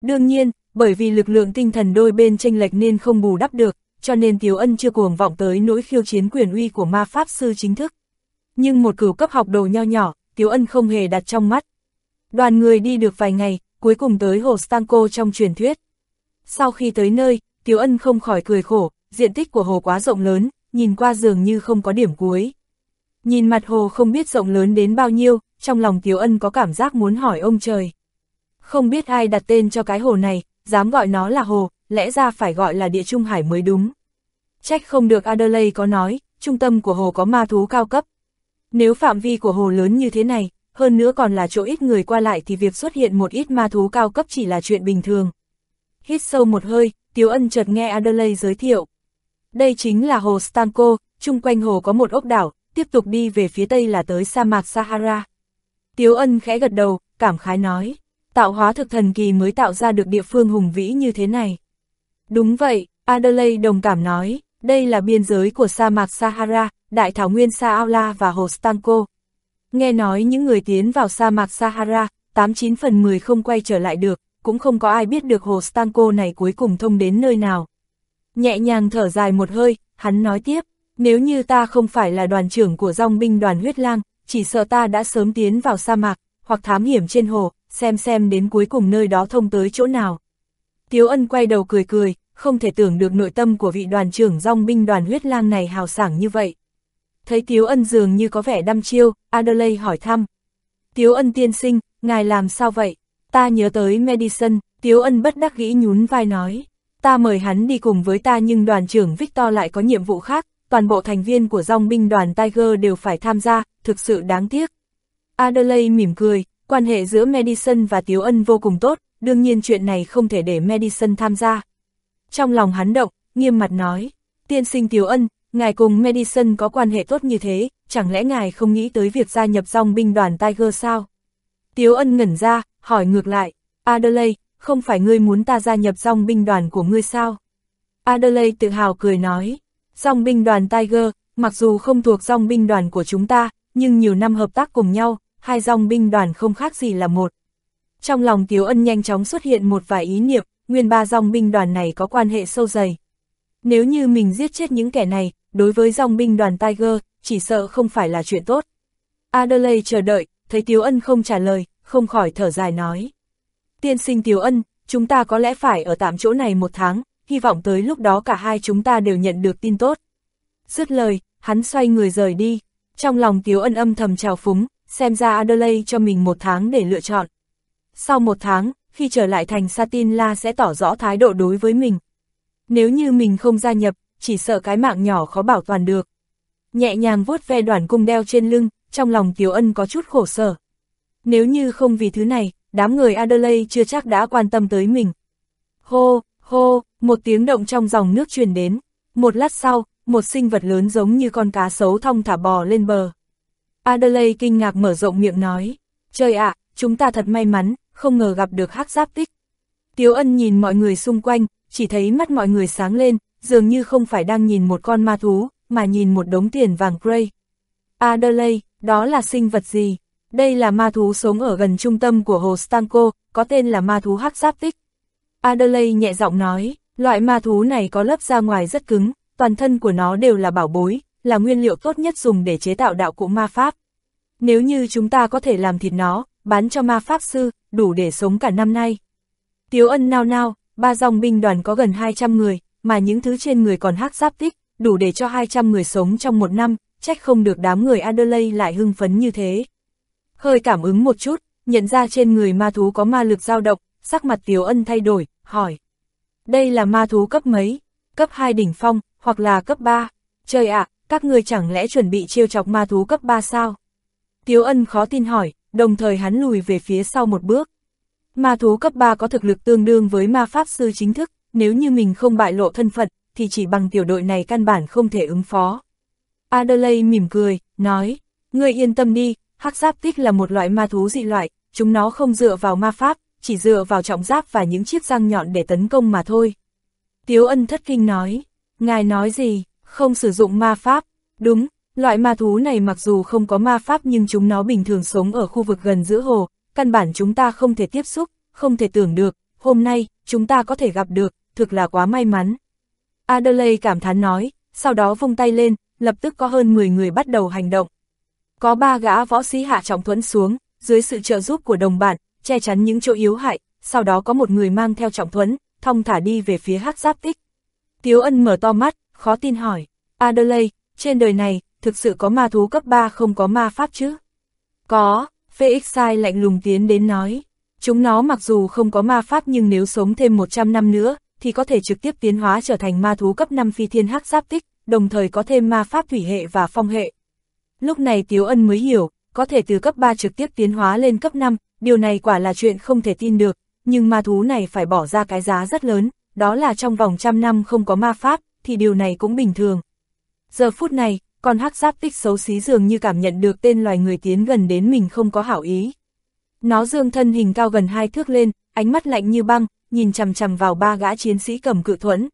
Đương nhiên, bởi vì lực lượng tinh thần đôi bên tranh lệch nên không bù đắp được, cho nên Tiếu Ân chưa cuồng vọng tới nỗi khiêu chiến quyền uy của ma pháp sư chính thức. Nhưng một cửu cấp học đồ nho nhỏ, Tiếu Ân không hề đặt trong mắt. Đoàn người đi được vài ngày, cuối cùng tới hồ Stanko trong truyền thuyết. Sau khi tới nơi, Tiếu Ân không khỏi cười khổ, diện tích của hồ quá rộng lớn, nhìn qua dường như không có điểm cuối. Nhìn mặt hồ không biết rộng lớn đến bao nhiêu, trong lòng Tiếu Ân có cảm giác muốn hỏi ông trời. Không biết ai đặt tên cho cái hồ này, dám gọi nó là hồ, lẽ ra phải gọi là địa trung hải mới đúng. Trách không được Adelaide có nói, trung tâm của hồ có ma thú cao cấp. Nếu phạm vi của hồ lớn như thế này, hơn nữa còn là chỗ ít người qua lại thì việc xuất hiện một ít ma thú cao cấp chỉ là chuyện bình thường. Hít sâu một hơi, Tiếu Ân chợt nghe Adelaide giới thiệu. Đây chính là hồ Stanko, chung quanh hồ có một ốc đảo, tiếp tục đi về phía tây là tới sa mạc Sahara. Tiếu Ân khẽ gật đầu, cảm khái nói, tạo hóa thực thần kỳ mới tạo ra được địa phương hùng vĩ như thế này. Đúng vậy, Adelaide đồng cảm nói, đây là biên giới của sa mạc Sahara, đại thảo nguyên Sa và hồ Stanko. Nghe nói những người tiến vào sa mạc Sahara, 89 phần 10 không quay trở lại được, cũng không có ai biết được hồ Stanko này cuối cùng thông đến nơi nào. Nhẹ nhàng thở dài một hơi, hắn nói tiếp, nếu như ta không phải là đoàn trưởng của dòng binh đoàn huyết lang, chỉ sợ ta đã sớm tiến vào sa mạc, hoặc thám hiểm trên hồ, xem xem đến cuối cùng nơi đó thông tới chỗ nào. Tiếu ân quay đầu cười cười, không thể tưởng được nội tâm của vị đoàn trưởng dòng binh đoàn huyết lang này hào sảng như vậy. Thấy Tiếu ân dường như có vẻ đăm chiêu, Adelaide hỏi thăm. Tiếu ân tiên sinh, ngài làm sao vậy? Ta nhớ tới Madison, Tiếu ân bất đắc dĩ nhún vai nói. Ta mời hắn đi cùng với ta nhưng đoàn trưởng Victor lại có nhiệm vụ khác, toàn bộ thành viên của dòng binh đoàn Tiger đều phải tham gia, thực sự đáng tiếc. Adelaide mỉm cười, quan hệ giữa Madison và Tiếu Ân vô cùng tốt, đương nhiên chuyện này không thể để Madison tham gia. Trong lòng hắn động, nghiêm mặt nói, tiên sinh Tiếu Ân, ngài cùng Madison có quan hệ tốt như thế, chẳng lẽ ngài không nghĩ tới việc gia nhập dòng binh đoàn Tiger sao? Tiếu Ân ngẩn ra, hỏi ngược lại, Adelaide, không phải ngươi muốn ta gia nhập dòng binh đoàn của ngươi sao? Adelaide tự hào cười nói, dòng binh đoàn Tiger, mặc dù không thuộc dòng binh đoàn của chúng ta, nhưng nhiều năm hợp tác cùng nhau, hai dòng binh đoàn không khác gì là một. Trong lòng Tiếu Ân nhanh chóng xuất hiện một vài ý niệm, nguyên ba dòng binh đoàn này có quan hệ sâu dày. Nếu như mình giết chết những kẻ này, đối với dòng binh đoàn Tiger, chỉ sợ không phải là chuyện tốt. Adelaide chờ đợi, thấy Tiếu Ân không trả lời, không khỏi thở dài nói. Tiên sinh Tiếu Ân, chúng ta có lẽ phải ở tạm chỗ này một tháng, hy vọng tới lúc đó cả hai chúng ta đều nhận được tin tốt. Dứt lời, hắn xoay người rời đi, trong lòng Tiếu Ân âm thầm trào phúng, xem ra Adelaide cho mình một tháng để lựa chọn. Sau một tháng, khi trở lại thành Satin La sẽ tỏ rõ thái độ đối với mình. Nếu như mình không gia nhập, chỉ sợ cái mạng nhỏ khó bảo toàn được. Nhẹ nhàng vuốt ve đoàn cung đeo trên lưng, trong lòng Tiếu Ân có chút khổ sở. Nếu như không vì thứ này, đám người Adelaide chưa chắc đã quan tâm tới mình. Hô, hô, một tiếng động trong dòng nước truyền đến. Một lát sau, một sinh vật lớn giống như con cá sấu thong thả bò lên bờ. Adelaide kinh ngạc mở rộng miệng nói, trời ạ, chúng ta thật may mắn, không ngờ gặp được hắc giáp tích. Tiếu ân nhìn mọi người xung quanh, chỉ thấy mắt mọi người sáng lên, dường như không phải đang nhìn một con ma thú, mà nhìn một đống tiền vàng Grey. Adelaide, đó là sinh vật gì? Đây là ma thú sống ở gần trung tâm của hồ Stanko, có tên là ma thú hắc giáp tích. Adelaide nhẹ giọng nói, loại ma thú này có lớp da ngoài rất cứng, toàn thân của nó đều là bảo bối, là nguyên liệu tốt nhất dùng để chế tạo đạo cụ ma pháp. Nếu như chúng ta có thể làm thịt nó, bán cho ma pháp sư, đủ để sống cả năm nay. Tiếu ân nao nao, ba dòng binh đoàn có gần 200 người, mà những thứ trên người còn hắc giáp tích, đủ để cho 200 người sống trong một năm, trách không được đám người Adelaide lại hưng phấn như thế. Hơi cảm ứng một chút, nhận ra trên người ma thú có ma lực dao động, sắc mặt Tiếu ân thay đổi, hỏi. Đây là ma thú cấp mấy? Cấp 2 đỉnh phong, hoặc là cấp 3? Trời ạ, các người chẳng lẽ chuẩn bị chiêu chọc ma thú cấp 3 sao? Tiếu ân khó tin hỏi, đồng thời hắn lùi về phía sau một bước. Ma thú cấp 3 có thực lực tương đương với ma pháp sư chính thức, nếu như mình không bại lộ thân phận, thì chỉ bằng tiểu đội này căn bản không thể ứng phó. Adelaide mỉm cười, nói, ngươi yên tâm đi, hắc giáp tích là một loại ma thú dị loại, chúng nó không dựa vào ma pháp, chỉ dựa vào trọng giáp và những chiếc răng nhọn để tấn công mà thôi. Tiếu ân thất kinh nói, ngài nói gì, không sử dụng ma pháp, đúng, loại ma thú này mặc dù không có ma pháp nhưng chúng nó bình thường sống ở khu vực gần giữa hồ, căn bản chúng ta không thể tiếp xúc, không thể tưởng được, hôm nay, chúng ta có thể gặp được, thực là quá may mắn. Adelaide cảm thán nói, sau đó vung tay lên, lập tức có hơn 10 người bắt đầu hành động. Có ba gã võ sĩ hạ trọng thuẫn xuống, dưới sự trợ giúp của đồng bạn, che chắn những chỗ yếu hại, sau đó có một người mang theo trọng thuẫn, thong thả đi về phía hắc giáp tích. Tiếu ân mở to mắt, khó tin hỏi, Adelaide, trên đời này, thực sự có ma thú cấp 3 không có ma pháp chứ? Có, Felix sai lạnh lùng tiến đến nói, chúng nó mặc dù không có ma pháp nhưng nếu sống thêm 100 năm nữa, thì có thể trực tiếp tiến hóa trở thành ma thú cấp 5 phi thiên hắc giáp tích, đồng thời có thêm ma pháp thủy hệ và phong hệ. Lúc này Tiếu Ân mới hiểu, có thể từ cấp 3 trực tiếp tiến hóa lên cấp 5, điều này quả là chuyện không thể tin được, nhưng ma thú này phải bỏ ra cái giá rất lớn, đó là trong vòng trăm năm không có ma pháp, thì điều này cũng bình thường. Giờ phút này, con hắc giáp tích xấu xí dường như cảm nhận được tên loài người tiến gần đến mình không có hảo ý. Nó dương thân hình cao gần hai thước lên, ánh mắt lạnh như băng, nhìn chằm chằm vào ba gã chiến sĩ cầm cự thuẫn.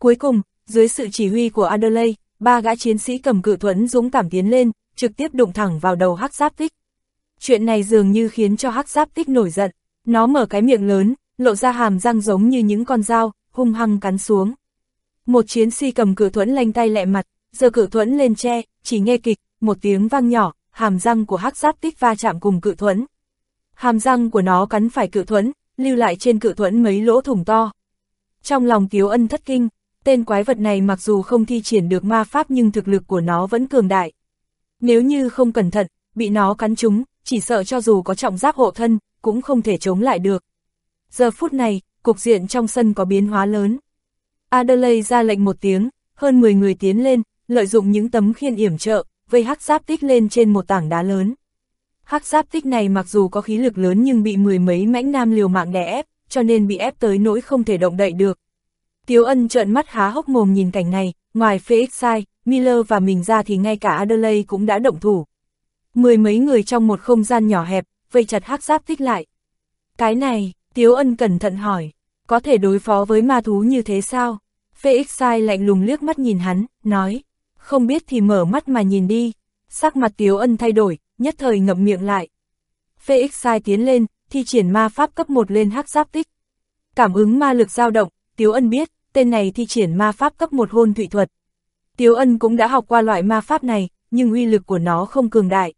Cuối cùng, dưới sự chỉ huy của Adelaide, ba gã chiến sĩ cầm cự thuẫn dũng cảm tiến lên, trực tiếp đụng thẳng vào đầu hắc giáp tích. Chuyện này dường như khiến cho hắc giáp tích nổi giận, nó mở cái miệng lớn, lộ ra hàm răng giống như những con dao, hung hăng cắn xuống. Một chiến sĩ cầm cự thuẫn lanh tay lẹ mặt, giơ cự thuẫn lên che, chỉ nghe kịch, một tiếng vang nhỏ, hàm răng của hắc giáp tích va chạm cùng cự thuẫn. Hàm răng của nó cắn phải cự thuẫn, lưu lại trên cự thuẫn mấy lỗ thủng to. Trong lòng Tiếu Ân thất kinh, tên quái vật này mặc dù không thi triển được ma pháp nhưng thực lực của nó vẫn cường đại. Nếu như không cẩn thận, bị nó cắn trúng, chỉ sợ cho dù có trọng giáp hộ thân, cũng không thể chống lại được. Giờ phút này, cục diện trong sân có biến hóa lớn. Adelaide ra lệnh một tiếng, hơn 10 người tiến lên, lợi dụng những tấm khiên yểm trợ, vây hắc giáp tích lên trên một tảng đá lớn. Hắc giáp tích này mặc dù có khí lực lớn nhưng bị mười mấy mãnh nam liều mạng đè ép, cho nên bị ép tới nỗi không thể động đậy được. Tiếu ân trợn mắt há hốc mồm nhìn cảnh này, ngoài Felix sai, Miller và mình ra thì ngay cả Adelaide cũng đã động thủ. Mười mấy người trong một không gian nhỏ hẹp, vây chặt hắc giáp tích lại. Cái này, Tiếu ân cẩn thận hỏi, có thể đối phó với ma thú như thế sao? Felix sai lạnh lùng liếc mắt nhìn hắn, nói, không biết thì mở mắt mà nhìn đi. Sắc mặt Tiếu ân thay đổi, nhất thời ngậm miệng lại. Felix sai tiến lên, thi triển ma pháp cấp 1 lên hắc giáp tích. Cảm ứng ma lực dao động, Tiếu ân biết, tên này thi triển ma pháp cấp 1 hôn thủy thuật. Tiếu ân cũng đã học qua loại ma pháp này, nhưng uy lực của nó không cường đại.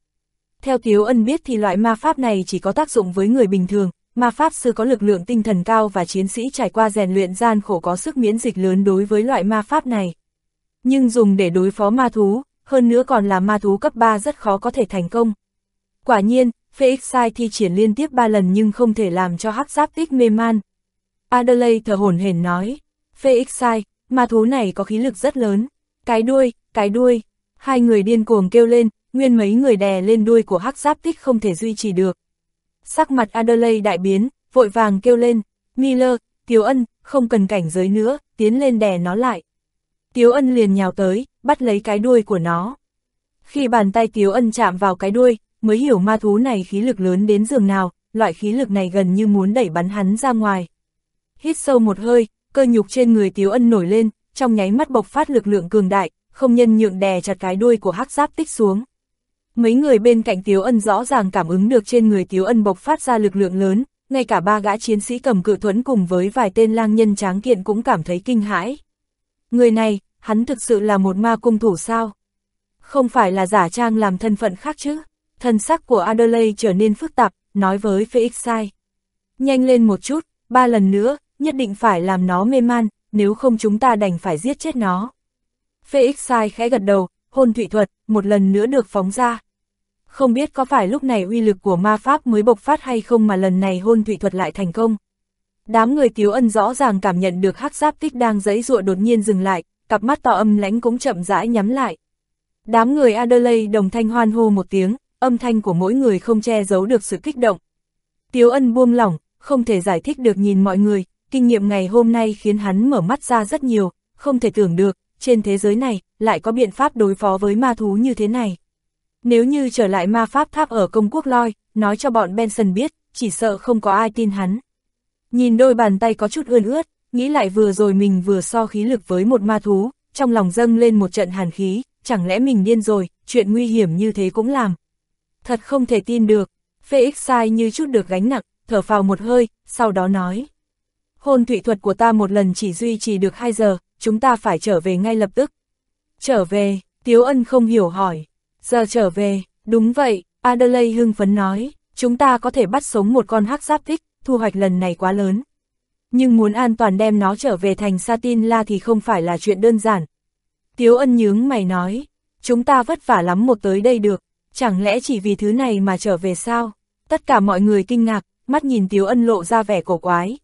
Theo Tiếu ân biết thì loại ma pháp này chỉ có tác dụng với người bình thường, ma pháp sư có lực lượng tinh thần cao và chiến sĩ trải qua rèn luyện gian khổ có sức miễn dịch lớn đối với loại ma pháp này. Nhưng dùng để đối phó ma thú, hơn nữa còn là ma thú cấp 3 rất khó có thể thành công. Quả nhiên, Felix sai thi triển liên tiếp 3 lần nhưng không thể làm cho hắc giáp tích mê man. Adelaide thở hổn hển nói, Felix sai, ma thú này có khí lực rất lớn, cái đuôi, cái đuôi, hai người điên cuồng kêu lên, nguyên mấy người đè lên đuôi của hắc giáp tích không thể duy trì được. Sắc mặt Adelaide đại biến, vội vàng kêu lên, Miller, Tiếu Ân, không cần cảnh giới nữa, tiến lên đè nó lại. Tiếu Ân liền nhào tới, bắt lấy cái đuôi của nó. Khi bàn tay Tiếu Ân chạm vào cái đuôi, mới hiểu ma thú này khí lực lớn đến giường nào, loại khí lực này gần như muốn đẩy bắn hắn ra ngoài. Hít sâu một hơi, cơ nhục trên người Tiếu Ân nổi lên, trong nháy mắt bộc phát lực lượng cường đại, không nhân nhượng đè chặt cái đuôi của hắc giáp tích xuống. Mấy người bên cạnh Tiếu Ân rõ ràng cảm ứng được trên người Tiếu Ân bộc phát ra lực lượng lớn, ngay cả ba gã chiến sĩ cầm cự thuẫn cùng với vài tên lang nhân tráng kiện cũng cảm thấy kinh hãi. Người này, hắn thực sự là một ma cung thủ sao? Không phải là giả trang làm thân phận khác chứ? Thân sắc của Adelaide trở nên phức tạp, nói với Felix sai. Nhanh lên một chút, ba lần nữa, nhất định phải làm nó mê man, nếu không chúng ta đành phải giết chết nó. Felix sai khẽ gật đầu, hôn thủy thuật, một lần nữa được phóng ra. Không biết có phải lúc này uy lực của ma pháp mới bộc phát hay không mà lần này hôn thủy thuật lại thành công. Đám người tiếu ân rõ ràng cảm nhận được hắc giáp tích đang giấy ruộng đột nhiên dừng lại, cặp mắt to âm lãnh cũng chậm rãi nhắm lại. Đám người Adelaide đồng thanh hoan hô một tiếng, âm thanh của mỗi người không che giấu được sự kích động. Tiếu ân buông lỏng, không thể giải thích được nhìn mọi người, kinh nghiệm ngày hôm nay khiến hắn mở mắt ra rất nhiều, không thể tưởng được, trên thế giới này, lại có biện pháp đối phó với ma thú như thế này. Nếu như trở lại ma pháp tháp ở công quốc loi, nói cho bọn Benson biết, chỉ sợ không có ai tin hắn. Nhìn đôi bàn tay có chút ươn ướt, nghĩ lại vừa rồi mình vừa so khí lực với một ma thú, trong lòng dâng lên một trận hàn khí, chẳng lẽ mình điên rồi, chuyện nguy hiểm như thế cũng làm. Thật không thể tin được, Felix sai như chút được gánh nặng, thở phào một hơi, sau đó nói, Hôn thủy thuật của ta một lần chỉ duy trì được 2 giờ, chúng ta phải trở về ngay lập tức. Trở về, Tiếu Ân không hiểu hỏi. Giờ trở về, đúng vậy, Adelaide hưng phấn nói, chúng ta có thể bắt sống một con hắc giáp thích, thu hoạch lần này quá lớn. Nhưng muốn an toàn đem nó trở về thành Satin La thì không phải là chuyện đơn giản. Tiếu Ân nhướng mày nói, chúng ta vất vả lắm một tới đây được, chẳng lẽ chỉ vì thứ này mà trở về sao? Tất cả mọi người kinh ngạc, mắt nhìn Tiếu Ân lộ ra vẻ cổ quái.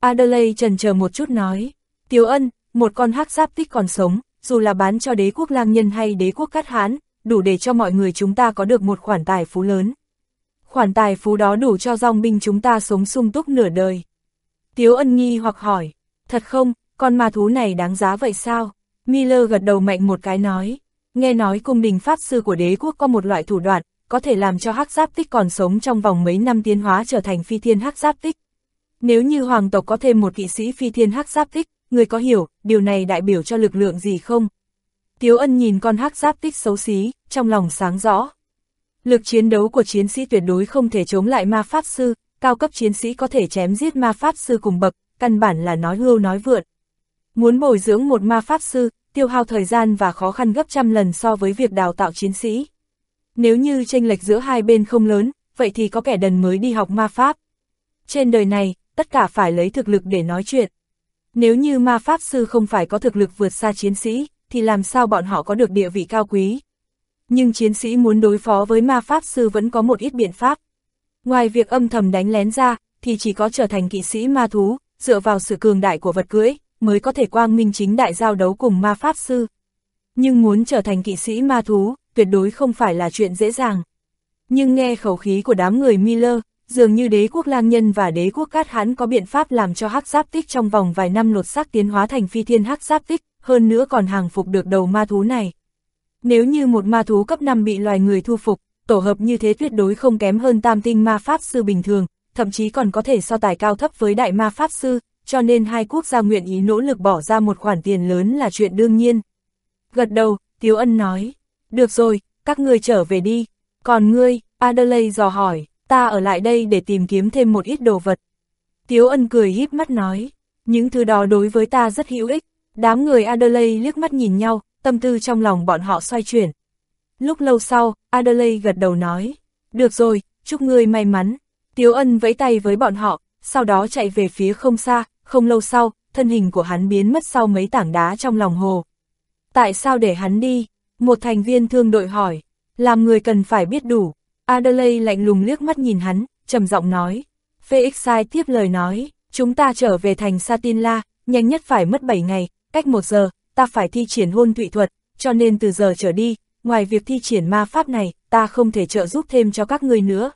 Adelaide trần chờ một chút nói, Tiếu Ân, một con hắc giáp tích còn sống, dù là bán cho đế quốc lang nhân hay đế quốc cát hán, đủ để cho mọi người chúng ta có được một khoản tài phú lớn. Khoản tài phú đó đủ cho dòng binh chúng ta sống sung túc nửa đời. Tiếu ân nghi hoặc hỏi, thật không, con ma thú này đáng giá vậy sao? Miller gật đầu mạnh một cái nói, nghe nói cung đình pháp sư của đế quốc có một loại thủ đoạn, có thể làm cho hắc giáp tích còn sống trong vòng mấy năm tiến hóa trở thành phi thiên hắc giáp tích. Nếu như hoàng tộc có thêm một kỵ sĩ phi thiên hắc giáp tích, người có hiểu, điều này đại biểu cho lực lượng gì không? Tiếu ân nhìn con hắc giáp tích xấu xí, trong lòng sáng rõ. Lực chiến đấu của chiến sĩ tuyệt đối không thể chống lại ma pháp sư, cao cấp chiến sĩ có thể chém giết ma pháp sư cùng bậc, căn bản là nói hưu nói vượn. Muốn bồi dưỡng một ma pháp sư, tiêu hao thời gian và khó khăn gấp trăm lần so với việc đào tạo chiến sĩ. Nếu như tranh lệch giữa hai bên không lớn, vậy thì có kẻ đần mới đi học ma pháp. Trên đời này, tất cả phải lấy thực lực để nói chuyện. Nếu như ma pháp sư không phải có thực lực vượt xa chiến sĩ, thì làm sao bọn họ có được địa vị cao quý. Nhưng chiến sĩ muốn đối phó với ma pháp sư vẫn có một ít biện pháp. Ngoài việc âm thầm đánh lén ra, thì chỉ có trở thành kỵ sĩ ma thú, dựa vào sự cường đại của vật cưỡi, mới có thể quang minh chính đại giao đấu cùng ma pháp sư. Nhưng muốn trở thành kỵ sĩ ma thú, tuyệt đối không phải là chuyện dễ dàng. Nhưng nghe khẩu khí của đám người Miller, dường như đế quốc lang nhân và đế quốc cát hán có biện pháp làm cho hắc giáp tích trong vòng vài năm lột xác tiến hóa thành phi thiên hắc giáp tích, hơn nữa còn hàng phục được đầu ma thú này. Nếu như một ma thú cấp 5 bị loài người thu phục, tổ hợp như thế tuyệt đối không kém hơn tam tinh ma pháp sư bình thường, thậm chí còn có thể so tài cao thấp với đại ma pháp sư, cho nên hai quốc gia nguyện ý nỗ lực bỏ ra một khoản tiền lớn là chuyện đương nhiên. Gật đầu, Tiếu Ân nói, được rồi, các ngươi trở về đi, còn ngươi, Adelaide dò hỏi, ta ở lại đây để tìm kiếm thêm một ít đồ vật. Tiếu Ân cười híp mắt nói, những thứ đó đối với ta rất hữu ích, đám người Adelaide liếc mắt nhìn nhau, tâm tư trong lòng bọn họ xoay chuyển. Lúc lâu sau, Adelaide gật đầu nói, được rồi, chúc ngươi may mắn. Tiếu ân vẫy tay với bọn họ, sau đó chạy về phía không xa, không lâu sau, thân hình của hắn biến mất sau mấy tảng đá trong lòng hồ. Tại sao để hắn đi? Một thành viên thương đội hỏi, làm người cần phải biết đủ. Adelaide lạnh lùng liếc mắt nhìn hắn, trầm giọng nói. Felix sai tiếp lời nói, chúng ta trở về thành Satinla, nhanh nhất phải mất 7 ngày, cách một giờ, ta phải thi triển hôn thụy thuật, cho nên từ giờ trở đi, ngoài việc thi triển ma pháp này, ta không thể trợ giúp thêm cho các ngươi nữa.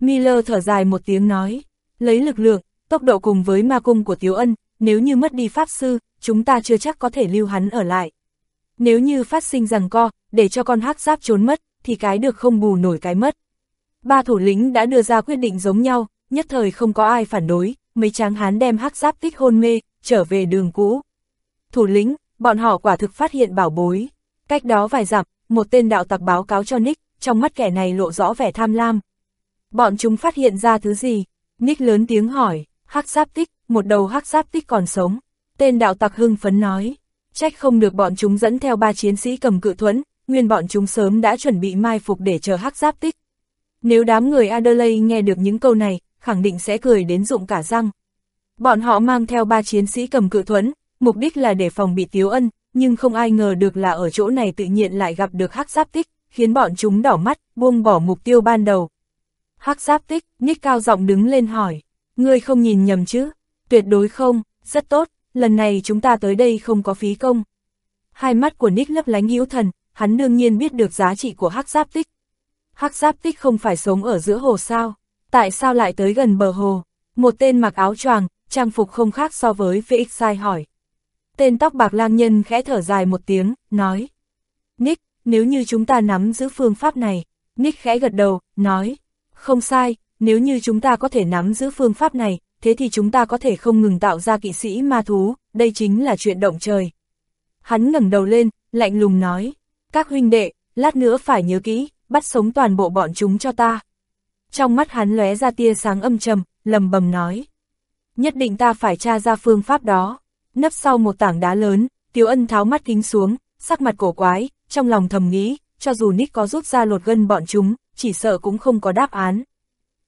Miller thở dài một tiếng nói, lấy lực lượng, tốc độ cùng với ma cung của Tiếu Ân, nếu như mất đi pháp sư, chúng ta chưa chắc có thể lưu hắn ở lại. Nếu như phát sinh rằng co, để cho con hắc giáp trốn mất, thì cái được không bù nổi cái mất. Ba thủ lĩnh đã đưa ra quyết định giống nhau, nhất thời không có ai phản đối, mấy tráng hán đem hắc giáp tích hôn mê, trở về đường cũ. Thủ lĩnh, bọn họ quả thực phát hiện bảo bối. Cách đó vài dặm, một tên đạo tặc báo cáo cho Nick, trong mắt kẻ này lộ rõ vẻ tham lam. Bọn chúng phát hiện ra thứ gì? Nick lớn tiếng hỏi, hắc giáp tích, một đầu hắc giáp tích còn sống. Tên đạo tặc hưng phấn nói, trách không được bọn chúng dẫn theo ba chiến sĩ cầm cự thuẫn, nguyên bọn chúng sớm đã chuẩn bị mai phục để chờ hắc giáp tích. Nếu đám người Adelaide nghe được những câu này, khẳng định sẽ cười đến rụng cả răng. Bọn họ mang theo ba chiến sĩ cầm cự thuẫn, mục đích là để phòng bị Tiếu Ân, nhưng không ai ngờ được là ở chỗ này tự nhiên lại gặp được hắc giáp tích, khiến bọn chúng đỏ mắt, buông bỏ mục tiêu ban đầu. Hắc giáp tích, nhích cao giọng đứng lên hỏi, ngươi không nhìn nhầm chứ? Tuyệt đối không, rất tốt, lần này chúng ta tới đây không có phí công. Hai mắt của Nick lấp lánh hữu thần, hắn đương nhiên biết được giá trị của hắc giáp tích. Hắc giáp tích không phải sống ở giữa hồ sao, tại sao lại tới gần bờ hồ? Một tên mặc áo choàng, trang phục không khác so với VX sai hỏi. Tên tóc bạc lang nhân khẽ thở dài một tiếng, nói. Nick, nếu như chúng ta nắm giữ phương pháp này, Nick khẽ gật đầu, nói. Không sai, nếu như chúng ta có thể nắm giữ phương pháp này, thế thì chúng ta có thể không ngừng tạo ra kỵ sĩ ma thú, đây chính là chuyện động trời. Hắn ngẩng đầu lên, lạnh lùng nói. Các huynh đệ, lát nữa phải nhớ kỹ, bắt sống toàn bộ bọn chúng cho ta. Trong mắt hắn lóe ra tia sáng âm trầm, lầm bầm nói. nhất định ta phải tra ra phương pháp đó. Nấp sau một tảng đá lớn, Tiếu Ân tháo mắt kính xuống, sắc mặt cổ quái, trong lòng thầm nghĩ, cho dù Nick có rút ra lột gân bọn chúng, chỉ sợ cũng không có đáp án.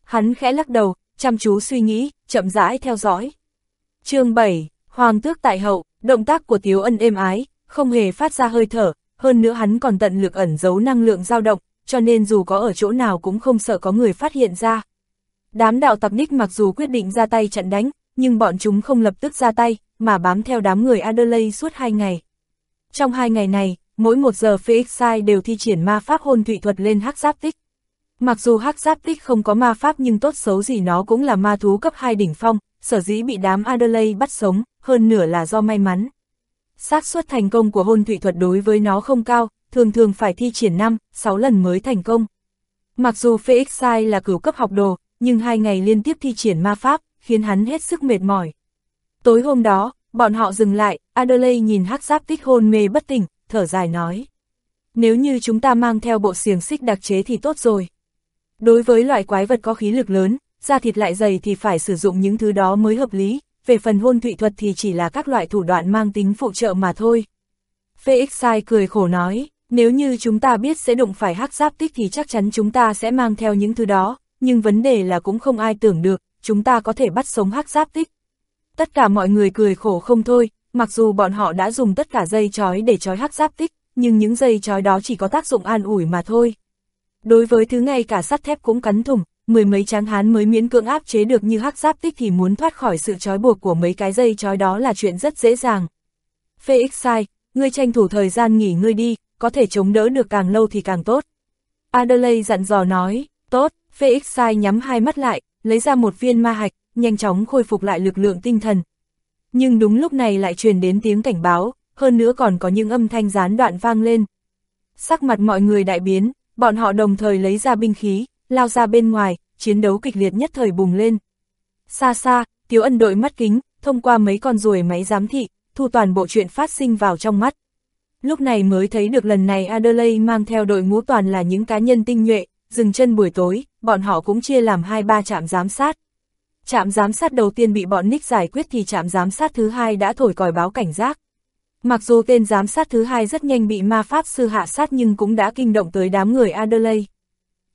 Hắn khẽ lắc đầu, chăm chú suy nghĩ, chậm rãi theo dõi. chương 7, Hoàng tước tại hậu, động tác của Tiếu Ân êm ái, không hề phát ra hơi thở, hơn nữa hắn còn tận lực ẩn giấu năng lượng dao động, cho nên dù có ở chỗ nào cũng không sợ có người phát hiện ra. Đám đạo tập Nick mặc dù quyết định ra tay chặn đánh, nhưng bọn chúng không lập tức ra tay, mà bám theo đám người Adelaide suốt hai ngày. Trong hai ngày này, mỗi một giờ Phoenixai đều thi triển ma pháp hôn thủy thuật lên hắc giáp tích. Mặc dù hắc giáp tích không có ma pháp nhưng tốt xấu gì nó cũng là ma thú cấp 2 đỉnh phong, sở dĩ bị đám Adelaide bắt sống, hơn nửa là do may mắn. xác suất thành công của hôn thủy thuật đối với nó không cao, thường thường phải thi triển 5, 6 lần mới thành công. Mặc dù Phoenixai là cửu cấp học đồ, nhưng hai ngày liên tiếp thi triển ma pháp, khiến hắn hết sức mệt mỏi. Tối hôm đó, bọn họ dừng lại, Adelaide nhìn hắc giáp tích hôn mê bất tỉnh, thở dài nói. Nếu như chúng ta mang theo bộ xiềng xích đặc chế thì tốt rồi. Đối với loại quái vật có khí lực lớn, da thịt lại dày thì phải sử dụng những thứ đó mới hợp lý, về phần hôn thụy thuật thì chỉ là các loại thủ đoạn mang tính phụ trợ mà thôi. Felix Sai cười khổ nói, nếu như chúng ta biết sẽ đụng phải hắc giáp tích thì chắc chắn chúng ta sẽ mang theo những thứ đó, nhưng vấn đề là cũng không ai tưởng được, chúng ta có thể bắt sống hắc giáp tích. Tất cả mọi người cười khổ không thôi, mặc dù bọn họ đã dùng tất cả dây chói để chói hắc giáp tích, nhưng những dây chói đó chỉ có tác dụng an ủi mà thôi. Đối với thứ ngay cả sắt thép cũng cắn thủng, mười mấy tráng hán mới miễn cưỡng áp chế được như hắc giáp tích thì muốn thoát khỏi sự trói buộc của mấy cái dây chói đó là chuyện rất dễ dàng. Felix sai, ngươi tranh thủ thời gian nghỉ ngươi đi, có thể chống đỡ được càng lâu thì càng tốt. Adelaide dặn dò nói, tốt, Felix sai nhắm hai mắt lại, lấy ra một viên ma hạch, nhanh chóng khôi phục lại lực lượng tinh thần. Nhưng đúng lúc này lại truyền đến tiếng cảnh báo, hơn nữa còn có những âm thanh gián đoạn vang lên. Sắc mặt mọi người đại biến, bọn họ đồng thời lấy ra binh khí, lao ra bên ngoài, chiến đấu kịch liệt nhất thời bùng lên. Xa xa, Tiếu Ân đội mắt kính, thông qua mấy con ruồi máy giám thị, thu toàn bộ chuyện phát sinh vào trong mắt. Lúc này mới thấy được lần này Adelaide mang theo đội ngũ toàn là những cá nhân tinh nhuệ, dừng chân buổi tối, bọn họ cũng chia làm hai ba trạm giám sát. Trạm giám sát đầu tiên bị bọn Nick giải quyết thì trạm giám sát thứ hai đã thổi còi báo cảnh giác. Mặc dù tên giám sát thứ hai rất nhanh bị ma pháp sư hạ sát nhưng cũng đã kinh động tới đám người Adelaide.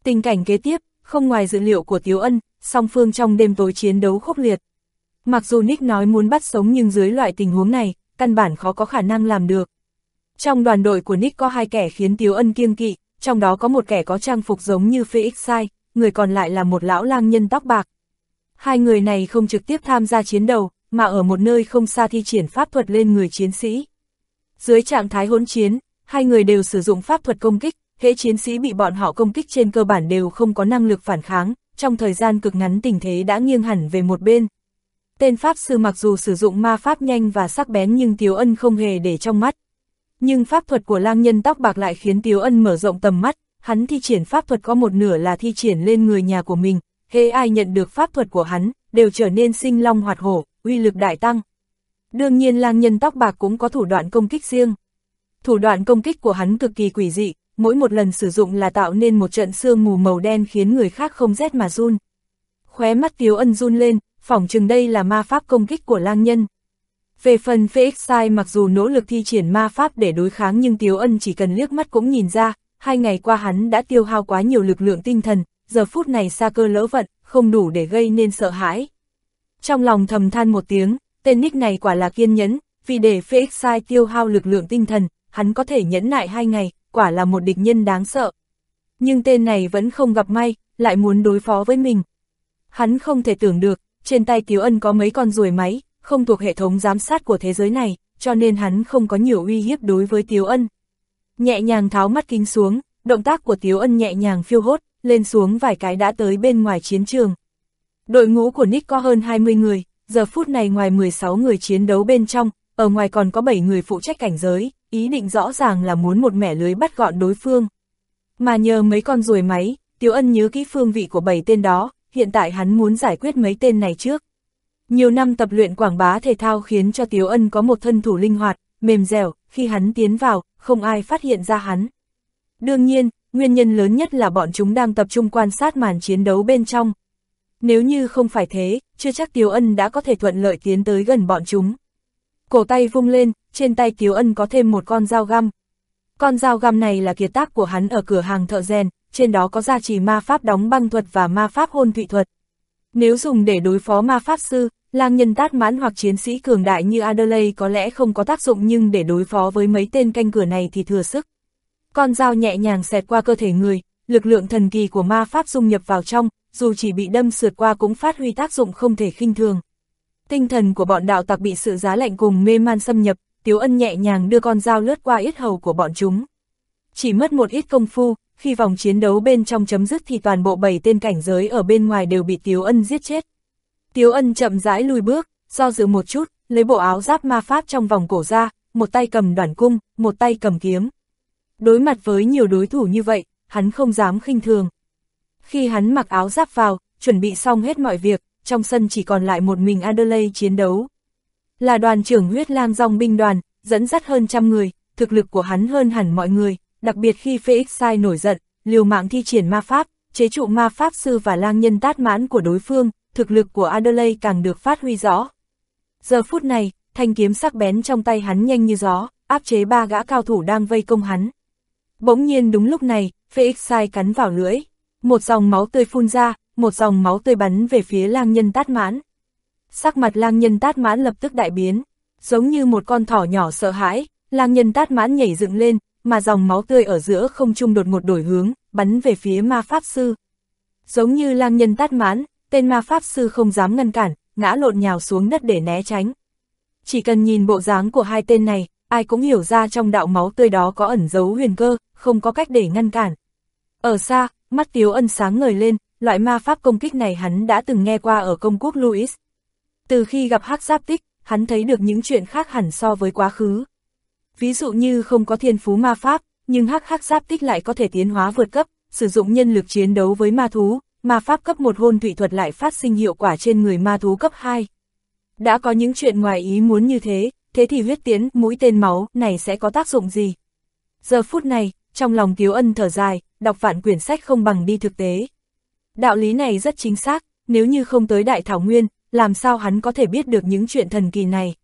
Tình cảnh kế tiếp, không ngoài dữ liệu của Tiếu Ân, song phương trong đêm tối chiến đấu khốc liệt. Mặc dù Nick nói muốn bắt sống nhưng dưới loại tình huống này, căn bản khó có khả năng làm được. Trong đoàn đội của Nick có hai kẻ khiến Tiếu Ân kiêng kỵ, trong đó có một kẻ có trang phục giống như Phoenix Sai, người còn lại là một lão lang nhân tóc bạc. Hai người này không trực tiếp tham gia chiến đấu, mà ở một nơi không xa thi triển pháp thuật lên người chiến sĩ. Dưới trạng thái hỗn chiến, hai người đều sử dụng pháp thuật công kích, hễ chiến sĩ bị bọn họ công kích trên cơ bản đều không có năng lực phản kháng, trong thời gian cực ngắn tình thế đã nghiêng hẳn về một bên. Tên pháp sư mặc dù sử dụng ma pháp nhanh và sắc bén nhưng Tiếu Ân không hề để trong mắt. Nhưng pháp thuật của lang nhân tóc bạc lại khiến Tiếu Ân mở rộng tầm mắt, hắn thi triển pháp thuật có một nửa là thi triển lên người nhà của mình, hễ ai nhận được pháp thuật của hắn, đều trở nên sinh long hoạt hổ, uy lực đại tăng. Đương nhiên lang nhân tóc bạc cũng có thủ đoạn công kích riêng. Thủ đoạn công kích của hắn cực kỳ quỷ dị, mỗi một lần sử dụng là tạo nên một trận sương mù màu đen khiến người khác không rét mà run. Khóe mắt Tiếu Ân run lên, phỏng chừng đây là ma pháp công kích của lang nhân. Về phần Phoenix Sai mặc dù nỗ lực thi triển ma pháp để đối kháng nhưng Tiếu Ân chỉ cần liếc mắt cũng nhìn ra, hai ngày qua hắn đã tiêu hao quá nhiều lực lượng tinh thần, giờ phút này xa cơ lỡ vận, không đủ để gây nên sợ hãi. Trong lòng thầm than một tiếng, tên nick này quả là kiên nhẫn, vì để Phoenix Sai tiêu hao lực lượng tinh thần, hắn có thể nhẫn nại hai ngày, quả là một địch nhân đáng sợ. Nhưng tên này vẫn không gặp may, lại muốn đối phó với mình. Hắn không thể tưởng được, trên tay Tiếu Ân có mấy con ruồi máy, không thuộc hệ thống giám sát của thế giới này, cho nên hắn không có nhiều uy hiếp đối với Tiếu Ân. Nhẹ nhàng tháo mắt kính xuống, động tác của Tiếu Ân nhẹ nhàng phiêu hốt, lên xuống vài cái đã tới bên ngoài chiến trường. Đội ngũ của Nick có hơn 20 người, giờ phút này ngoài 16 người chiến đấu bên trong, ở ngoài còn có 7 người phụ trách cảnh giới, ý định rõ ràng là muốn một mẻ lưới bắt gọn đối phương. Mà nhờ mấy con ruồi máy, Tiếu Ân nhớ kỹ phương vị của 7 tên đó, hiện tại hắn muốn giải quyết mấy tên này trước. Nhiều năm tập luyện quảng bá thể thao khiến cho Tiếu Ân có một thân thủ linh hoạt, mềm dẻo, khi hắn tiến vào, không ai phát hiện ra hắn. Đương nhiên, nguyên nhân lớn nhất là bọn chúng đang tập trung quan sát màn chiến đấu bên trong. nếu như không phải thế, chưa chắc Tiếu Ân đã có thể thuận lợi tiến tới gần bọn chúng. Cổ tay vung lên, trên tay Tiếu Ân có thêm một con dao găm. Con dao găm này là kiệt tác của hắn ở cửa hàng thợ rèn, trên đó có gia trì ma pháp đóng băng thuật và ma pháp hôn thụy thuật. Nếu dùng để đối phó ma pháp sư, lang nhân tát mãn hoặc chiến sĩ cường đại như Adelaide có lẽ không có tác dụng nhưng để đối phó với mấy tên canh cửa này thì thừa sức. Con dao nhẹ nhàng xẹt qua cơ thể người, lực lượng thần kỳ của ma pháp dung nhập vào trong, dù chỉ bị đâm sượt qua cũng phát huy tác dụng không thể khinh thường. Tinh thần của bọn đạo tặc bị sự giá lạnh cùng mê man xâm nhập, Tiếu Ân nhẹ nhàng đưa con dao lướt qua yết hầu của bọn chúng. Chỉ mất một ít công phu, khi vòng chiến đấu bên trong chấm dứt thì toàn bộ bảy tên cảnh giới ở bên ngoài đều bị Tiếu Ân giết chết. Tiếu Ân chậm rãi lùi bước, do dự một chút, lấy bộ áo giáp ma pháp trong vòng cổ ra, một tay cầm đoàn cung, một tay cầm kiếm. Đối mặt với nhiều đối thủ như vậy, hắn không dám khinh thường. Khi hắn mặc áo giáp vào, chuẩn bị xong hết mọi việc, trong sân chỉ còn lại một mình Adelaide chiến đấu. Là đoàn trưởng huyết lang dòng binh đoàn, dẫn dắt hơn trăm người, thực lực của hắn hơn hẳn mọi người, đặc biệt khi Felix sai nổi giận, liều mạng thi triển ma pháp, chế trụ ma pháp sư và lang nhân tát mãn của đối phương, thực lực của Adelaide càng được phát huy rõ. Giờ phút này, thanh kiếm sắc bén trong tay hắn nhanh như gió, áp chế ba gã cao thủ đang vây công hắn. Bỗng nhiên đúng lúc này, Felix sai cắn vào lưỡi, một dòng máu tươi phun ra, một dòng máu tươi bắn về phía lang nhân tát mãn. Sắc mặt lang nhân tát mãn lập tức đại biến, giống như một con thỏ nhỏ sợ hãi, lang nhân tát mãn nhảy dựng lên, mà dòng máu tươi ở giữa không trung đột một đổi hướng, bắn về phía ma pháp sư. Giống như lang nhân tát mãn, tên ma pháp sư không dám ngăn cản, ngã lộn nhào xuống đất để né tránh. Chỉ cần nhìn bộ dáng của hai tên này, ai cũng hiểu ra trong đạo máu tươi đó có ẩn dấu huyền cơ, không có cách để ngăn cản. Ở xa, mắt Tiếu Ân sáng ngời lên, loại ma pháp công kích này hắn đã từng nghe qua ở công quốc Louis. Từ khi gặp hắc giáp tích, hắn thấy được những chuyện khác hẳn so với quá khứ. Ví dụ như không có thiên phú ma pháp, nhưng hắc hắc giáp tích lại có thể tiến hóa vượt cấp, sử dụng nhân lực chiến đấu với ma thú, ma pháp cấp một hôn thủy thuật lại phát sinh hiệu quả trên người ma thú cấp 2. Đã có những chuyện ngoài ý muốn như thế, thế thì huyết tiến, mũi tên máu này sẽ có tác dụng gì? Giờ phút này, trong lòng Tiếu Ân thở dài, đọc vạn quyển sách không bằng đi thực tế. Đạo lý này rất chính xác, nếu như không tới Đại Thảo Nguyên, làm sao hắn có thể biết được những chuyện thần kỳ này.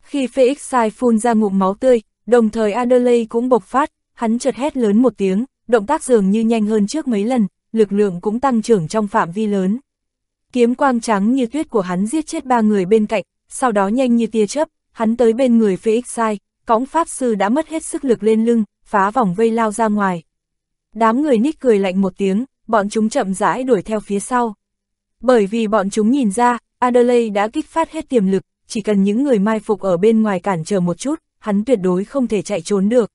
Khi Felix sai phun ra ngụm máu tươi, đồng thời Adelaide cũng bộc phát, hắn chợt hét lớn một tiếng, động tác dường như nhanh hơn trước mấy lần, lực lượng cũng tăng trưởng trong phạm vi lớn. Kiếm quang trắng như tuyết của hắn giết chết ba người bên cạnh, sau đó nhanh như tia chớp, hắn tới bên người Felix sai, cõng pháp sư đã mất hết sức lực lên lưng, phá vòng vây lao ra ngoài. Đám người nít cười lạnh một tiếng, bọn chúng chậm rãi đuổi theo phía sau. Bởi vì bọn chúng nhìn ra, Adelaide đã kích phát hết tiềm lực, chỉ cần những người mai phục ở bên ngoài cản trở một chút, hắn tuyệt đối không thể chạy trốn được.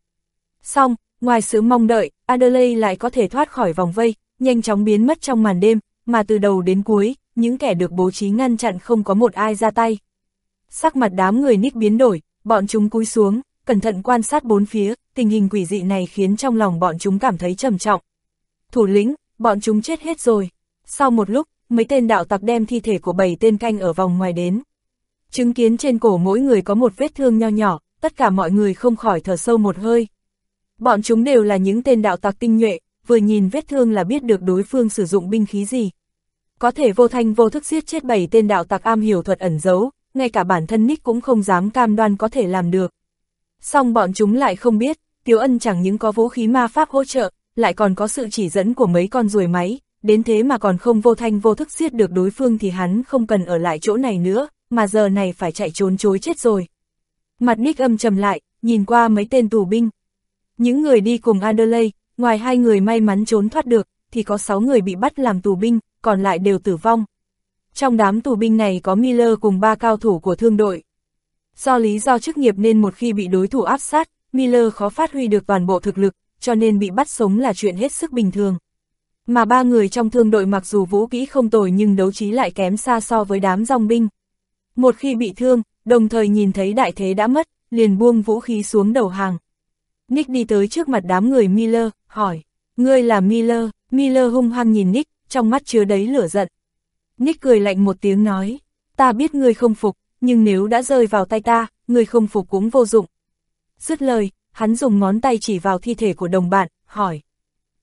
Xong, ngoài sự mong đợi, Adelaide lại có thể thoát khỏi vòng vây, nhanh chóng biến mất trong màn đêm, mà từ đầu đến cuối, những kẻ được bố trí ngăn chặn không có một ai ra tay. Sắc mặt đám người nít biến đổi, bọn chúng cúi xuống, cẩn thận quan sát bốn phía, tình hình quỷ dị này khiến trong lòng bọn chúng cảm thấy trầm trọng. Thủ lĩnh, bọn chúng chết hết rồi. Sau một lúc, mấy tên đạo tặc đem thi thể của bảy tên canh ở vòng ngoài đến. Chứng kiến trên cổ mỗi người có một vết thương nho nhỏ, tất cả mọi người không khỏi thở sâu một hơi. Bọn chúng đều là những tên đạo tặc tinh nhuệ, vừa nhìn vết thương là biết được đối phương sử dụng binh khí gì. Có thể vô thanh vô thức giết chết bảy tên đạo tặc am hiểu thuật ẩn giấu, ngay cả bản thân Nick cũng không dám cam đoan có thể làm được. song bọn chúng lại không biết, Tiếu Ân chẳng những có vũ khí ma pháp hỗ trợ, lại còn có sự chỉ dẫn của mấy con ruồi máy, đến thế mà còn không vô thanh vô thức giết được đối phương thì hắn không cần ở lại chỗ này nữa, mà giờ này phải chạy trốn chối chết rồi. Mặt Nick âm trầm lại, nhìn qua mấy tên tù binh. Những người đi cùng Adelaide, ngoài hai người may mắn trốn thoát được, thì có sáu người bị bắt làm tù binh, còn lại đều tử vong. Trong đám tù binh này có Miller cùng ba cao thủ của thương đội. Do lý do chức nghiệp nên một khi bị đối thủ áp sát, Miller khó phát huy được toàn bộ thực lực, cho nên bị bắt sống là chuyện hết sức bình thường. Mà ba người trong thương đội mặc dù vũ kỹ không tồi nhưng đấu trí lại kém xa so với đám dòng binh. Một khi bị thương, đồng thời nhìn thấy đại thế đã mất, liền buông vũ khí xuống đầu hàng. Nick đi tới trước mặt đám người Miller, hỏi, ngươi là Miller, Miller hung hăng nhìn Nick, trong mắt chứa đấy lửa giận. Nick cười lạnh một tiếng nói, ta biết ngươi không phục, nhưng nếu đã rơi vào tay ta, ngươi không phục cũng vô dụng. Dứt lời, hắn dùng ngón tay chỉ vào thi thể của đồng bạn, hỏi.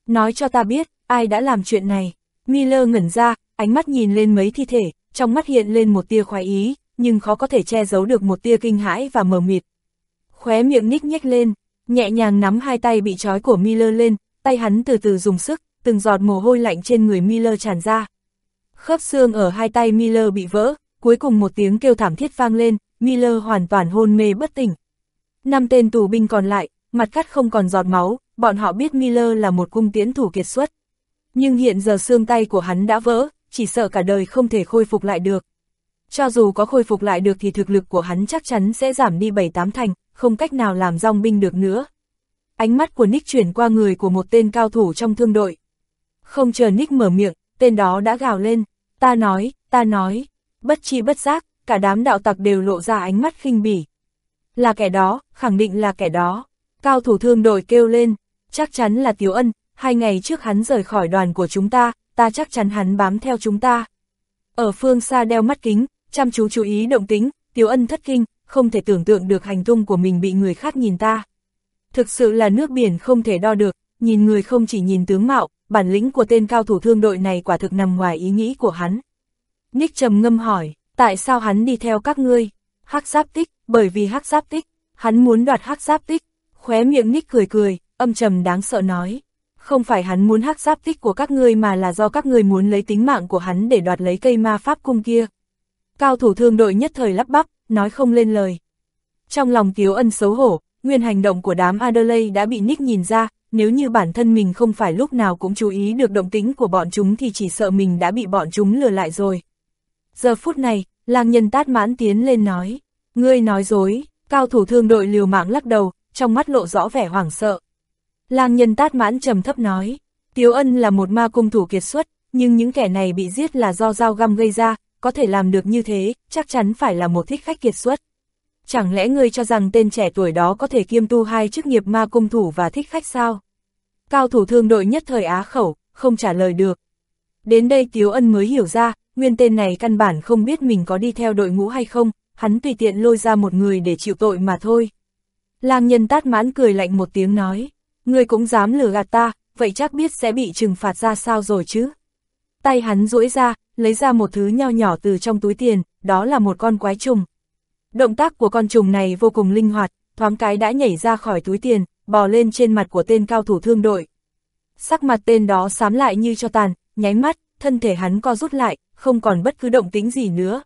Nói cho ta biết, ai đã làm chuyện này? Miller ngẩn ra, ánh mắt nhìn lên mấy thi thể, trong mắt hiện lên một tia khoái ý, nhưng khó có thể che giấu được một tia kinh hãi và mờ mịt. Khóe miệng Nick nhếch lên, nhẹ nhàng nắm hai tay bị trói của Miller lên, tay hắn từ từ dùng sức, từng giọt mồ hôi lạnh trên người Miller tràn ra. Khớp xương ở hai tay Miller bị vỡ, cuối cùng một tiếng kêu thảm thiết vang lên, Miller hoàn toàn hôn mê bất tỉnh. Năm tên tù binh còn lại, mặt cắt không còn giọt máu, bọn họ biết Miller là một cung tiễn thủ kiệt xuất. Nhưng hiện giờ xương tay của hắn đã vỡ, chỉ sợ cả đời không thể khôi phục lại được. Cho dù có khôi phục lại được thì thực lực của hắn chắc chắn sẽ giảm đi 7-8 thành, không cách nào làm rong binh được nữa. Ánh mắt của Nick chuyển qua người của một tên cao thủ trong thương đội. Không chờ Nick mở miệng, tên đó đã gào lên, ta nói, ta nói, bất chi bất giác, cả đám đạo tặc đều lộ ra ánh mắt khinh bỉ. Là kẻ đó, khẳng định là kẻ đó. Cao thủ thương đội kêu lên, chắc chắn là Tiếu Ân, hai ngày trước hắn rời khỏi đoàn của chúng ta, ta chắc chắn hắn bám theo chúng ta. Ở phương xa đeo mắt kính, chăm chú chú ý động tính, Tiếu Ân thất kinh, không thể tưởng tượng được hành tung của mình bị người khác nhìn ta. Thực sự là nước biển không thể đo được, nhìn người không chỉ nhìn tướng mạo, bản lĩnh của tên cao thủ thương đội này quả thực nằm ngoài ý nghĩ của hắn. Nick trầm ngâm hỏi, tại sao hắn đi theo các ngươi? Hắc giáp tích, bởi vì hắc giáp tích, hắn muốn đoạt hắc giáp tích. Khóe miệng Nick cười cười, âm trầm đáng sợ nói. Không phải hắn muốn hắc giáp tích của các ngươi mà là do các ngươi muốn lấy tính mạng của hắn để đoạt lấy cây ma pháp cung kia. Cao thủ thương đội nhất thời lắp bắp, nói không lên lời. Trong lòng Tiếu Ân xấu hổ, nguyên hành động của đám Adelaide đã bị Nick nhìn ra, nếu như bản thân mình không phải lúc nào cũng chú ý được động tính của bọn chúng thì chỉ sợ mình đã bị bọn chúng lừa lại rồi. Giờ phút này, lang nhân tát mãn tiến lên nói, ngươi nói dối, cao thủ thương đội liều mạng lắc đầu, trong mắt lộ rõ vẻ hoảng sợ. Lang nhân tát mãn trầm thấp nói, Tiếu Ân là một ma cung thủ kiệt xuất, nhưng những kẻ này bị giết là do dao găm gây ra, có thể làm được như thế, chắc chắn phải là một thích khách kiệt xuất. Chẳng lẽ ngươi cho rằng tên trẻ tuổi đó có thể kiêm tu hai chức nghiệp ma cung thủ và thích khách sao? Cao thủ thương đội nhất thời á khẩu, không trả lời được. Đến đây Tiếu Ân mới hiểu ra, nguyên tên này căn bản không biết mình có đi theo đội ngũ hay không, hắn tùy tiện lôi ra một người để chịu tội mà thôi. Lang nhân tát mãn cười lạnh một tiếng nói, ngươi cũng dám lừa gạt ta, vậy chắc biết sẽ bị trừng phạt ra sao rồi chứ. Tay hắn duỗi ra, lấy ra một thứ nho nhỏ từ trong túi tiền, đó là một con quái trùng. Động tác của con trùng này vô cùng linh hoạt, thoáng cái đã nhảy ra khỏi túi tiền, bò lên trên mặt của tên cao thủ thương đội. Sắc mặt tên đó xám lại như cho tàn, nháy mắt, thân thể hắn co rút lại, không còn bất cứ động tính gì nữa.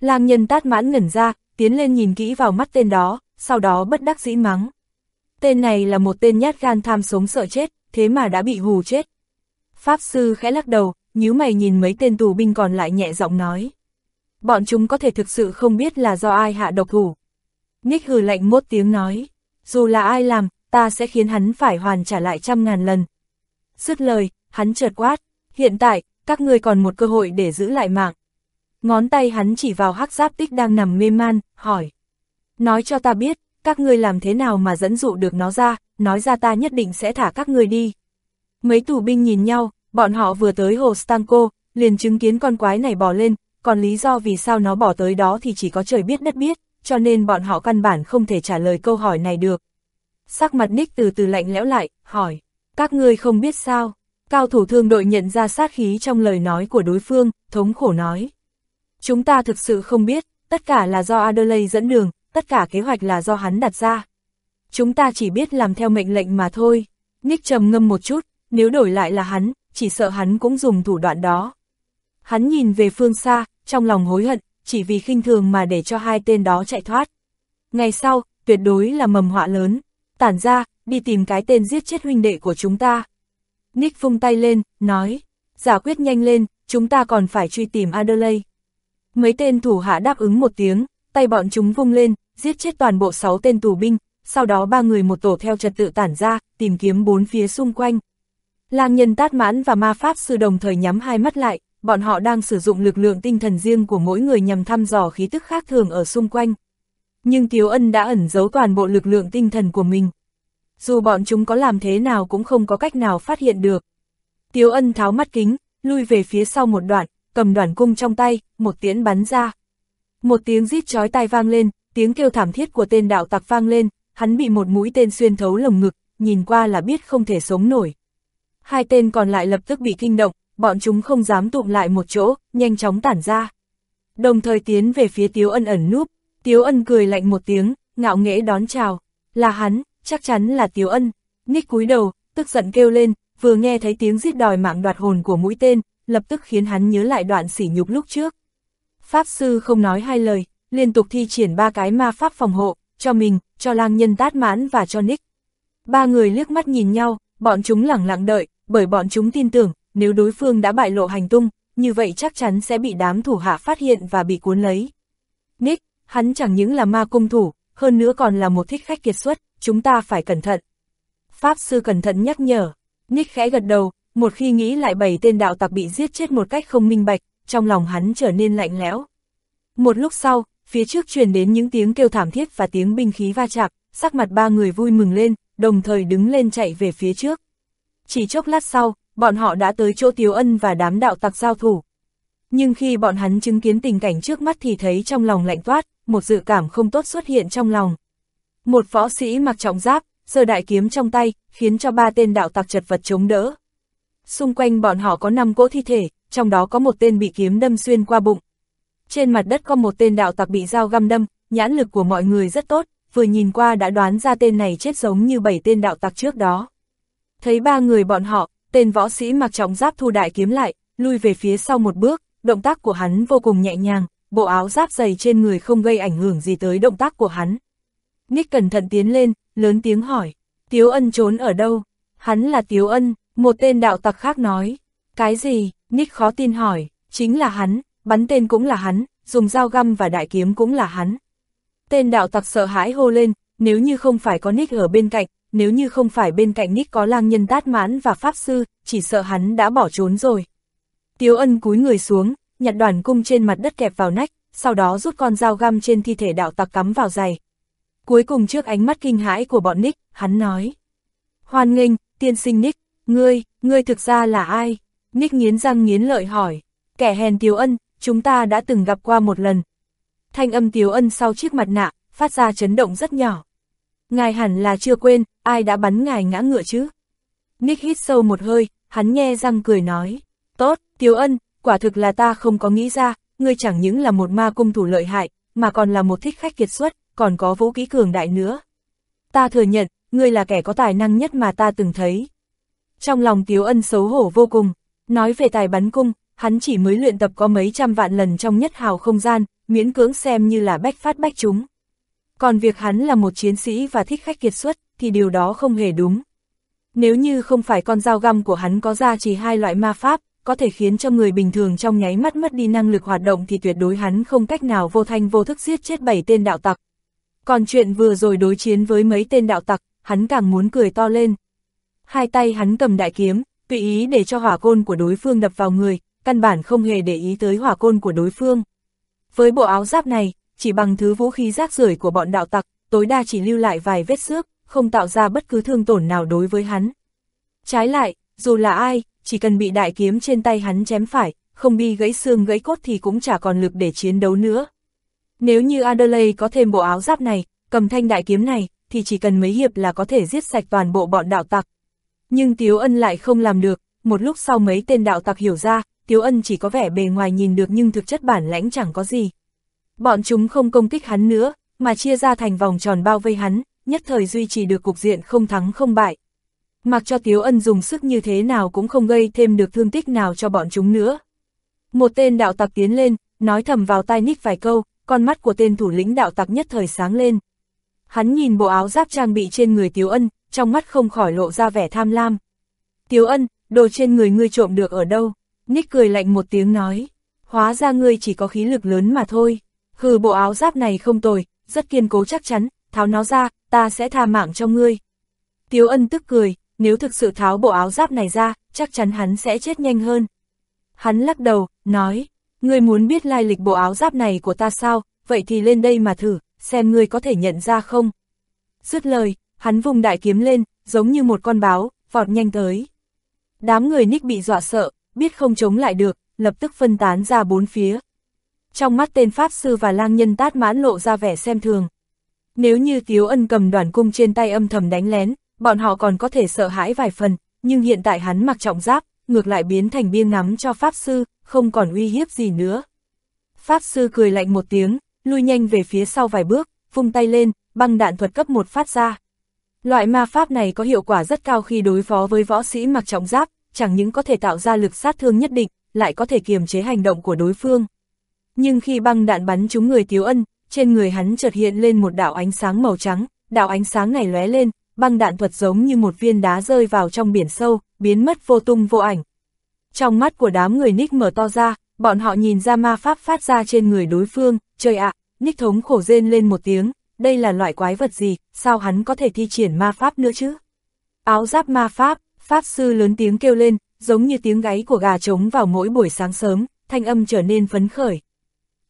Lang nhân tát mãn ngẩn ra, tiến lên nhìn kỹ vào mắt tên đó, sau đó bất đắc dĩ mắng. Tên này là một tên nhát gan tham sống sợ chết, thế mà đã bị hù chết. Pháp sư khẽ lắc đầu, nhíu mày nhìn mấy tên tù binh còn lại nhẹ giọng nói. Bọn chúng có thể thực sự không biết là do ai hạ độc thủ. Nick hừ lạnh mốt tiếng nói, dù là ai làm, ta sẽ khiến hắn phải hoàn trả lại trăm ngàn lần. Dứt lời, hắn chợt quát, hiện tại, các ngươi còn một cơ hội để giữ lại mạng. Ngón tay hắn chỉ vào hắc giáp tích đang nằm mê man, hỏi. Nói cho ta biết, các ngươi làm thế nào mà dẫn dụ được nó ra, nói ra ta nhất định sẽ thả các ngươi đi. Mấy tù binh nhìn nhau, bọn họ vừa tới hồ Stanko, liền chứng kiến con quái này bỏ lên, còn lý do vì sao nó bỏ tới đó thì chỉ có trời biết đất biết, cho nên bọn họ căn bản không thể trả lời câu hỏi này được. Sắc mặt Nick từ từ lạnh lẽo lại, hỏi, các ngươi không biết sao? Cao thủ thương đội nhận ra sát khí trong lời nói của đối phương, thống khổ nói. Chúng ta thực sự không biết, tất cả là do Adelaide dẫn đường, tất cả kế hoạch là do hắn đặt ra. Chúng ta chỉ biết làm theo mệnh lệnh mà thôi. Nick trầm ngâm một chút, nếu đổi lại là hắn, chỉ sợ hắn cũng dùng thủ đoạn đó. Hắn nhìn về phương xa, trong lòng hối hận, chỉ vì khinh thường mà để cho hai tên đó chạy thoát. Ngày sau, tuyệt đối là mầm họa lớn. Tản ra, đi tìm cái tên giết chết huynh đệ của chúng ta. Nick vung tay lên, nói, giả quyết nhanh lên, chúng ta còn phải truy tìm Adelaide. Mấy tên thủ hạ đáp ứng một tiếng, tay bọn chúng vung lên, giết chết toàn bộ 6 tên tù binh, sau đó ba người một tổ theo trật tự tản ra, tìm kiếm bốn phía xung quanh. Lang nhân tát mãn và ma pháp sư đồng thời nhắm hai mắt lại, bọn họ đang sử dụng lực lượng tinh thần riêng của mỗi người nhằm thăm dò khí tức khác thường ở xung quanh. Nhưng Tiếu Ân đã ẩn giấu toàn bộ lực lượng tinh thần của mình. Dù bọn chúng có làm thế nào cũng không có cách nào phát hiện được. Tiếu Ân tháo mắt kính, lui về phía sau một đoạn, cầm đoàn cung trong tay, một tiễn bắn ra. Một tiếng rít chói tai vang lên, tiếng kêu thảm thiết của tên đạo tặc vang lên, hắn bị một mũi tên xuyên thấu lồng ngực, nhìn qua là biết không thể sống nổi. Hai tên còn lại lập tức bị kinh động, bọn chúng không dám tụm lại một chỗ, nhanh chóng tản ra. Đồng thời tiến về phía Tiếu Ân ẩn núp, Tiếu Ân cười lạnh một tiếng, ngạo nghễ đón chào. Là hắn, chắc chắn là Tiếu Ân. Nick cúi đầu, tức giận kêu lên, vừa nghe thấy tiếng giết đòi mạng đoạt hồn của mũi tên, lập tức khiến hắn nhớ lại đoạn sỉ nhục lúc trước. Pháp sư không nói hai lời, liên tục thi triển ba cái ma pháp phòng hộ, cho mình, cho lang nhân tát mãn và cho Nick. Ba người liếc mắt nhìn nhau, bọn chúng lẳng lặng đợi, bởi bọn chúng tin tưởng, nếu đối phương đã bại lộ hành tung, như vậy chắc chắn sẽ bị đám thủ hạ phát hiện và bị cuốn lấy. Nick, hắn chẳng những là ma cung thủ, hơn nữa còn là một thích khách kiệt xuất, chúng ta phải cẩn thận. Pháp sư cẩn thận nhắc nhở, Nick khẽ gật đầu, một khi nghĩ lại bảy tên đạo tặc bị giết chết một cách không minh bạch, trong lòng hắn trở nên lạnh lẽo. Một lúc sau, phía trước truyền đến những tiếng kêu thảm thiết và tiếng binh khí va chạm, sắc mặt ba người vui mừng lên, đồng thời đứng lên chạy về phía trước. Chỉ chốc lát sau, bọn họ đã tới chỗ Tiếu Ân và đám đạo tặc giao thủ. Nhưng khi bọn hắn chứng kiến tình cảnh trước mắt thì thấy trong lòng lạnh toát, một dự cảm không tốt xuất hiện trong lòng. Một võ sĩ mặc trọng giáp, giơ đại kiếm trong tay, khiến cho ba tên đạo tặc chật vật chống đỡ. Xung quanh bọn họ có năm cỗ thi thể, trong đó có một tên bị kiếm đâm xuyên qua bụng. Trên mặt đất có một tên đạo tặc bị dao găm đâm, nhãn lực của mọi người rất tốt, vừa nhìn qua đã đoán ra tên này chết giống như bảy tên đạo tặc trước đó. Thấy ba người bọn họ, tên võ sĩ mặc trọng giáp thu đại kiếm lại, lui về phía sau một bước, động tác của hắn vô cùng nhẹ nhàng, bộ áo giáp dày trên người không gây ảnh hưởng gì tới động tác của hắn. Nick cẩn thận tiến lên, lớn tiếng hỏi, Tiếu Ân trốn ở đâu? Hắn là Tiếu Ân, một tên đạo tặc khác nói. Cái gì? Nick khó tin hỏi, chính là hắn, bắn tên cũng là hắn, dùng dao găm và đại kiếm cũng là hắn. Tên đạo tặc sợ hãi hô lên, nếu như không phải có Nick ở bên cạnh, nếu như không phải bên cạnh Nick có lang nhân tát mãn và pháp sư, chỉ sợ hắn đã bỏ trốn rồi. Tiếu ân cúi người xuống, nhặt đoàn cung trên mặt đất kẹp vào nách, sau đó rút con dao găm trên thi thể đạo tặc cắm vào giày. Cuối cùng trước ánh mắt kinh hãi của bọn Nick, hắn nói. Hoan nghênh, tiên sinh Nick, ngươi, ngươi thực ra là ai? Nick nghiến răng nghiến lợi hỏi. Kẻ hèn Tiếu ân, chúng ta đã từng gặp qua một lần. Thanh âm Tiếu ân sau chiếc mặt nạ, phát ra chấn động rất nhỏ. Ngài hẳn là chưa quên, ai đã bắn ngài ngã ngựa chứ? Nick hít sâu một hơi, hắn nhe răng cười nói. Tốt, Tiếu ân, quả thực là ta không có nghĩ ra, ngươi chẳng những là một ma cung thủ lợi hại, mà còn là một thích khách kiệt xuất, còn có vũ kỹ cường đại nữa. Ta thừa nhận, ngươi là kẻ có tài năng nhất mà ta từng thấy. Trong lòng Tiếu ân xấu hổ vô cùng, nói về tài bắn cung, hắn chỉ mới luyện tập có mấy trăm vạn lần trong nhất hào không gian, miễn cưỡng xem như là bách phát bách chúng. Còn việc hắn là một chiến sĩ và thích khách kiệt xuất, thì điều đó không hề đúng. Nếu như không phải con dao găm của hắn có ra chỉ hai loại ma pháp, có thể khiến cho người bình thường trong nháy mắt mất đi năng lực hoạt động thì tuyệt đối hắn không cách nào vô thanh vô thức giết chết bảy tên đạo tặc. Còn chuyện vừa rồi đối chiến với mấy tên đạo tặc, hắn càng muốn cười to lên. Hai tay hắn cầm đại kiếm, tùy ý để cho hỏa côn của đối phương đập vào người, căn bản không hề để ý tới hỏa côn của đối phương. Với bộ áo giáp này, chỉ bằng thứ vũ khí rác rưởi của bọn đạo tặc, tối đa chỉ lưu lại vài vết xước, không tạo ra bất cứ thương tổn nào đối với hắn. Trái lại, dù là ai, chỉ cần bị đại kiếm trên tay hắn chém phải, không bị gãy xương gãy cốt thì cũng chả còn lực để chiến đấu nữa. Nếu như Adelaide có thêm bộ áo giáp này, cầm thanh đại kiếm này, thì chỉ cần mấy hiệp là có thể giết sạch toàn bộ bọn đạo tặc. Nhưng Tiếu Ân lại không làm được, một lúc sau mấy tên đạo tặc hiểu ra, Tiếu Ân chỉ có vẻ bề ngoài nhìn được nhưng thực chất bản lãnh chẳng có gì. Bọn chúng không công kích hắn nữa, mà chia ra thành vòng tròn bao vây hắn, nhất thời duy trì được cục diện không thắng không bại. Mặc cho Tiếu Ân dùng sức như thế nào cũng không gây thêm được thương tích nào cho bọn chúng nữa. Một tên đạo tặc tiến lên, nói thầm vào tai Nick vài câu, con mắt của tên thủ lĩnh đạo tặc nhất thời sáng lên. Hắn nhìn bộ áo giáp trang bị trên người Tiếu Ân, trong mắt không khỏi lộ ra vẻ tham lam. Tiếu Ân, đồ trên người ngươi trộm được ở đâu? Nick cười lạnh một tiếng nói. Hóa ra ngươi chỉ có khí lực lớn mà thôi. Hừ bộ áo giáp này không tồi, rất kiên cố chắc chắn, tháo nó ra, ta sẽ tha mạng cho ngươi. Tiếu ân tức cười, nếu thực sự tháo bộ áo giáp này ra, chắc chắn hắn sẽ chết nhanh hơn. Hắn lắc đầu, nói, ngươi muốn biết lai lịch bộ áo giáp này của ta sao, vậy thì lên đây mà thử, xem ngươi có thể nhận ra không. Dứt lời, hắn vùng đại kiếm lên, giống như một con báo, vọt nhanh tới. Đám người Nick bị dọa sợ, biết không chống lại được, lập tức phân tán ra bốn phía. Trong mắt tên Pháp Sư và lang nhân tát mãn lộ ra vẻ xem thường. Nếu như Tiếu Ân cầm đoàn cung trên tay âm thầm đánh lén, bọn họ còn có thể sợ hãi vài phần, nhưng hiện tại hắn mặc trọng giáp, ngược lại biến thành biên ngắm cho Pháp Sư, không còn uy hiếp gì nữa. Pháp Sư cười lạnh một tiếng, lui nhanh về phía sau vài bước, vung tay lên, băng đạn thuật cấp một phát ra. Loại ma pháp này có hiệu quả rất cao khi đối phó với võ sĩ mặc trọng giáp, chẳng những có thể tạo ra lực sát thương nhất định, lại có thể kiềm chế hành động của đối phương. Nhưng khi băng đạn bắn trúng người Tiếu Ân, trên người hắn chợt hiện lên một đạo ánh sáng màu trắng, đạo ánh sáng này lóe lên, băng đạn thuật giống như một viên đá rơi vào trong biển sâu, biến mất vô tung vô ảnh. Trong mắt của đám người Nick mở to ra, bọn họ nhìn ra ma pháp phát ra trên người đối phương, trời ạ, Nick thống khổ rên lên một tiếng, đây là loại quái vật gì, sao hắn có thể thi triển ma pháp nữa chứ? Áo giáp ma pháp, pháp sư lớn tiếng kêu lên, giống như tiếng gáy của gà trống vào mỗi buổi sáng sớm, thanh âm trở nên phấn khởi.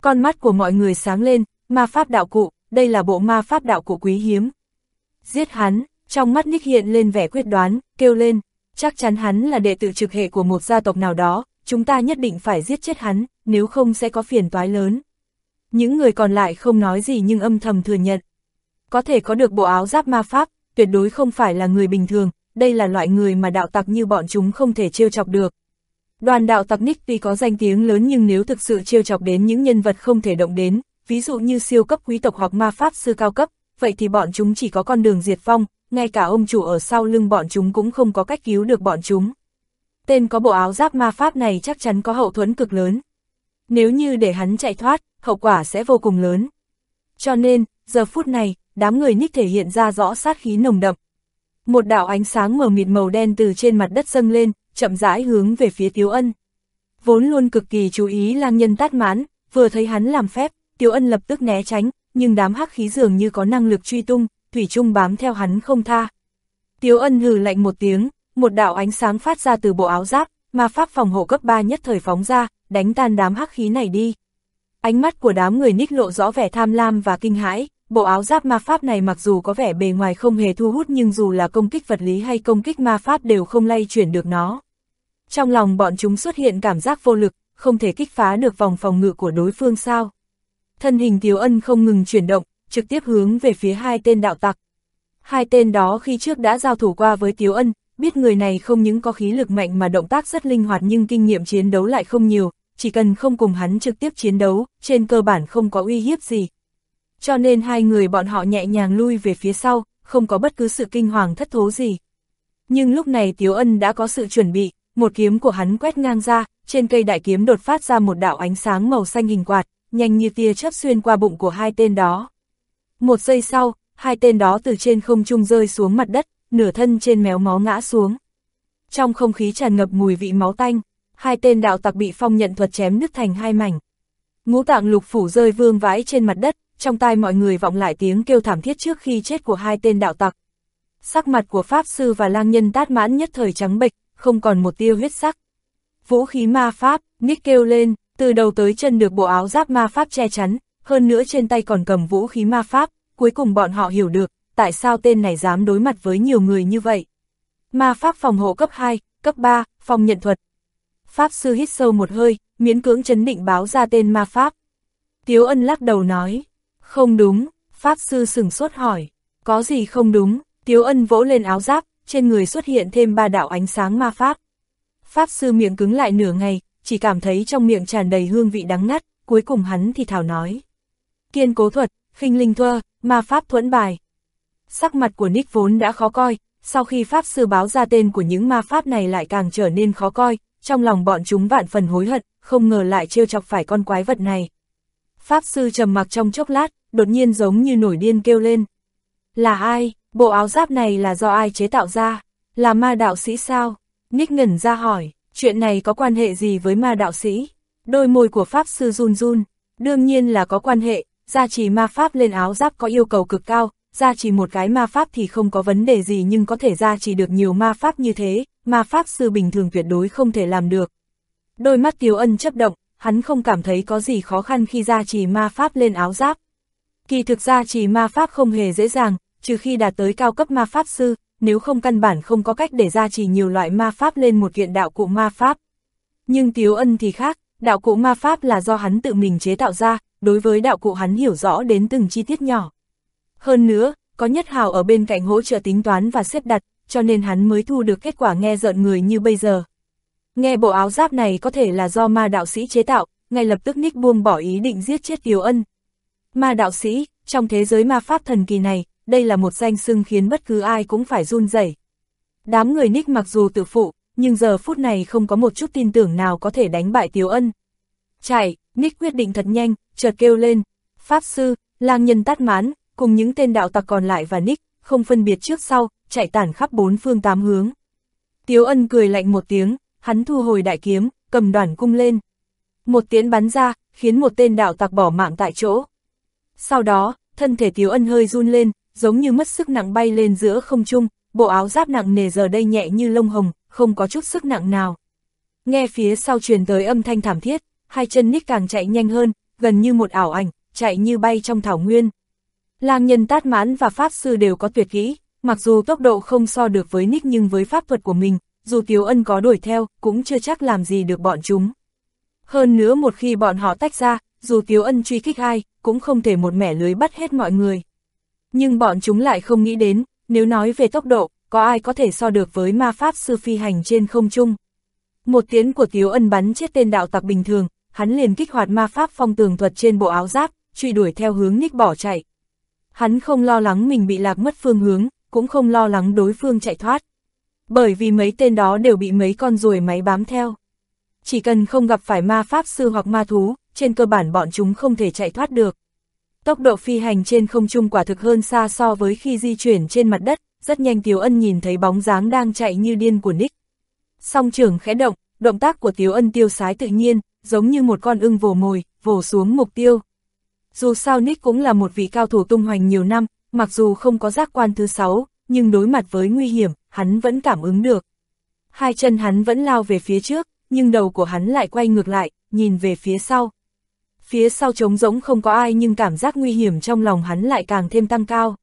Con mắt của mọi người sáng lên, ma pháp đạo cụ, đây là bộ ma pháp đạo cụ quý hiếm. Giết hắn, trong mắt Nick hiện lên vẻ quyết đoán, kêu lên, chắc chắn hắn là đệ tử trực hệ của một gia tộc nào đó, chúng ta nhất định phải giết chết hắn, nếu không sẽ có phiền toái lớn. Những người còn lại không nói gì nhưng âm thầm thừa nhận. Có thể có được bộ áo giáp ma pháp, tuyệt đối không phải là người bình thường, đây là loại người mà đạo tặc như bọn chúng không thể trêu chọc được. Đoàn đạo tặc Nick tuy có danh tiếng lớn nhưng nếu thực sự trêu chọc đến những nhân vật không thể động đến, ví dụ như siêu cấp quý tộc hoặc ma pháp sư cao cấp, vậy thì bọn chúng chỉ có con đường diệt vong, ngay cả ông chủ ở sau lưng bọn chúng cũng không có cách cứu được bọn chúng. Tên có bộ áo giáp ma pháp này chắc chắn có hậu thuẫn cực lớn. Nếu như để hắn chạy thoát, hậu quả sẽ vô cùng lớn. Cho nên, giờ phút này, đám người Nick thể hiện ra rõ sát khí nồng đậm. Một đạo ánh sáng mờ mịt màu đen từ trên mặt đất dâng lên, chậm rãi hướng về phía Tiếu Ân. Vốn luôn cực kỳ chú ý lang nhân tát mãn, vừa thấy hắn làm phép, Tiếu Ân lập tức né tránh, nhưng đám hắc khí dường như có năng lực truy tung, Thủy Trung bám theo hắn không tha. Tiếu Ân hừ lạnh một tiếng, một đạo ánh sáng phát ra từ bộ áo giáp, mà pháp phòng hộ cấp 3 nhất thời phóng ra, đánh tan đám hắc khí này đi. Ánh mắt của đám người ních lộ rõ vẻ tham lam và kinh hãi, bộ áo giáp ma pháp này mặc dù có vẻ bề ngoài không hề thu hút nhưng dù là công kích vật lý hay công kích ma pháp đều không lay chuyển được nó. Trong lòng bọn chúng xuất hiện cảm giác vô lực, không thể kích phá được vòng phòng ngự của đối phương sao. Thân hình Tiếu Ân không ngừng chuyển động, trực tiếp hướng về phía hai tên đạo tặc. Hai tên đó khi trước đã giao thủ qua với Tiếu Ân, biết người này không những có khí lực mạnh mà động tác rất linh hoạt nhưng kinh nghiệm chiến đấu lại không nhiều, chỉ cần không cùng hắn trực tiếp chiến đấu, trên cơ bản không có uy hiếp gì. Cho nên hai người bọn họ nhẹ nhàng lui về phía sau, không có bất cứ sự kinh hoàng thất thố gì. Nhưng lúc này Tiếu Ân đã có sự chuẩn bị, một kiếm của hắn quét ngang ra, trên cây đại kiếm đột phát ra một đạo ánh sáng màu xanh hình quạt, nhanh như tia chớp xuyên qua bụng của hai tên đó. Một giây sau, hai tên đó từ trên không trung rơi xuống mặt đất, nửa thân trên méo mó ngã xuống. Trong không khí tràn ngập mùi vị máu tanh, hai tên đạo tặc bị phong nhận thuật chém nứt thành hai mảnh. Ngũ tạng lục phủ rơi vương vãi trên mặt đất, trong tai mọi người vọng lại tiếng kêu thảm thiết trước khi chết của hai tên đạo tặc. Sắc mặt của Pháp Sư và lang nhân tát mãn nhất thời trắng bệch, không còn một tiêu huyết sắc. Vũ khí ma Pháp, Nick kêu lên, từ đầu tới chân được bộ áo giáp ma Pháp che chắn, hơn nữa trên tay còn cầm vũ khí ma Pháp, cuối cùng bọn họ hiểu được, tại sao tên này dám đối mặt với nhiều người như vậy. Ma Pháp phòng hộ cấp 2, cấp 3, phòng nhận thuật. Pháp sư hít sâu một hơi, miễn cưỡng chấn định báo ra tên ma Pháp. Tiếu ân lắc đầu nói, không đúng, Pháp sư sừng sốt hỏi, có gì không đúng, Tiếu ân vỗ lên áo giáp, trên người xuất hiện thêm ba đạo ánh sáng ma Pháp. Pháp sư miệng cứng lại nửa ngày, chỉ cảm thấy trong miệng tràn đầy hương vị đắng ngắt, cuối cùng hắn thì thảo nói. Kiên cố thuật, khinh linh thơ, ma Pháp thuẫn bài. Sắc mặt của Nick vốn đã khó coi, sau khi Pháp sư báo ra tên của những ma Pháp này lại càng trở nên khó coi, trong lòng bọn chúng vạn phần hối hận, không ngờ lại trêu chọc phải con quái vật này. Pháp sư trầm mặc trong chốc lát, đột nhiên giống như nổi điên kêu lên. Là ai? Bộ áo giáp này là do ai chế tạo ra? Là ma đạo sĩ sao? Nick ngẩn ra hỏi, chuyện này có quan hệ gì với ma đạo sĩ? Đôi môi của Pháp sư run run, đương nhiên là có quan hệ, gia trì ma pháp lên áo giáp có yêu cầu cực cao, gia trì một cái ma pháp thì không có vấn đề gì nhưng có thể gia trì được nhiều ma pháp như thế, ma pháp sư bình thường tuyệt đối không thể làm được. Đôi mắt Tiếu Ân chấp động, hắn không cảm thấy có gì khó khăn khi gia trì ma pháp lên áo giáp. Kỳ thực gia trì ma pháp không hề dễ dàng, trừ khi đạt tới cao cấp ma pháp sư, nếu không căn bản không có cách để gia trì nhiều loại ma pháp lên một kiện đạo cụ ma pháp. Nhưng Tiếu Ân thì khác, đạo cụ ma pháp là do hắn tự mình chế tạo ra, đối với đạo cụ hắn hiểu rõ đến từng chi tiết nhỏ. Hơn nữa, có nhất hào ở bên cạnh hỗ trợ tính toán và xếp đặt, cho nên hắn mới thu được kết quả nghe rợn người như bây giờ. Nghe bộ áo giáp này có thể là do ma đạo sĩ chế tạo, ngay lập tức Nick buông bỏ ý định giết chết Tiểu Ân. Ma đạo sĩ, trong thế giới ma pháp thần kỳ này, đây là một danh xưng khiến bất cứ ai cũng phải run rẩy. Đám người Nick mặc dù tự phụ, nhưng giờ phút này không có một chút tin tưởng nào có thể đánh bại Tiếu Ân. Chạy, Nick quyết định thật nhanh, chợt kêu lên, Pháp Sư, lang nhân tát mán, cùng những tên đạo tặc còn lại và Nick, không phân biệt trước sau, chạy tản khắp bốn phương tám hướng. Tiếu Ân cười lạnh một tiếng, hắn thu hồi đại kiếm, cầm đoàn cung lên. Một tiếng bắn ra, khiến một tên đạo tặc bỏ mạng tại chỗ. Sau đó, thân thể Tiếu Ân hơi run lên, giống như mất sức nặng bay lên giữa không trung, bộ áo giáp nặng nề giờ đây nhẹ như lông hồng, không có chút sức nặng nào. Nghe phía sau truyền tới âm thanh thảm thiết, hai chân Nick càng chạy nhanh hơn, gần như một ảo ảnh, chạy như bay trong thảo nguyên. Lang nhân tát mãn và pháp sư đều có tuyệt kỹ, mặc dù tốc độ không so được với Nick nhưng với pháp thuật của mình, dù Tiếu Ân có đuổi theo, cũng chưa chắc làm gì được bọn chúng. Hơn nữa một khi bọn họ tách ra, dù Tiếu Ân truy kích ai, cũng không thể một mẻ lưới bắt hết mọi người. Nhưng bọn chúng lại không nghĩ đến, nếu nói về tốc độ, có ai có thể so được với ma pháp sư phi hành trên không trung. Một tiến của Tiếu Ân bắn chết tên đạo tặc bình thường, hắn liền kích hoạt ma pháp phong tường thuật trên bộ áo giáp, truy đuổi theo hướng Nick bỏ chạy. Hắn không lo lắng mình bị lạc mất phương hướng, cũng không lo lắng đối phương chạy thoát. Bởi vì mấy tên đó đều bị mấy con ruồi máy bám theo. Chỉ cần không gặp phải ma pháp sư hoặc ma thú, trên cơ bản bọn chúng không thể chạy thoát được. Tốc độ phi hành trên không trung quả thực hơn xa so với khi di chuyển trên mặt đất, rất nhanh Tiếu Ân nhìn thấy bóng dáng đang chạy như điên của Nick. Song trường khẽ động, động tác của Tiếu Ân tiêu sái tự nhiên, giống như một con ưng vồ mồi, vồ xuống mục tiêu. Dù sao Nick cũng là một vị cao thủ tung hoành nhiều năm, mặc dù không có giác quan thứ sáu, nhưng đối mặt với nguy hiểm, hắn vẫn cảm ứng được. Hai chân hắn vẫn lao về phía trước, nhưng đầu của hắn lại quay ngược lại, nhìn về phía sau. Phía sau trống rỗng không có ai nhưng cảm giác nguy hiểm trong lòng hắn lại càng thêm tăng cao.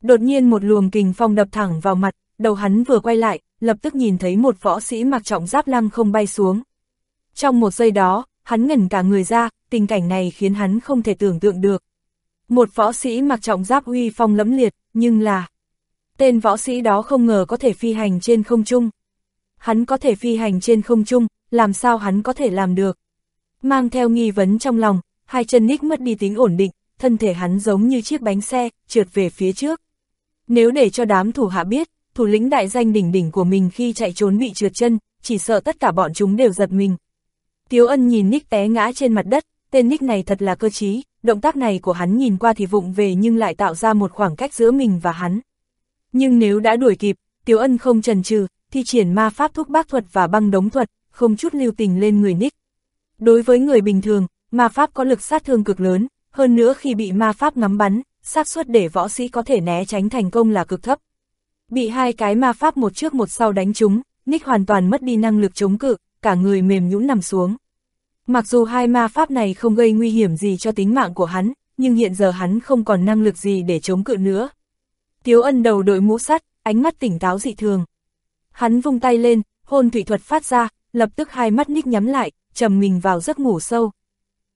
Đột nhiên một luồng kình phong đập thẳng vào mặt, đầu hắn vừa quay lại, lập tức nhìn thấy một võ sĩ mặc trọng giáp lăng không bay xuống. Trong một giây đó, hắn ngẩn cả người ra, tình cảnh này khiến hắn không thể tưởng tượng được. Một võ sĩ mặc trọng giáp uy phong lẫm liệt, nhưng là... Tên võ sĩ đó không ngờ có thể phi hành trên không trung. Hắn có thể phi hành trên không trung, làm sao hắn có thể làm được? Mang theo nghi vấn trong lòng, hai chân Nick mất đi tính ổn định, thân thể hắn giống như chiếc bánh xe, trượt về phía trước. Nếu để cho đám thủ hạ biết, thủ lĩnh đại danh đỉnh đỉnh của mình khi chạy trốn bị trượt chân, chỉ sợ tất cả bọn chúng đều giật mình. Tiếu ân nhìn Nick té ngã trên mặt đất, tên Nick này thật là cơ trí, động tác này của hắn nhìn qua thì vụng về nhưng lại tạo ra một khoảng cách giữa mình và hắn. Nhưng nếu đã đuổi kịp, Tiếu ân không trần trừ, thi triển ma pháp thuốc bác thuật và băng đống thuật, không chút lưu tình lên người Nick. Đối với người bình thường, ma pháp có lực sát thương cực lớn, hơn nữa khi bị ma pháp ngắm bắn, xác suất để võ sĩ có thể né tránh thành công là cực thấp. Bị hai cái ma pháp một trước một sau đánh trúng, Nick hoàn toàn mất đi năng lực chống cự, cả người mềm nhũn nằm xuống. Mặc dù hai ma pháp này không gây nguy hiểm gì cho tính mạng của hắn, nhưng hiện giờ hắn không còn năng lực gì để chống cự nữa. Tiếu ân đầu đội mũ sắt, ánh mắt tỉnh táo dị thường. Hắn vung tay lên, hôn thủy thuật phát ra, lập tức hai mắt nhích nhắm lại, trầm mình vào giấc ngủ sâu.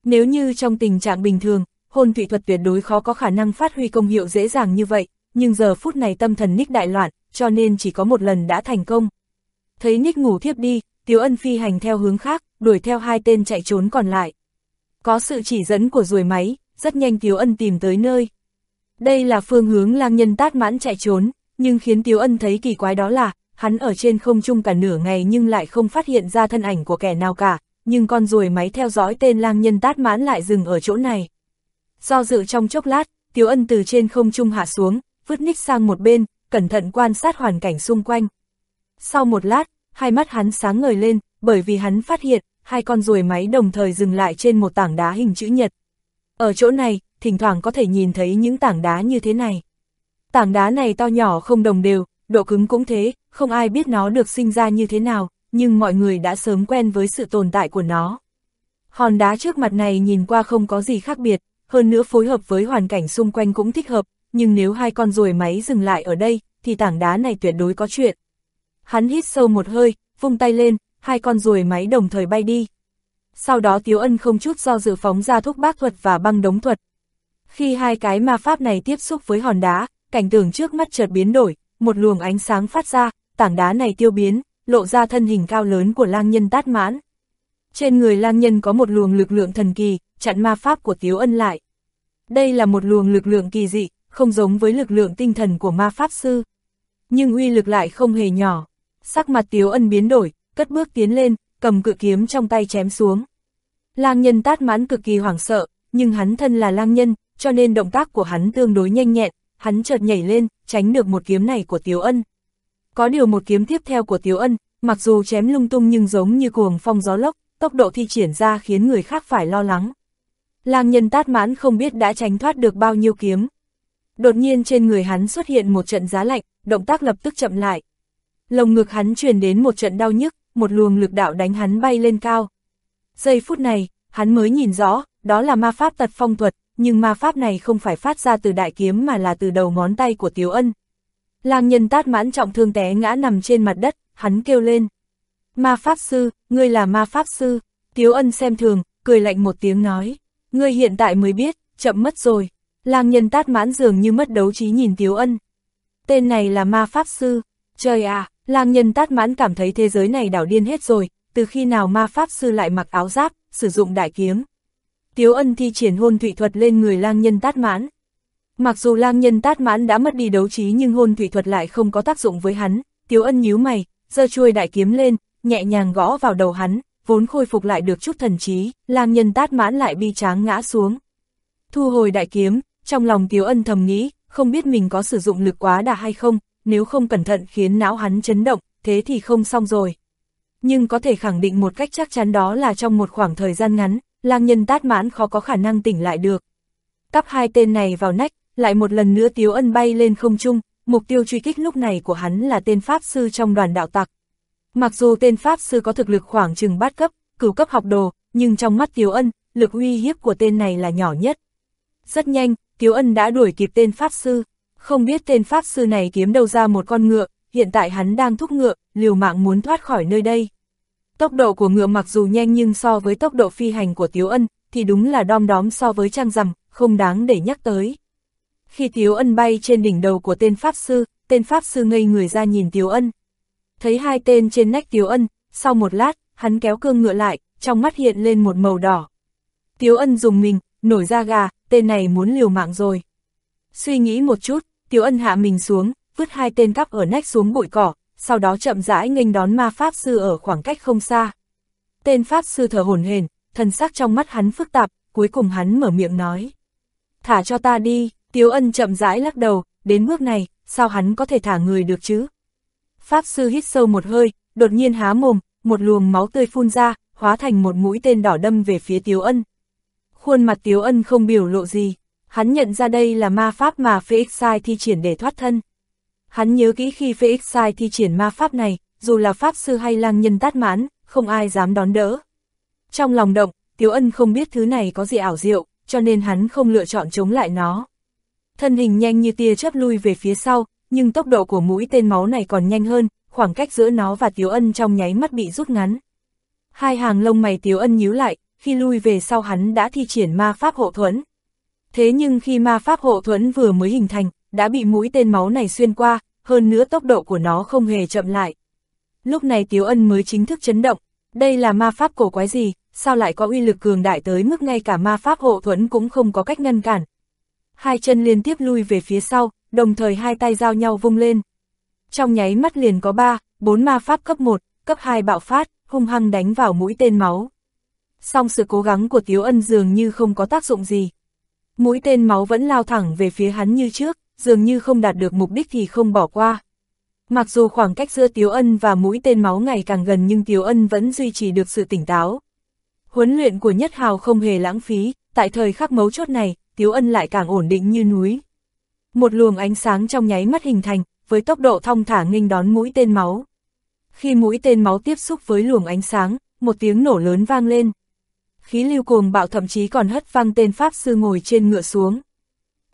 Nếu như trong tình trạng bình thường, hôn thủy thuật tuyệt đối khó có khả năng phát huy công hiệu dễ dàng như vậy, nhưng giờ phút này tâm thần Nick đại loạn, cho nên chỉ có một lần đã thành công. Thấy Nick ngủ thiếp đi, Tiếu Ân phi hành theo hướng khác, đuổi theo hai tên chạy trốn còn lại. Có sự chỉ dẫn của ruồi máy, rất nhanh Tiếu Ân tìm tới nơi. Đây là phương hướng lang nhân tát mãn chạy trốn, nhưng khiến Tiếu Ân thấy kỳ quái đó là, hắn ở trên không trung cả nửa ngày nhưng lại không phát hiện ra thân ảnh của kẻ nào cả, nhưng con ruồi máy theo dõi tên lang nhân tát mãn lại dừng ở chỗ này. Do dự trong chốc lát, Tiếu Ân từ trên không trung hạ xuống, vứt ních sang một bên, cẩn thận quan sát hoàn cảnh xung quanh. Sau một lát, hai mắt hắn sáng ngời lên, bởi vì hắn phát hiện, hai con ruồi máy đồng thời dừng lại trên một tảng đá hình chữ nhật. Ở chỗ này, thỉnh thoảng có thể nhìn thấy những tảng đá như thế này. Tảng đá này to nhỏ không đồng đều, độ cứng cũng thế, không ai biết nó được sinh ra như thế nào, nhưng mọi người đã sớm quen với sự tồn tại của nó. Hòn đá trước mặt này nhìn qua không có gì khác biệt, hơn nữa phối hợp với hoàn cảnh xung quanh cũng thích hợp, nhưng nếu hai con ruồi máy dừng lại ở đây, thì tảng đá này tuyệt đối có chuyện. Hắn hít sâu một hơi, vung tay lên, hai con ruồi máy đồng thời bay đi. Sau đó Tiếu Ân không chút do dự phóng ra thuốc bác thuật và băng đống thuật. Khi hai cái ma pháp này tiếp xúc với hòn đá, cảnh tượng trước mắt chợt biến đổi, một luồng ánh sáng phát ra, tảng đá này tiêu biến, lộ ra thân hình cao lớn của lang nhân tát mãn. Trên người lang nhân có một luồng lực lượng thần kỳ, chặn ma pháp của Tiếu Ân lại. Đây là một luồng lực lượng kỳ dị, không giống với lực lượng tinh thần của ma pháp sư. Nhưng uy lực lại không hề nhỏ. Sắc mặt Tiếu Ân biến đổi, cất bước tiến lên, cầm cự kiếm trong tay chém xuống. Lang nhân tát mãn cực kỳ hoảng sợ, nhưng hắn thân là lang nhân, cho nên động tác của hắn tương đối nhanh nhẹn, hắn chợt nhảy lên, tránh được một kiếm này của Tiếu Ân. Có điều một kiếm tiếp theo của Tiếu Ân, mặc dù chém lung tung nhưng giống như cuồng phong gió lốc, tốc độ thi triển ra khiến người khác phải lo lắng. Lang nhân tát mãn không biết đã tránh thoát được bao nhiêu kiếm. Đột nhiên trên người hắn xuất hiện một trận giá lạnh, động tác lập tức chậm lại. Lồng ngực hắn truyền đến một trận đau nhức, một luồng lực đạo đánh hắn bay lên cao. Giây phút này, hắn mới nhìn rõ, đó là ma pháp tật phong thuật, nhưng ma pháp này không phải phát ra từ đại kiếm mà là từ đầu ngón tay của Tiếu Ân. Lang nhân tát mãn trọng thương té ngã nằm trên mặt đất, hắn kêu lên. Ma pháp sư, ngươi là ma pháp sư, Tiếu Ân xem thường, cười lạnh một tiếng nói. Ngươi hiện tại mới biết, chậm mất rồi. Lang nhân tát mãn dường như mất đấu trí nhìn Tiếu Ân. Tên này là ma pháp sư. Trời à, lang nhân tát mãn cảm thấy thế giới này đảo điên hết rồi, từ khi nào ma pháp sư lại mặc áo giáp, sử dụng đại kiếm. Tiếu ân thi triển hôn thủy thuật lên người lang nhân tát mãn. Mặc dù lang nhân tát mãn đã mất đi đấu trí nhưng hôn thủy thuật lại không có tác dụng với hắn, Tiếu ân nhíu mày, giơ chuôi đại kiếm lên, nhẹ nhàng gõ vào đầu hắn, vốn khôi phục lại được chút thần trí, lang nhân tát mãn lại bi tráng ngã xuống. Thu hồi đại kiếm, trong lòng Tiếu ân thầm nghĩ, không biết mình có sử dụng lực quá đà hay không, nếu không cẩn thận khiến não hắn chấn động, thế thì không xong rồi. Nhưng có thể khẳng định một cách chắc chắn đó là trong một khoảng thời gian ngắn, lang nhân tát mãn khó có khả năng tỉnh lại được. Cắp hai tên này vào nách, lại một lần nữa Tiếu Ân bay lên không trung, mục tiêu truy kích lúc này của hắn là tên Pháp Sư trong đoàn đạo tặc. Mặc dù tên Pháp Sư có thực lực khoảng chừng bát cấp, cửu cấp học đồ, nhưng trong mắt Tiếu Ân, lực uy hiếp của tên này là nhỏ nhất. Rất nhanh, Tiếu Ân đã đuổi kịp tên Pháp Sư, không biết tên Pháp Sư này kiếm đâu ra một con ngựa, hiện tại hắn đang thúc ngựa, liều mạng muốn thoát khỏi nơi đây. Tốc độ của ngựa mặc dù nhanh nhưng so với tốc độ phi hành của Tiếu Ân, thì đúng là đom đóm so với trang rằm, không đáng để nhắc tới. Khi Tiếu Ân bay trên đỉnh đầu của tên Pháp Sư, tên Pháp Sư ngây người ra nhìn Tiếu Ân. Thấy hai tên trên nách Tiếu Ân, sau một lát, hắn kéo cương ngựa lại, trong mắt hiện lên một màu đỏ. Tiếu Ân dùng mình, nổi ra gà, tên này muốn liều mạng rồi. Suy nghĩ một chút, Tiếu Ân hạ mình xuống, vứt hai tên cắp ở nách xuống bụi cỏ, sau đó chậm rãi nghênh đón ma pháp sư ở khoảng cách không xa. Tên pháp sư thở hổn hển, thần sắc trong mắt hắn phức tạp, cuối cùng hắn mở miệng nói. Thả cho ta đi, Tiếu ân chậm rãi lắc đầu, đến bước này, sao hắn có thể thả người được chứ? Pháp sư hít sâu một hơi, đột nhiên há mồm, một luồng máu tươi phun ra, hóa thành một mũi tên đỏ đâm về phía Tiếu ân. Khuôn mặt Tiếu ân không biểu lộ gì, hắn nhận ra đây là ma pháp mà Phoenix Sai thi triển để thoát thân. Hắn nhớ kỹ khi Phoenix Sai thi triển ma pháp này, dù là pháp sư hay lang nhân tát mãn, không ai dám đón đỡ. Trong lòng động, Tiếu Ân không biết thứ này có gì ảo diệu, cho nên hắn không lựa chọn chống lại nó. Thân hình nhanh như tia chớp lui về phía sau, nhưng tốc độ của mũi tên máu này còn nhanh hơn, khoảng cách giữa nó và Tiếu Ân trong nháy mắt bị rút ngắn. Hai hàng lông mày Tiếu Ân nhíu lại, khi lui về sau hắn đã thi triển ma pháp hộ thuẫn. Thế nhưng khi ma pháp hộ thuẫn vừa mới hình thành, đã bị mũi tên máu này xuyên qua, hơn nữa tốc độ của nó không hề chậm lại. Lúc này Tiếu Ân mới chính thức chấn động, đây là ma pháp cổ quái gì, sao lại có uy lực cường đại tới mức ngay cả ma pháp hộ thuẫn cũng không có cách ngăn cản. Hai chân liên tiếp lui về phía sau, đồng thời hai tay giao nhau vung lên. Trong nháy mắt liền có ba, bốn ma pháp cấp 1, cấp 2 bạo phát, hung hăng đánh vào mũi tên máu. Song sự cố gắng của Tiếu Ân dường như không có tác dụng gì. Mũi tên máu vẫn lao thẳng về phía hắn như trước, dường như không đạt được mục đích thì không bỏ qua. Mặc dù khoảng cách giữa Tiếu Ân và mũi tên máu ngày càng gần nhưng Tiếu Ân vẫn duy trì được sự tỉnh táo. Huấn luyện của Nhất Hào không hề lãng phí, tại thời khắc mấu chốt này, Tiếu Ân lại càng ổn định như núi. Một luồng ánh sáng trong nháy mắt hình thành, với tốc độ thong thả nghênh đón mũi tên máu. Khi mũi tên máu tiếp xúc với luồng ánh sáng, một tiếng nổ lớn vang lên. Khí lưu cuồng bạo thậm chí còn hất văng tên Pháp sư ngồi trên ngựa xuống.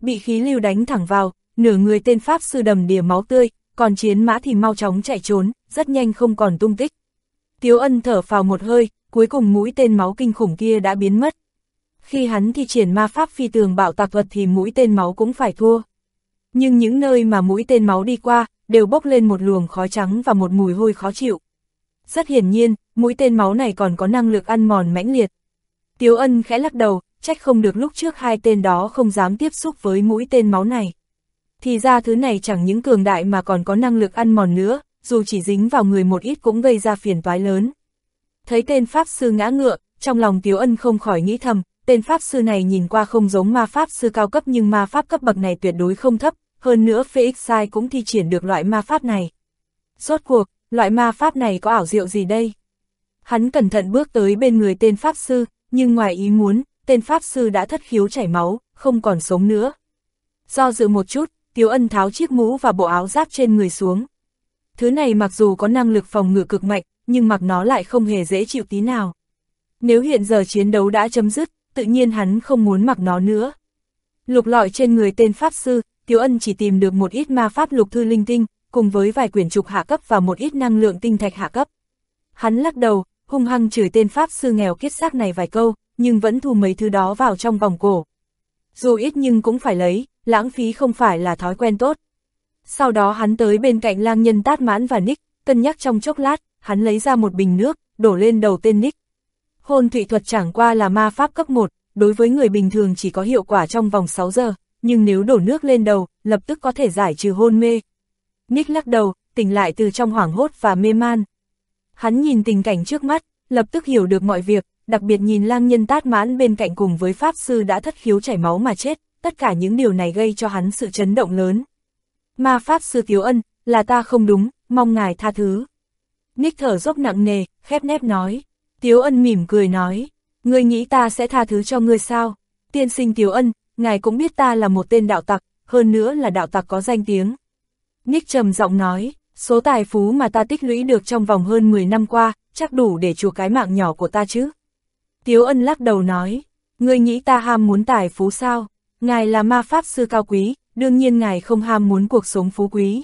Bị khí lưu đánh thẳng vào, nửa người tên Pháp sư đầm đìa máu tươi, còn chiến mã thì mau chóng chạy trốn, rất nhanh không còn tung tích. Tiếu ân thở phào một hơi, cuối cùng mũi tên máu kinh khủng kia đã biến mất. Khi hắn thi triển ma pháp phi tường bạo tạc thuật thì mũi tên máu cũng phải thua. Nhưng những nơi mà mũi tên máu đi qua, đều bốc lên một luồng khói trắng và một mùi hôi khó chịu. rất hiển nhiên, mũi tên máu này còn có năng lực ăn mòn mãnh liệt. Tiếu ân khẽ lắc đầu, trách không được lúc trước hai tên đó không dám tiếp xúc với mũi tên máu này. Thì ra thứ này chẳng những cường đại mà còn có năng lực ăn mòn nữa, dù chỉ dính vào người một ít cũng gây ra phiền toái lớn. Thấy tên Pháp Sư ngã ngựa, trong lòng Tiếu Ân không khỏi nghĩ thầm, tên Pháp Sư này nhìn qua không giống ma Pháp Sư cao cấp nhưng ma Pháp cấp bậc này tuyệt đối không thấp, hơn nữa Phoenix Sai cũng thi triển được loại ma Pháp này. Rốt cuộc, loại ma Pháp này có ảo diệu gì đây? Hắn cẩn thận bước tới bên người tên Pháp Sư, nhưng ngoài ý muốn, tên Pháp Sư đã thất khiếu chảy máu, không còn sống nữa. Do dự một chút, Tiếu Ân tháo chiếc mũ và bộ áo giáp trên người xuống. Thứ này mặc dù có năng lực phòng ngự cực mạnh, nhưng mặc nó lại không hề dễ chịu tí nào. Nếu hiện giờ chiến đấu đã chấm dứt, tự nhiên hắn không muốn mặc nó nữa. Lục lọi trên người tên Pháp Sư, Tiếu Ân chỉ tìm được một ít ma pháp lục thư linh tinh, cùng với vài quyển trục hạ cấp và một ít năng lượng tinh thạch hạ cấp. Hắn lắc đầu, hung hăng chửi tên Pháp Sư nghèo kiết xác này vài câu, nhưng vẫn thu mấy thứ đó vào trong vòng cổ. Dù ít nhưng cũng phải lấy, lãng phí không phải là thói quen tốt. Sau đó hắn tới bên cạnh lang nhân tát mãn và Nick, cân nhắc trong chốc lát, hắn lấy ra một bình nước, đổ lên đầu tên Nick. Hôn thủy thuật chẳng qua là ma pháp cấp 1, đối với người bình thường chỉ có hiệu quả trong vòng 6 giờ, nhưng nếu đổ nước lên đầu, lập tức có thể giải trừ hôn mê. Nick lắc đầu, tỉnh lại từ trong hoảng hốt và mê man. Hắn nhìn tình cảnh trước mắt, lập tức hiểu được mọi việc, đặc biệt nhìn lang nhân tát mãn bên cạnh cùng với Pháp Sư đã thất khiếu chảy máu mà chết, tất cả những điều này gây cho hắn sự chấn động lớn. Ma Pháp Sư Tiếu Ân, là ta không đúng, mong ngài tha thứ. Nick thở dốc nặng nề, khép nép nói. Tiếu Ân mỉm cười nói, ngươi nghĩ ta sẽ tha thứ cho ngươi sao? Tiên sinh Tiếu Ân, ngài cũng biết ta là một tên đạo tặc, hơn nữa là đạo tặc có danh tiếng. Nick trầm giọng nói, số tài phú mà ta tích lũy được trong vòng hơn 10 năm qua, chắc đủ để chuộc cái mạng nhỏ của ta chứ. Tiếu Ân lắc đầu nói, ngươi nghĩ ta ham muốn tài phú sao? Ngài là ma pháp sư cao quý, đương nhiên ngài không ham muốn cuộc sống phú quý.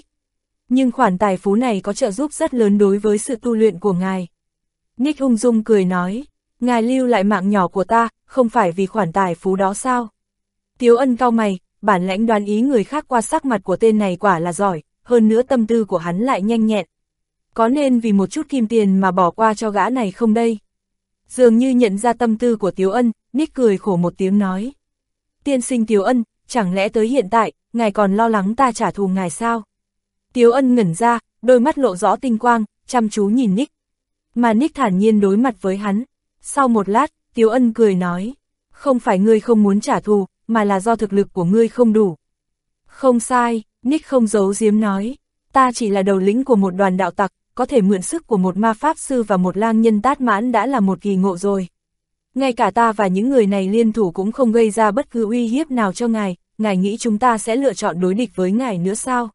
Nhưng khoản tài phú này có trợ giúp rất lớn đối với sự tu luyện của ngài. Nick Hung dung cười nói, ngài lưu lại mạng nhỏ của ta, không phải vì khoản tài phú đó sao? Tiếu ân cao mày, bản lãnh đoán ý người khác qua sắc mặt của tên này quả là giỏi, hơn nữa tâm tư của hắn lại nhanh nhẹn. Có nên vì một chút kim tiền mà bỏ qua cho gã này không đây? Dường như nhận ra tâm tư của Tiếu ân, nít cười khổ một tiếng nói. Tiên sinh Tiếu ân, chẳng lẽ tới hiện tại, ngài còn lo lắng ta trả thù ngài sao? Tiếu ân ngẩn ra, đôi mắt lộ rõ tinh quang, chăm chú nhìn Nick. Mà Nick thản nhiên đối mặt với hắn. Sau một lát, Tiếu ân cười nói, không phải ngươi không muốn trả thù, mà là do thực lực của ngươi không đủ. Không sai, Nick không giấu giếm nói, ta chỉ là đầu lĩnh của một đoàn đạo tặc, có thể mượn sức của một ma pháp sư và một lang nhân tát mãn đã là một kỳ ngộ rồi. Ngay cả ta và những người này liên thủ cũng không gây ra bất cứ uy hiếp nào cho ngài, ngài nghĩ chúng ta sẽ lựa chọn đối địch với ngài nữa sao?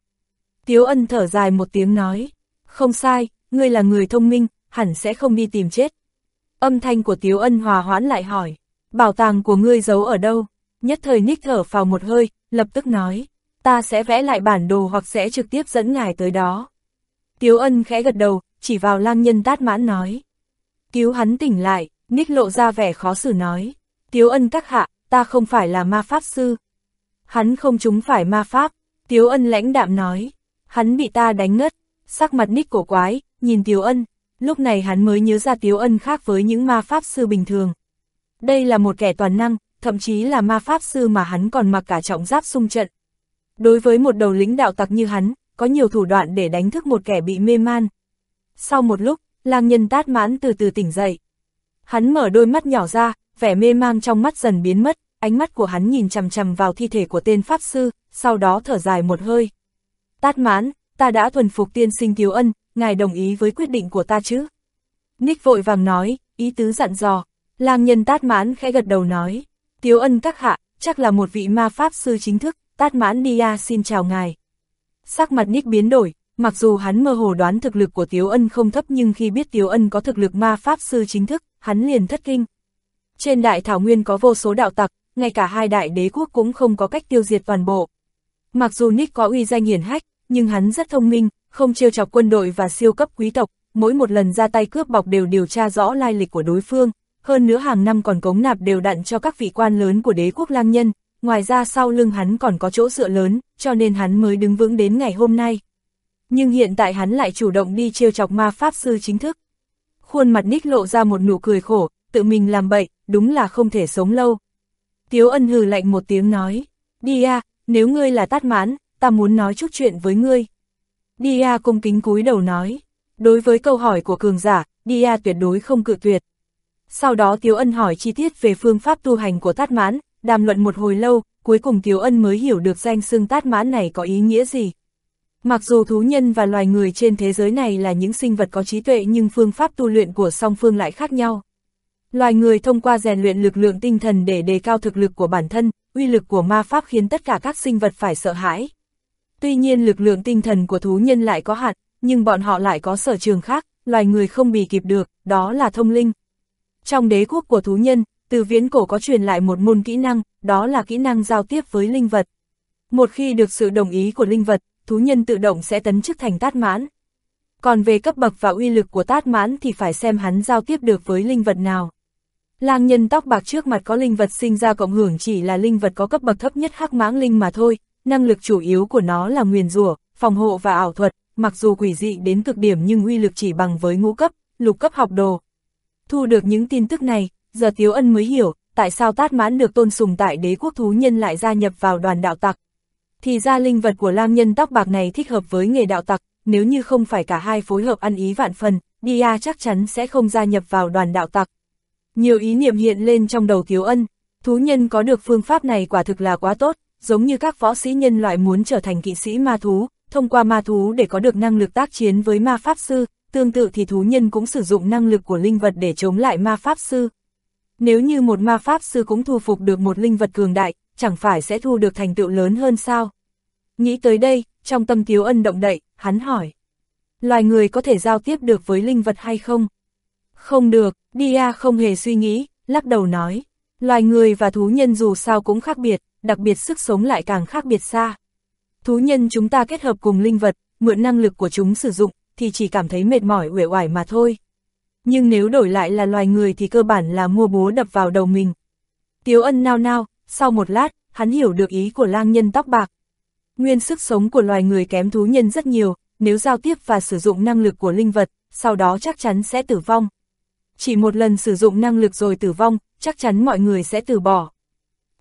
Tiếu ân thở dài một tiếng nói, không sai, ngươi là người thông minh, hẳn sẽ không đi tìm chết. Âm thanh của Tiếu ân hòa hoãn lại hỏi, bảo tàng của ngươi giấu ở đâu? Nhất thời Nick thở vào một hơi, lập tức nói, ta sẽ vẽ lại bản đồ hoặc sẽ trực tiếp dẫn ngài tới đó. Tiếu ân khẽ gật đầu, chỉ vào lang nhân tát mãn nói. Cứu hắn tỉnh lại, Nick lộ ra vẻ khó xử nói. Tiếu ân các hạ, ta không phải là ma pháp sư. Hắn không chúng phải ma pháp. Tiếu ân lãnh đạm nói. Hắn bị ta đánh ngất. Sắc mặt Nick cổ quái, nhìn Tiếu ân. Lúc này hắn mới nhớ ra Tiếu ân khác với những ma pháp sư bình thường. Đây là một kẻ toàn năng, thậm chí là ma pháp sư mà hắn còn mặc cả trọng giáp xung trận. Đối với một đầu lính đạo tặc như hắn, có nhiều thủ đoạn để đánh thức một kẻ bị mê man. Sau một lúc, lang nhân tát mãn từ từ tỉnh dậy. Hắn mở đôi mắt nhỏ ra, vẻ mê mang trong mắt dần biến mất, ánh mắt của hắn nhìn chằm chằm vào thi thể của tên Pháp Sư, sau đó thở dài một hơi. Tát mãn, ta đã thuần phục tiên sinh thiếu Ân, ngài đồng ý với quyết định của ta chứ? Nick vội vàng nói, ý tứ dặn dò. Lang nhân tát mãn khẽ gật đầu nói, thiếu Ân các hạ, chắc là một vị ma pháp sư chính thức, tát mãn Nia xin chào ngài. Sắc mặt Nick biến đổi, mặc dù hắn mơ hồ đoán thực lực của Tiếu Ân không thấp nhưng khi biết Tiếu Ân có thực lực ma pháp sư chính thức, hắn liền thất kinh. Trên đại thảo nguyên có vô số đạo tặc, ngay cả hai đại đế quốc cũng không có cách tiêu diệt toàn bộ. Mặc dù Nick có uy danh hiển hách, nhưng hắn rất thông minh, không trêu chọc quân đội và siêu cấp quý tộc, mỗi một lần ra tay cướp bọc đều điều tra rõ lai lịch của đối phương, hơn nữa hàng năm còn cống nạp đều đặn cho các vị quan lớn của đế quốc lang nhân, ngoài ra sau lưng hắn còn có chỗ dựa lớn, cho nên hắn mới đứng vững đến ngày hôm nay. Nhưng hiện tại hắn lại chủ động đi trêu chọc ma pháp sư chính thức. khuôn mặt Nick lộ ra một nụ cười khổ, tự mình làm bậy, đúng là không thể sống lâu. Tiếu ân hừ lạnh một tiếng nói, đi à, nếu ngươi là tát mãn, ta muốn nói chút chuyện với ngươi. Dia cung kính cúi đầu nói, đối với câu hỏi của cường giả, Dia tuyệt đối không cự tuyệt. Sau đó Tiếu Ân hỏi chi tiết về phương pháp tu hành của Tát Mãn, đàm luận một hồi lâu, cuối cùng Tiếu Ân mới hiểu được danh xương Tát Mãn này có ý nghĩa gì. Mặc dù thú nhân và loài người trên thế giới này là những sinh vật có trí tuệ nhưng phương pháp tu luyện của song phương lại khác nhau. Loài người thông qua rèn luyện lực lượng tinh thần để đề cao thực lực của bản thân, uy lực của ma pháp khiến tất cả các sinh vật phải sợ hãi. Tuy nhiên lực lượng tinh thần của thú nhân lại có hạn, nhưng bọn họ lại có sở trường khác, loài người không bì kịp được, đó là thông linh. Trong đế quốc của thú nhân, từ viễn cổ có truyền lại một môn kỹ năng, đó là kỹ năng giao tiếp với linh vật. Một khi được sự đồng ý của linh vật, thú nhân tự động sẽ tấn chức thành tát mãn. Còn về cấp bậc và uy lực của tát mãn thì phải xem hắn giao tiếp được với linh vật nào. Lang nhân tóc bạc trước mặt có linh vật sinh ra cộng hưởng chỉ là linh vật có cấp bậc thấp nhất hắc mãng linh mà thôi, năng lực chủ yếu của nó là nguyền rủa, phòng hộ và ảo thuật, mặc dù quỷ dị đến cực điểm nhưng uy lực chỉ bằng với ngũ cấp, lục cấp học đồ. Thu được những tin tức này, giờ Tiếu Ân mới hiểu, tại sao Tát Mãn được tôn sùng tại đế quốc thú nhân lại gia nhập vào đoàn đạo tặc. Thì ra linh vật của lam nhân tóc bạc này thích hợp với nghề đạo tặc, nếu như không phải cả hai phối hợp ăn ý vạn phần, Dia chắc chắn sẽ không gia nhập vào đoàn đạo tặc. Nhiều ý niệm hiện lên trong đầu Tiếu Ân, thú nhân có được phương pháp này quả thực là quá tốt, giống như các võ sĩ nhân loại muốn trở thành kỵ sĩ ma thú, thông qua ma thú để có được năng lực tác chiến với ma pháp sư, tương tự thì thú nhân cũng sử dụng năng lực của linh vật để chống lại ma pháp sư. Nếu như một ma pháp sư cũng thu phục được một linh vật cường đại, chẳng phải sẽ thu được thành tựu lớn hơn sao? Nghĩ tới đây, trong tâm Tiếu Ân động đậy, hắn hỏi. Loài người có thể giao tiếp được với linh vật hay không? Không được, Dia không hề suy nghĩ, lắc đầu nói. Loài người và thú nhân dù sao cũng khác biệt, đặc biệt sức sống lại càng khác biệt xa. Thú nhân chúng ta kết hợp cùng linh vật, mượn năng lực của chúng sử dụng, thì chỉ cảm thấy mệt mỏi uể oải mà thôi. Nhưng nếu đổi lại là loài người thì cơ bản là mua búa đập vào đầu mình. Tiếu ân nao nao, sau một lát, hắn hiểu được ý của lang nhân tóc bạc. Nguyên sức sống của loài người kém thú nhân rất nhiều, nếu giao tiếp và sử dụng năng lực của linh vật, sau đó chắc chắn sẽ tử vong. Chỉ một lần sử dụng năng lực rồi tử vong, chắc chắn mọi người sẽ từ bỏ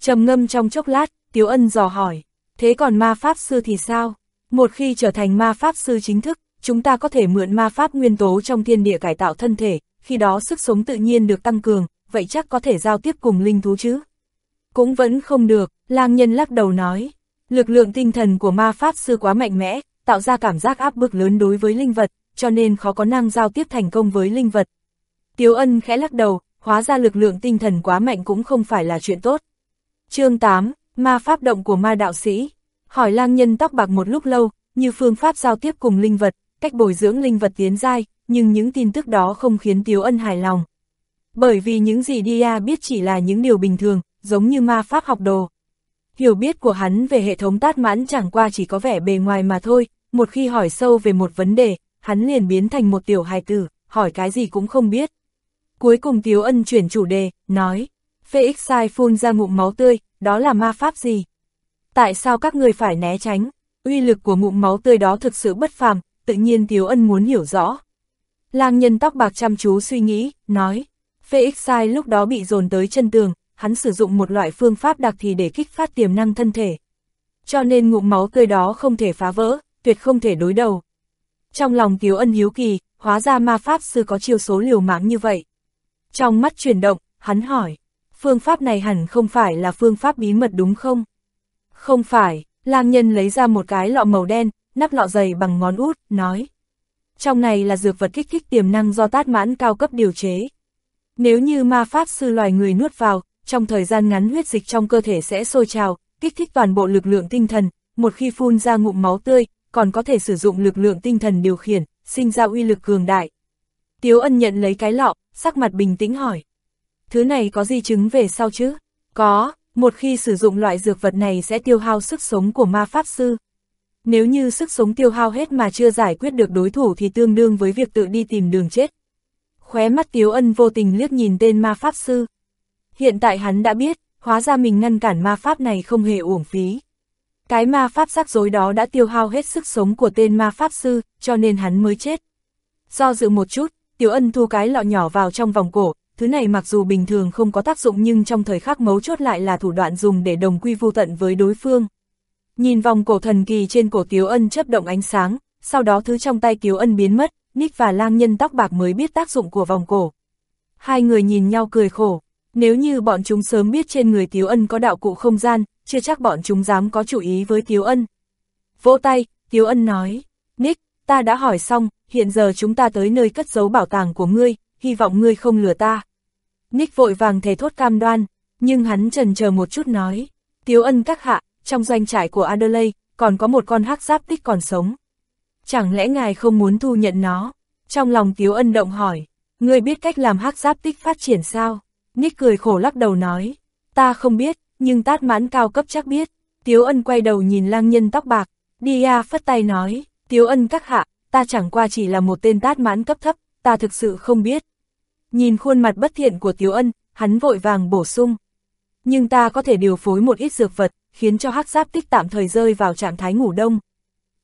trầm ngâm trong chốc lát, Tiếu Ân dò hỏi, thế còn ma pháp sư thì sao? Một khi trở thành ma pháp sư chính thức, chúng ta có thể mượn ma pháp nguyên tố trong thiên địa cải tạo thân thể, khi đó sức sống tự nhiên được tăng cường, vậy chắc có thể giao tiếp cùng linh thú chứ? Cũng vẫn không được, lang nhân lắc đầu nói, lực lượng tinh thần của ma pháp sư quá mạnh mẽ, tạo ra cảm giác áp bức lớn đối với linh vật, cho nên khó có năng giao tiếp thành công với linh vật. Tiếu ân khẽ lắc đầu, hóa ra lực lượng tinh thần quá mạnh cũng không phải là chuyện tốt chương 8, ma pháp động của ma đạo sĩ. Hỏi lang nhân tóc bạc một lúc lâu, như phương pháp giao tiếp cùng linh vật, cách bồi dưỡng linh vật tiến giai, nhưng những tin tức đó không khiến Tiếu Ân hài lòng. Bởi vì những gì Dia biết chỉ là những điều bình thường, giống như ma pháp học đồ. Hiểu biết của hắn về hệ thống tát mãn chẳng qua chỉ có vẻ bề ngoài mà thôi, một khi hỏi sâu về một vấn đề, hắn liền biến thành một tiểu hài tử, hỏi cái gì cũng không biết. Cuối cùng Tiếu Ân chuyển chủ đề, nói, Felix sai phun ra ngụm máu tươi, đó là ma pháp gì? Tại sao các người phải né tránh? Uy lực của ngụm máu tươi đó thực sự bất phàm, tự nhiên Tiếu Ân muốn hiểu rõ. Lang nhân tóc bạc chăm chú suy nghĩ, nói, Felix sai lúc đó bị dồn tới chân tường, hắn sử dụng một loại phương pháp đặc thì để kích phát tiềm năng thân thể. Cho nên ngụm máu tươi đó không thể phá vỡ, tuyệt không thể đối đầu. Trong lòng Tiếu Ân hiếu kỳ, hóa ra ma pháp sư có chiêu số liều mạng như vậy. Trong mắt chuyển động, hắn hỏi, phương pháp này hẳn không phải là phương pháp bí mật đúng không? Không phải, lang nhân lấy ra một cái lọ màu đen, nắp lọ dày bằng ngón út, nói. Trong này là dược vật kích thích tiềm năng do tát mãn cao cấp điều chế. Nếu như ma pháp sư loài người nuốt vào, trong thời gian ngắn huyết dịch trong cơ thể sẽ sôi trào, kích thích toàn bộ lực lượng tinh thần, một khi phun ra ngụm máu tươi, còn có thể sử dụng lực lượng tinh thần điều khiển, sinh ra uy lực cường đại. Tiếu ân nhận lấy cái lọ, sắc mặt bình tĩnh hỏi thứ này có di chứng về sau chứ? Có, một khi sử dụng loại dược vật này sẽ tiêu hao sức sống của ma pháp sư. Nếu như sức sống tiêu hao hết mà chưa giải quyết được đối thủ thì tương đương với việc tự đi tìm đường chết. Khóe mắt Tiếu Ân vô tình liếc nhìn tên ma pháp sư. Hiện tại hắn đã biết, hóa ra mình ngăn cản ma pháp này không hề uổng phí. Cái ma pháp rắc rối đó đã tiêu hao hết sức sống của tên ma pháp sư, cho nên hắn mới chết. Do dự một chút, Tiểu ân thu cái lọ nhỏ vào trong vòng cổ, thứ này mặc dù bình thường không có tác dụng nhưng trong thời khắc mấu chốt lại là thủ đoạn dùng để đồng quy vu tận với đối phương. Nhìn vòng cổ thần kỳ trên cổ Tiếu Ân chấp động ánh sáng, sau đó thứ trong tay Tiếu Ân biến mất, Nick và lang nhân tóc bạc mới biết tác dụng của vòng cổ. Hai người nhìn nhau cười khổ, nếu như bọn chúng sớm biết trên người Tiếu Ân có đạo cụ không gian, chưa chắc bọn chúng dám có chủ ý với Tiếu Ân. Vỗ tay, Tiếu Ân nói, Nick, ta đã hỏi xong, hiện giờ chúng ta tới nơi cất giấu bảo tàng của ngươi, hy vọng ngươi không lừa ta. Nick vội vàng thề thốt cam đoan, nhưng hắn trần chờ một chút nói, Tiếu Ân các hạ, trong doanh trại của Adelaide, còn có một con hắc giáp tích còn sống. Chẳng lẽ ngài không muốn thu nhận nó? Trong lòng Tiếu Ân động hỏi, ngươi biết cách làm hắc giáp tích phát triển sao? Nick cười khổ lắc đầu nói, ta không biết, nhưng tát mãn cao cấp chắc biết. Tiếu Ân quay đầu nhìn lang nhân tóc bạc, Dia phất tay nói, Tiếu Ân các hạ, ta chẳng qua chỉ là một tên tát mãn cấp thấp, ta thực sự không biết. Nhìn khuôn mặt bất thiện của Tiếu Ân, hắn vội vàng bổ sung. Nhưng ta có thể điều phối một ít dược vật, khiến cho hắc giáp tích tạm thời rơi vào trạng thái ngủ đông.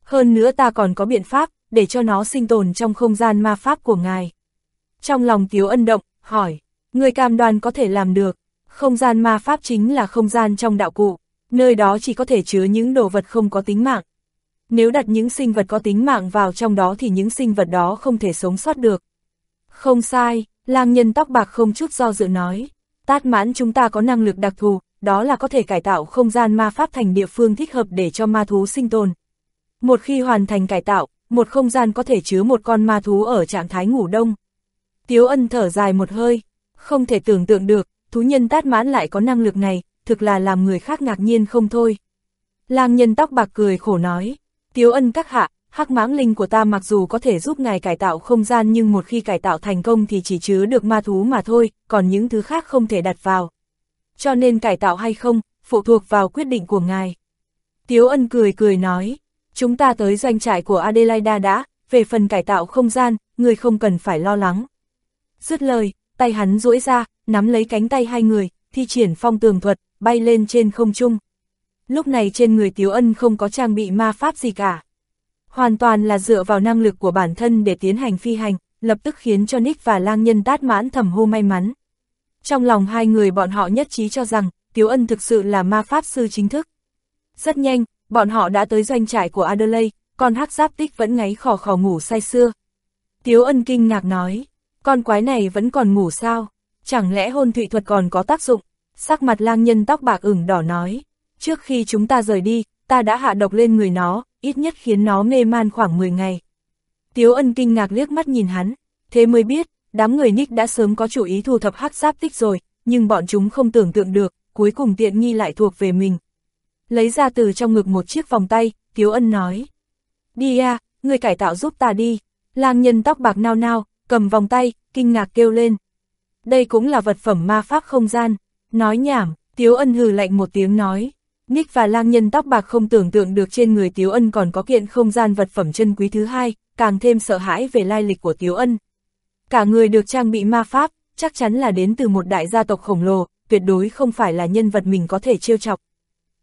Hơn nữa ta còn có biện pháp, để cho nó sinh tồn trong không gian ma pháp của ngài. Trong lòng Tiếu Ân động, hỏi, người cam đoan có thể làm được, không gian ma pháp chính là không gian trong đạo cụ, nơi đó chỉ có thể chứa những đồ vật không có tính mạng. Nếu đặt những sinh vật có tính mạng vào trong đó thì những sinh vật đó không thể sống sót được. Không sai, lang nhân tóc bạc không chút do dự nói, tát mãn chúng ta có năng lực đặc thù, đó là có thể cải tạo không gian ma pháp thành địa phương thích hợp để cho ma thú sinh tồn. Một khi hoàn thành cải tạo, một không gian có thể chứa một con ma thú ở trạng thái ngủ đông. Tiếu ân thở dài một hơi, không thể tưởng tượng được, thú nhân tát mãn lại có năng lực này, thực là làm người khác ngạc nhiên không thôi. Lang nhân tóc bạc cười khổ nói, Tiếu ân các hạ, hắc mãng linh của ta mặc dù có thể giúp ngài cải tạo không gian nhưng một khi cải tạo thành công thì chỉ chứa được ma thú mà thôi, còn những thứ khác không thể đặt vào. Cho nên cải tạo hay không, phụ thuộc vào quyết định của ngài. Tiếu ân cười cười nói, chúng ta tới doanh trại của Adelaida đã, về phần cải tạo không gian, người không cần phải lo lắng. Dứt lời, tay hắn duỗi ra, nắm lấy cánh tay hai người, thi triển phong tường thuật, bay lên trên không trung. Lúc này trên người Tiếu Ân không có trang bị ma pháp gì cả. Hoàn toàn là dựa vào năng lực của bản thân để tiến hành phi hành, lập tức khiến cho Nick và lang nhân tát mãn thầm hô may mắn. Trong lòng hai người bọn họ nhất trí cho rằng, Tiếu Ân thực sự là ma pháp sư chính thức. Rất nhanh, bọn họ đã tới doanh trại của Adelaide, con hắc giáp tích vẫn ngáy khò khò ngủ say xưa. Tiếu Ân kinh ngạc nói, con quái này vẫn còn ngủ sao? Chẳng lẽ hôn thụy thuật còn có tác dụng? Sắc mặt lang nhân tóc bạc ửng đỏ nói, trước khi chúng ta rời đi, ta đã hạ độc lên người nó, ít nhất khiến nó mê man khoảng 10 ngày. Tiếu ân kinh ngạc liếc mắt nhìn hắn, thế mới biết, đám người Nick đã sớm có chủ ý thu thập hắc giáp tích rồi, nhưng bọn chúng không tưởng tượng được, cuối cùng tiện nghi lại thuộc về mình. Lấy ra từ trong ngực một chiếc vòng tay, Tiếu ân nói. Đi à, người cải tạo giúp ta đi. Lang nhân tóc bạc nao nao, cầm vòng tay, kinh ngạc kêu lên. Đây cũng là vật phẩm ma pháp không gian. Nói nhảm, Tiếu ân hừ lạnh một tiếng nói. Nick và lang nhân tóc bạc không tưởng tượng được trên người Tiếu ân còn có kiện không gian vật phẩm chân quý thứ hai, càng thêm sợ hãi về lai lịch của Tiếu ân. Cả người được trang bị ma pháp, chắc chắn là đến từ một đại gia tộc khổng lồ, tuyệt đối không phải là nhân vật mình có thể trêu chọc.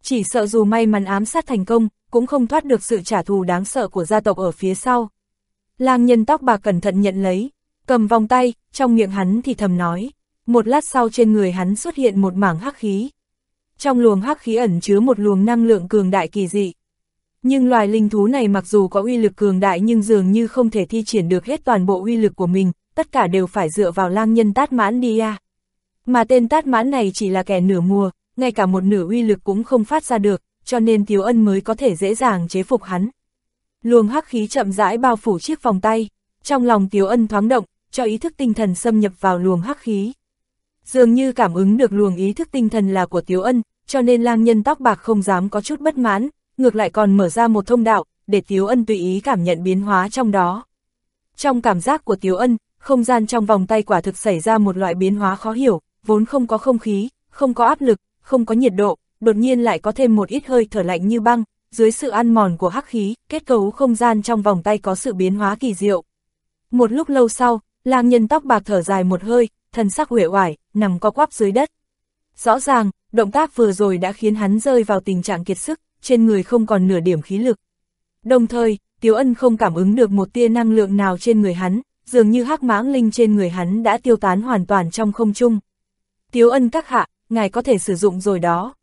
Chỉ sợ dù may mắn ám sát thành công, cũng không thoát được sự trả thù đáng sợ của gia tộc ở phía sau. Lang nhân tóc bạc cẩn thận nhận lấy, cầm vòng tay, trong miệng hắn thì thầm nói. Một lát sau trên người hắn xuất hiện một mảng hắc khí. Trong luồng hắc khí ẩn chứa một luồng năng lượng cường đại kỳ dị. Nhưng loài linh thú này mặc dù có uy lực cường đại nhưng dường như không thể thi triển được hết toàn bộ uy lực của mình, tất cả đều phải dựa vào lang nhân tát mãn đi à. Mà tên tát mãn này chỉ là kẻ nửa mùa, ngay cả một nửa uy lực cũng không phát ra được, cho nên Tiếu Ân mới có thể dễ dàng chế phục hắn. Luồng hắc khí chậm rãi bao phủ chiếc vòng tay, trong lòng Tiếu Ân thoáng động, cho ý thức tinh thần xâm nhập vào luồng hắc khí. Dường như cảm ứng được luồng ý thức tinh thần là của Tiếu Ân, cho nên lang nhân tóc bạc không dám có chút bất mãn, ngược lại còn mở ra một thông đạo, để Tiếu Ân tùy ý cảm nhận biến hóa trong đó. Trong cảm giác của Tiếu Ân, không gian trong vòng tay quả thực xảy ra một loại biến hóa khó hiểu, vốn không có không khí, không có áp lực, không có nhiệt độ, đột nhiên lại có thêm một ít hơi thở lạnh như băng, dưới sự ăn mòn của hắc khí, kết cấu không gian trong vòng tay có sự biến hóa kỳ diệu. Một lúc lâu sau, lang nhân tóc bạc thở dài một hơi, thân sắc uể oải, nằm co quắp dưới đất. Rõ ràng, động tác vừa rồi đã khiến hắn rơi vào tình trạng kiệt sức, trên người không còn nửa điểm khí lực. Đồng thời, Tiếu Ân không cảm ứng được một tia năng lượng nào trên người hắn, dường như hắc mãng linh trên người hắn đã tiêu tán hoàn toàn trong không trung. Tiếu ân các hạ, ngài có thể sử dụng rồi đó.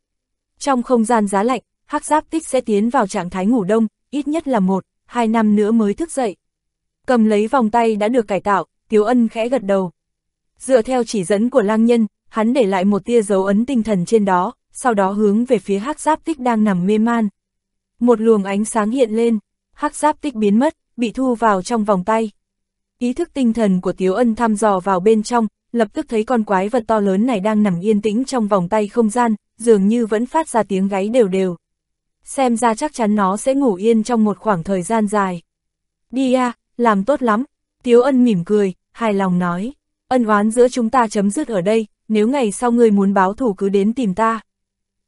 Trong không gian giá lạnh, hắc giáp tích sẽ tiến vào trạng thái ngủ đông, ít nhất là một, hai năm nữa mới thức dậy. Cầm lấy vòng tay đã được cải tạo, Tiếu ân khẽ gật đầu. Dựa theo chỉ dẫn của lang nhân, hắn để lại một tia dấu ấn tinh thần trên đó, sau đó hướng về phía hắc giáp tích đang nằm mê man. Một luồng ánh sáng hiện lên, hắc giáp tích biến mất, bị thu vào trong vòng tay. Ý thức tinh thần của Tiếu Ân thăm dò vào bên trong, lập tức thấy con quái vật to lớn này đang nằm yên tĩnh trong vòng tay không gian, dường như vẫn phát ra tiếng gáy đều đều. Xem ra chắc chắn nó sẽ ngủ yên trong một khoảng thời gian dài. Đi à, làm tốt lắm. Tiếu Ân mỉm cười, hài lòng nói. Ân oán giữa chúng ta chấm dứt ở đây, nếu ngày sau ngươi muốn báo thủ cứ đến tìm ta.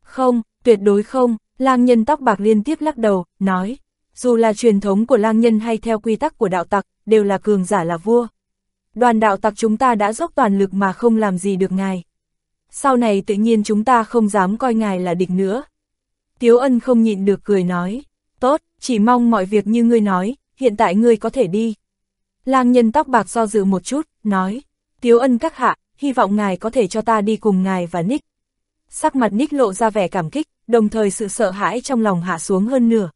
Không, tuyệt đối không, lang nhân tóc bạc liên tiếp lắc đầu, nói. Dù là truyền thống của lang nhân hay theo quy tắc của đạo tặc, đều là cường giả là vua. Đoàn đạo tặc chúng ta đã dốc toàn lực mà không làm gì được ngài. Sau này tự nhiên chúng ta không dám coi ngài là địch nữa. Tiếu ân không nhịn được cười nói. Tốt, chỉ mong mọi việc như ngươi nói, hiện tại ngươi có thể đi. Lang nhân tóc bạc do dự một chút, nói. Tiếu ân các hạ, hy vọng ngài có thể cho ta đi cùng ngài và Nick. Sắc mặt Nick lộ ra vẻ cảm kích, đồng thời sự sợ hãi trong lòng hạ xuống hơn nửa.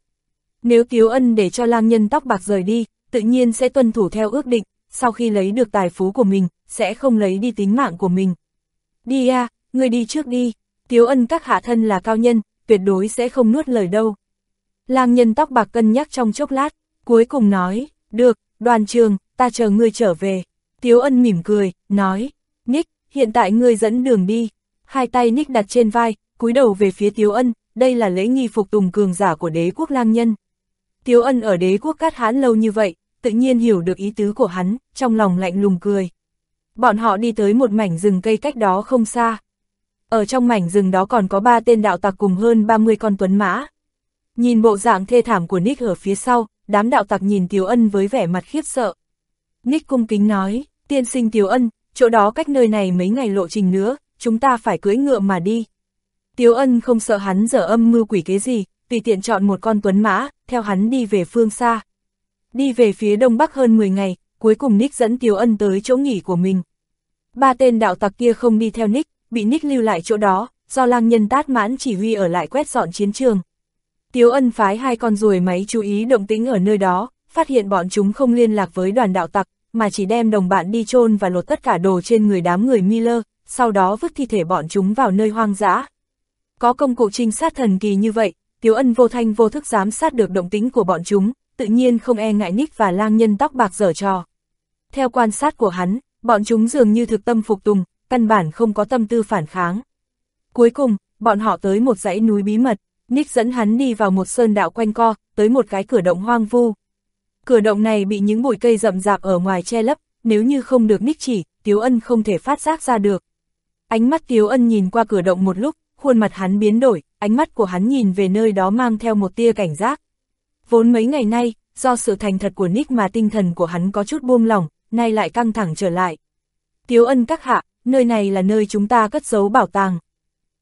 Nếu Tiếu Ân để cho lang nhân tóc bạc rời đi, tự nhiên sẽ tuân thủ theo ước định, sau khi lấy được tài phú của mình, sẽ không lấy đi tính mạng của mình. Đi à, người đi trước đi, Tiếu Ân các hạ thân là cao nhân, tuyệt đối sẽ không nuốt lời đâu. Lang nhân tóc bạc cân nhắc trong chốc lát, cuối cùng nói, được, đoàn trường, ta chờ ngươi trở về. Tiếu Ân mỉm cười, nói, Nick, hiện tại ngươi dẫn đường đi. Hai tay Nick đặt trên vai, cúi đầu về phía Tiếu Ân, đây là lễ nghi phục tùng cường giả của đế quốc lang nhân. Tiếu ân ở đế quốc cát hán lâu như vậy, tự nhiên hiểu được ý tứ của hắn, trong lòng lạnh lùng cười. Bọn họ đi tới một mảnh rừng cây cách đó không xa. Ở trong mảnh rừng đó còn có ba tên đạo tặc cùng hơn 30 con tuấn mã. Nhìn bộ dạng thê thảm của Nick ở phía sau, đám đạo tặc nhìn Tiếu Ân với vẻ mặt khiếp sợ. Nick cung kính nói, tiên sinh Tiếu Ân, chỗ đó cách nơi này mấy ngày lộ trình nữa, chúng ta phải cưỡi ngựa mà đi. Tiếu Ân không sợ hắn dở âm mưu quỷ kế gì, tùy tiện chọn một con tuấn mã, theo hắn đi về phương xa. Đi về phía đông bắc hơn 10 ngày, cuối cùng Nick dẫn Tiếu Ân tới chỗ nghỉ của mình. Ba tên đạo tặc kia không đi theo Nick, bị Nick lưu lại chỗ đó, do lang nhân tát mãn chỉ huy ở lại quét dọn chiến trường. Tiếu Ân phái hai con ruồi máy chú ý động tĩnh ở nơi đó, phát hiện bọn chúng không liên lạc với đoàn đạo tặc, mà chỉ đem đồng bạn đi chôn và lột tất cả đồ trên người đám người Miller, sau đó vứt thi thể bọn chúng vào nơi hoang dã. Có công cụ trinh sát thần kỳ như vậy, Tiếu Ân vô thanh vô thức giám sát được động tính của bọn chúng, tự nhiên không e ngại Nick và lang nhân tóc bạc dở trò. Theo quan sát của hắn, bọn chúng dường như thực tâm phục tùng, căn bản không có tâm tư phản kháng. Cuối cùng, bọn họ tới một dãy núi bí mật, Nick dẫn hắn đi vào một sơn đạo quanh co, tới một cái cửa động hoang vu. Cửa động này bị những bụi cây rậm rạp ở ngoài che lấp, nếu như không được Nick chỉ, Tiếu Ân không thể phát giác ra được. Ánh mắt Tiếu Ân nhìn qua cửa động một lúc, khuôn mặt hắn biến đổi, ánh mắt của hắn nhìn về nơi đó mang theo một tia cảnh giác. Vốn mấy ngày nay, do sự thành thật của Nick mà tinh thần của hắn có chút buông lỏng, nay lại căng thẳng trở lại. Tiếu ân các hạ, nơi này là nơi chúng ta cất giấu bảo tàng.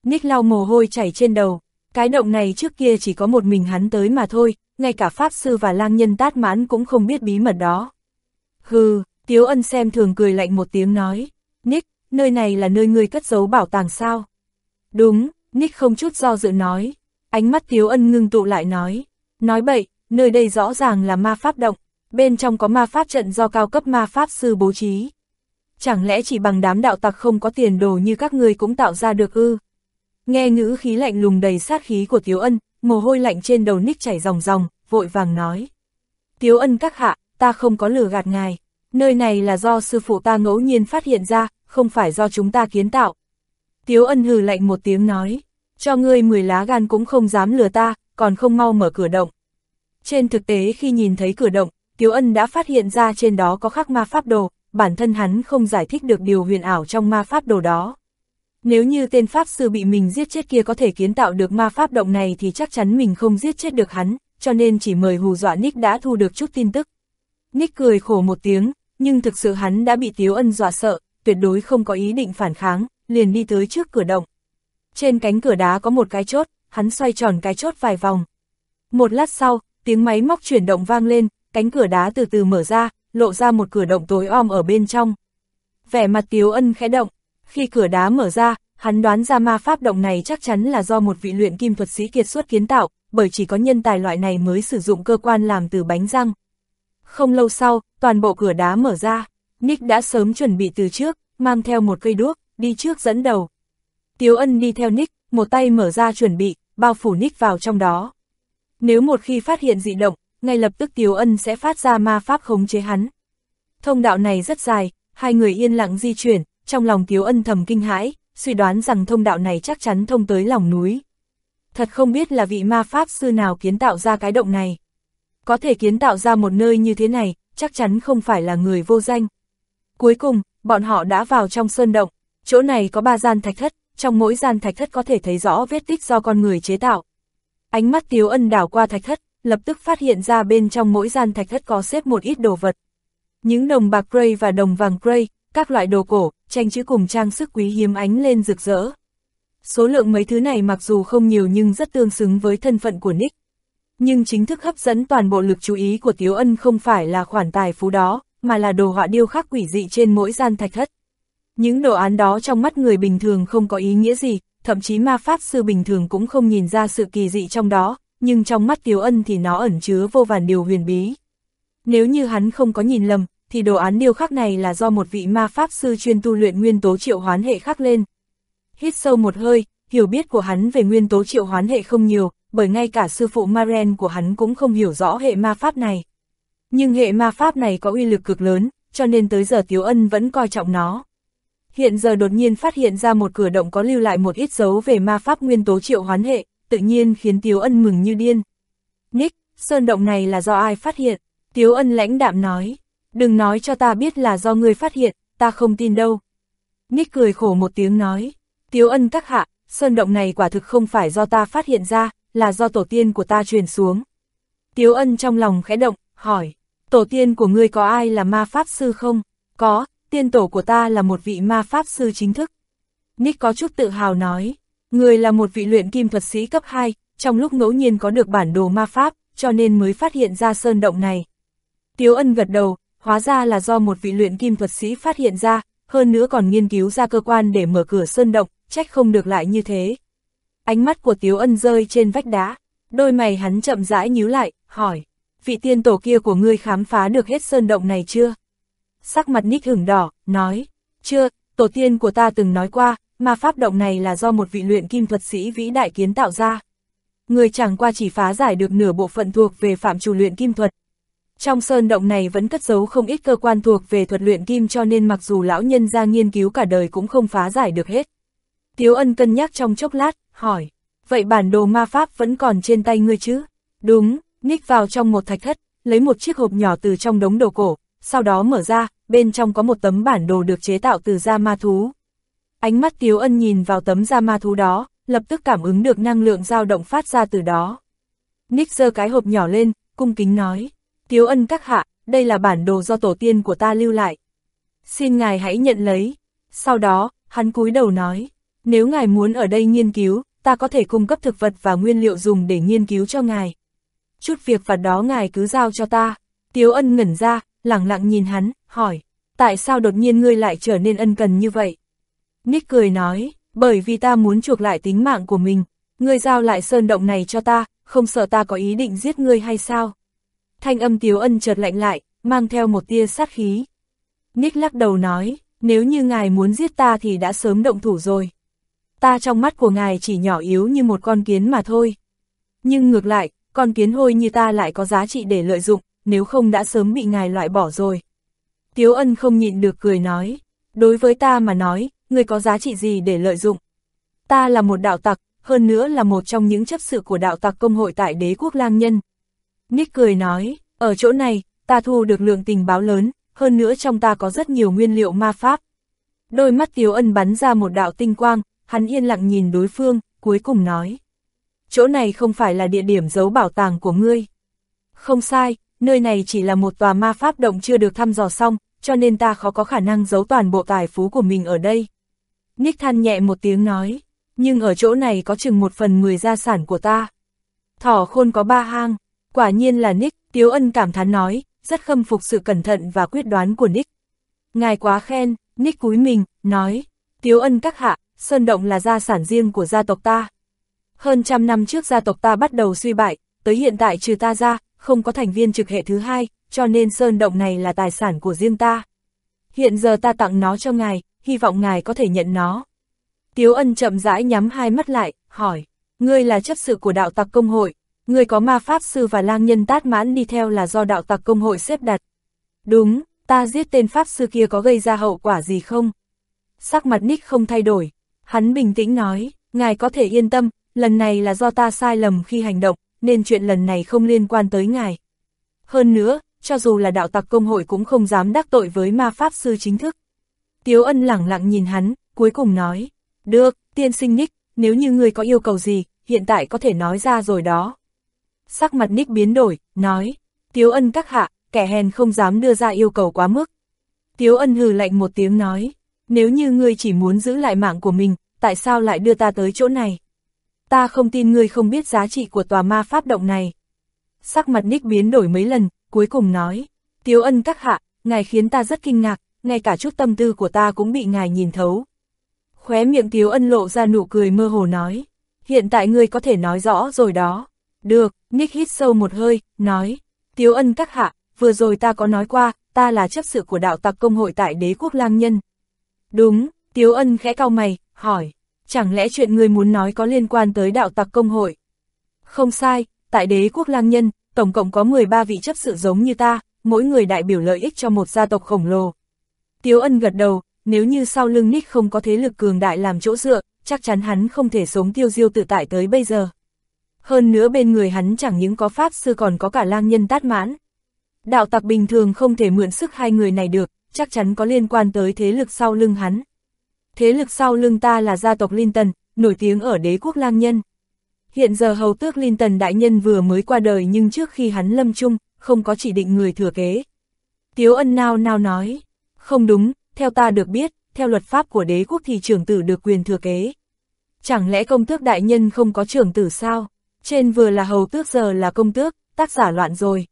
Nick lau mồ hôi chảy trên đầu, cái động này trước kia chỉ có một mình hắn tới mà thôi, ngay cả Pháp Sư và lang nhân tát mãn cũng không biết bí mật đó. Hừ, Tiếu ân xem thường cười lạnh một tiếng nói, Nick, nơi này là nơi ngươi cất giấu bảo tàng sao? Đúng, Nick không chút do dự nói. Ánh mắt Tiếu Ân ngưng tụ lại nói. Nói bậy, nơi đây rõ ràng là ma pháp động, bên trong có ma pháp trận do cao cấp ma pháp sư bố trí. Chẳng lẽ chỉ bằng đám đạo tặc không có tiền đồ như các người cũng tạo ra được ư? Nghe ngữ khí lạnh lùng đầy sát khí của Tiếu Ân, mồ hôi lạnh trên đầu Nick chảy ròng ròng, vội vàng nói. Tiếu Ân các hạ, ta không có lừa gạt ngài. Nơi này là do sư phụ ta ngẫu nhiên phát hiện ra, không phải do chúng ta kiến tạo. Tiếu ân hừ lạnh một tiếng nói, cho ngươi 10 lá gan cũng không dám lừa ta, còn không mau mở cửa động. Trên thực tế khi nhìn thấy cửa động, Tiếu ân đã phát hiện ra trên đó có khắc ma pháp đồ, bản thân hắn không giải thích được điều huyền ảo trong ma pháp đồ đó. Nếu như tên pháp sư bị mình giết chết kia có thể kiến tạo được ma pháp động này thì chắc chắn mình không giết chết được hắn, cho nên chỉ mời hù dọa Nick đã thu được chút tin tức. Nick cười khổ một tiếng, nhưng thực sự hắn đã bị Tiếu ân dọa sợ, tuyệt đối không có ý định phản kháng, liền đi tới trước cửa động. Trên cánh cửa đá có một cái chốt, hắn xoay tròn cái chốt vài vòng. Một lát sau, tiếng máy móc chuyển động vang lên, cánh cửa đá từ từ mở ra, lộ ra một cửa động tối om ở bên trong. Vẻ mặt Tiếu Ân khẽ động, khi cửa đá mở ra, hắn đoán ra ma pháp động này chắc chắn là do một vị luyện kim thuật sĩ kiệt xuất kiến tạo, bởi chỉ có nhân tài loại này mới sử dụng cơ quan làm từ bánh răng. Không lâu sau, toàn bộ cửa đá mở ra, Nick đã sớm chuẩn bị từ trước, mang theo một cây đuốc, đi trước dẫn đầu. Tiếu Ân đi theo Nick, một tay mở ra chuẩn bị, bao phủ Nick vào trong đó. Nếu một khi phát hiện dị động, ngay lập tức Tiếu Ân sẽ phát ra ma pháp khống chế hắn. Thông đạo này rất dài, hai người yên lặng di chuyển, trong lòng Tiếu Ân thầm kinh hãi, suy đoán rằng thông đạo này chắc chắn thông tới lòng núi. Thật không biết là vị ma pháp sư nào kiến tạo ra cái động này. Có thể kiến tạo ra một nơi như thế này, chắc chắn không phải là người vô danh. Cuối cùng, bọn họ đã vào trong sơn động, chỗ này có ba gian thạch thất, trong mỗi gian thạch thất có thể thấy rõ vết tích do con người chế tạo. Ánh mắt Tiếu Ân đảo qua thạch thất, lập tức phát hiện ra bên trong mỗi gian thạch thất có xếp một ít đồ vật. Những đồng bạc gray và đồng vàng gray, các loại đồ cổ, tranh chữ cùng trang sức quý hiếm ánh lên rực rỡ. Số lượng mấy thứ này mặc dù không nhiều nhưng rất tương xứng với thân phận của Nick. Nhưng chính thức hấp dẫn toàn bộ lực chú ý của Tiếu Ân không phải là khoản tài phú đó, mà là đồ họa điêu khắc quỷ dị trên mỗi gian thạch thất. Những đồ án đó trong mắt người bình thường không có ý nghĩa gì, thậm chí ma pháp sư bình thường cũng không nhìn ra sự kỳ dị trong đó, nhưng trong mắt Tiếu Ân thì nó ẩn chứa vô vàn điều huyền bí. Nếu như hắn không có nhìn lầm, thì đồ án điêu khắc này là do một vị ma pháp sư chuyên tu luyện nguyên tố triệu hoán hệ khắc lên. Hít sâu một hơi, hiểu biết của hắn về nguyên tố triệu hoán hệ không nhiều, bởi ngay cả sư phụ Maren của hắn cũng không hiểu rõ hệ ma pháp này. Nhưng hệ ma pháp này có uy lực cực lớn, cho nên tới giờ Tiếu Ân vẫn coi trọng nó. Hiện giờ đột nhiên phát hiện ra một cửa động có lưu lại một ít dấu về ma pháp nguyên tố triệu hoán hệ, tự nhiên khiến Tiếu Ân mừng như điên. Nick, sơn động này là do ai phát hiện? Tiếu Ân lãnh đạm nói, đừng nói cho ta biết là do ngươi phát hiện, ta không tin đâu. Nick cười khổ một tiếng nói, Tiếu Ân các hạ, sơn động này quả thực không phải do ta phát hiện ra, là do tổ tiên của ta truyền xuống. Tiếu Ân trong lòng khẽ động, hỏi, tổ tiên của ngươi có ai là ma pháp sư không? Có, tiên tổ của ta là một vị ma pháp sư chính thức. Nick có chút tự hào nói, người là một vị luyện kim thuật sĩ cấp 2, trong lúc ngẫu nhiên có được bản đồ ma pháp, cho nên mới phát hiện ra sơn động này. Tiếu ân gật đầu, hóa ra là do một vị luyện kim thuật sĩ phát hiện ra, hơn nữa còn nghiên cứu ra cơ quan để mở cửa sơn động, trách không được lại như thế. Ánh mắt của Tiếu ân rơi trên vách đá, đôi mày hắn chậm rãi nhíu lại, hỏi, vị tiên tổ kia của ngươi khám phá được hết sơn động này chưa? Sắc mặt Nick hửng đỏ, nói, chưa, tổ tiên của ta từng nói qua, mà pháp động này là do một vị luyện kim thuật sĩ vĩ đại kiến tạo ra. Người chẳng qua chỉ phá giải được nửa bộ phận thuộc về phạm chủ luyện kim thuật. Trong sơn động này vẫn cất giấu không ít cơ quan thuộc về thuật luyện kim cho nên mặc dù lão nhân ra nghiên cứu cả đời cũng không phá giải được hết. Tiếu ân cân nhắc trong chốc lát, hỏi, vậy bản đồ ma pháp vẫn còn trên tay ngươi chứ? Đúng, Nick vào trong một thạch thất, lấy một chiếc hộp nhỏ từ trong đống đồ cổ, sau đó mở ra, bên trong có một tấm bản đồ được chế tạo từ da ma thú. Ánh mắt Tiếu Ân nhìn vào tấm da ma thú đó, lập tức cảm ứng được năng lượng dao động phát ra từ đó. Nick giơ cái hộp nhỏ lên, cung kính nói, Tiếu Ân các hạ, đây là bản đồ do tổ tiên của ta lưu lại. Xin ngài hãy nhận lấy. Sau đó, hắn cúi đầu nói, nếu ngài muốn ở đây nghiên cứu, ta có thể cung cấp thực vật và nguyên liệu dùng để nghiên cứu cho ngài. Chút việc vặt đó ngài cứ giao cho ta. Tiếu Ân ngẩn ra, lặng lặng nhìn hắn, hỏi, tại sao đột nhiên ngươi lại trở nên ân cần như vậy? Nick cười nói, bởi vì ta muốn chuộc lại tính mạng của mình, ngươi giao lại sơn động này cho ta, không sợ ta có ý định giết ngươi hay sao? Thanh âm tiếu ân chợt lạnh lại, mang theo một tia sát khí. Nick lắc đầu nói, nếu như ngài muốn giết ta thì đã sớm động thủ rồi. Ta trong mắt của ngài chỉ nhỏ yếu như một con kiến mà thôi. Nhưng ngược lại, con kiến hôi như ta lại có giá trị để lợi dụng, nếu không đã sớm bị ngài loại bỏ rồi. Tiếu ân không nhịn được cười nói, đối với ta mà nói, người có giá trị gì để lợi dụng. Ta là một đạo tặc, hơn nữa là một trong những chấp sự của đạo tặc công hội tại đế quốc lang nhân. Nick cười nói, ở chỗ này, ta thu được lượng tình báo lớn, hơn nữa trong ta có rất nhiều nguyên liệu ma pháp. Đôi mắt Tiếu Ân bắn ra một đạo tinh quang, hắn yên lặng nhìn đối phương, cuối cùng nói. Chỗ này không phải là địa điểm giấu bảo tàng của ngươi. Không sai, nơi này chỉ là một tòa ma pháp động chưa được thăm dò xong, cho nên ta khó có khả năng giấu toàn bộ tài phú của mình ở đây. Nick than nhẹ một tiếng nói, nhưng ở chỗ này có chừng một phần mười gia sản của ta. Thỏ khôn có ba hang, quả nhiên là Nick, Tiếu Ân cảm thán nói, rất khâm phục sự cẩn thận và quyết đoán của Nick. Ngài quá khen, Nick cúi mình, nói, Tiếu ân các hạ, Sơn Động là gia sản riêng của gia tộc ta. Hơn trăm năm trước gia tộc ta bắt đầu suy bại, tới hiện tại trừ ta ra, không có thành viên trực hệ thứ hai, cho nên Sơn Động này là tài sản của riêng ta. Hiện giờ ta tặng nó cho ngài, hy vọng ngài có thể nhận nó. Tiếu ân chậm rãi nhắm hai mắt lại, hỏi, ngươi là chấp sự của đạo tặc công hội, ngươi có ma pháp sư và lang nhân tát mãn đi theo là do đạo tặc công hội xếp đặt. Đúng, ta giết tên pháp sư kia có gây ra hậu quả gì không? Sắc mặt Nick không thay đổi, hắn bình tĩnh nói, ngài có thể yên tâm, lần này là do ta sai lầm khi hành động, nên chuyện lần này không liên quan tới ngài. Hơn nữa, cho dù là đạo tặc công hội cũng không dám đắc tội với ma pháp sư chính thức. Tiếu ân lẳng lặng nhìn hắn, cuối cùng nói, được, tiên sinh Nick, nếu như người có yêu cầu gì, hiện tại có thể nói ra rồi đó. Sắc mặt Nick biến đổi, nói, Tiếu ân các hạ, kẻ hèn không dám đưa ra yêu cầu quá mức. Tiếu ân hừ lạnh một tiếng nói, nếu như ngươi chỉ muốn giữ lại mạng của mình, tại sao lại đưa ta tới chỗ này? Ta không tin ngươi không biết giá trị của tòa ma pháp động này. Sắc mặt Nick biến đổi mấy lần, cuối cùng nói, Tiếu ân các hạ, ngài khiến ta rất kinh ngạc, ngay cả chút tâm tư của ta cũng bị ngài nhìn thấu. Khóe miệng Tiếu ân lộ ra nụ cười mơ hồ nói, hiện tại ngươi có thể nói rõ rồi đó. Được, Nick hít sâu một hơi, nói, Tiếu ân các hạ, vừa rồi ta có nói qua, ta là chấp sự của đạo tặc công hội tại đế quốc lang nhân. Đúng, Tiếu ân khẽ cau mày, hỏi, chẳng lẽ chuyện người muốn nói có liên quan tới đạo tặc công hội? Không sai, tại đế quốc lang nhân, tổng cộng có 13 vị chấp sự giống như ta, mỗi người đại biểu lợi ích cho một gia tộc khổng lồ. Tiếu ân gật đầu, nếu như sau lưng Nick không có thế lực cường đại làm chỗ dựa, chắc chắn hắn không thể sống tiêu diêu tự tại tới bây giờ. Hơn nữa bên người hắn chẳng những có pháp sư còn có cả lang nhân tát mãn. Đạo tặc bình thường không thể mượn sức hai người này được, chắc chắn có liên quan tới thế lực sau lưng hắn. Thế lực sau lưng ta là gia tộc Linton, nổi tiếng ở đế quốc lang nhân. Hiện giờ hầu tước Linton đại nhân vừa mới qua đời nhưng trước khi hắn lâm chung, không có chỉ định người thừa kế. Tiếu ân nào nào nói, không đúng, theo ta được biết, theo luật pháp của đế quốc thì trưởng tử được quyền thừa kế. Chẳng lẽ công tước đại nhân không có trưởng tử sao? Trên vừa là hầu tước giờ là công tước, tác giả loạn rồi.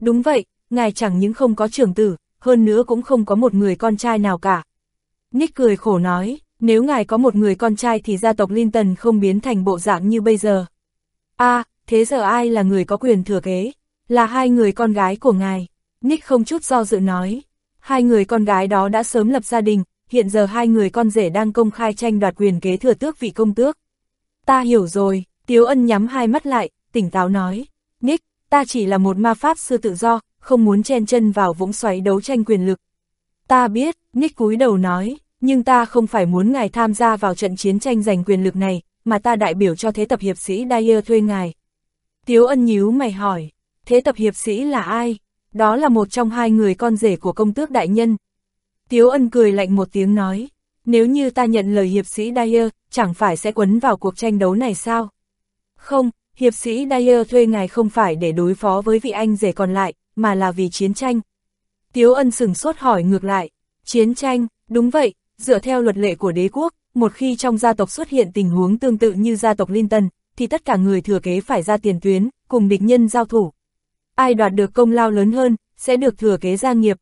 Đúng vậy, ngài chẳng những không có trưởng tử, hơn nữa cũng không có một người con trai nào cả. Nick cười khổ nói, nếu ngài có một người con trai thì gia tộc Linton không biến thành bộ dạng như bây giờ. a à, thế giờ ai là người có quyền thừa kế? Là hai người con gái của ngài. Nick không chút do dự nói. Hai người con gái đó đã sớm lập gia đình, hiện giờ hai người con rể đang công khai tranh đoạt quyền kế thừa tước vị công tước. Ta hiểu rồi, Tiếu Ân nhắm hai mắt lại, tỉnh táo nói. Nick, ta chỉ là một ma pháp sư tự do, không muốn chen chân vào vũng xoáy đấu tranh quyền lực. Ta biết, Nick cúi đầu nói, nhưng ta không phải muốn ngài tham gia vào trận chiến tranh giành quyền lực này, mà ta đại biểu cho thế tập hiệp sĩ Dyer thuê ngài. Tiếu ân nhíu mày hỏi, thế tập hiệp sĩ là ai? Đó là một trong hai người con rể của công tước đại nhân. Tiếu ân cười lạnh một tiếng nói, nếu như ta nhận lời hiệp sĩ Dyer, chẳng phải sẽ quấn vào cuộc tranh đấu này sao? Không, hiệp sĩ Dyer thuê ngài không phải để đối phó với vị anh rể còn lại, mà là vì chiến tranh. Tiếu ân sừng sốt hỏi ngược lại, chiến tranh, đúng vậy, dựa theo luật lệ của đế quốc, một khi trong gia tộc xuất hiện tình huống tương tự như gia tộc Linton, thì tất cả người thừa kế phải ra tiền tuyến, cùng địch nhân giao thủ. Ai đoạt được công lao lớn hơn, sẽ được thừa kế gia nghiệp.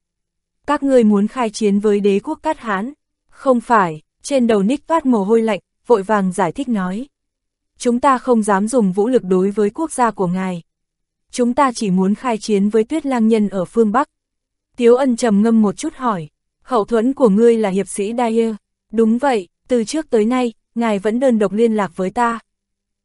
Các ngươi muốn khai chiến với đế quốc Cát Hán? Không phải, trên đầu Nick toát mồ hôi lạnh, vội vàng giải thích nói. Chúng ta không dám dùng vũ lực đối với quốc gia của ngài. Chúng ta chỉ muốn khai chiến với tuyết lang nhân ở phương Bắc. Tiếu ân trầm ngâm một chút hỏi, hậu thuẫn của ngươi là hiệp sĩ Dyer. Đúng vậy, từ trước tới nay, ngài vẫn đơn độc liên lạc với ta.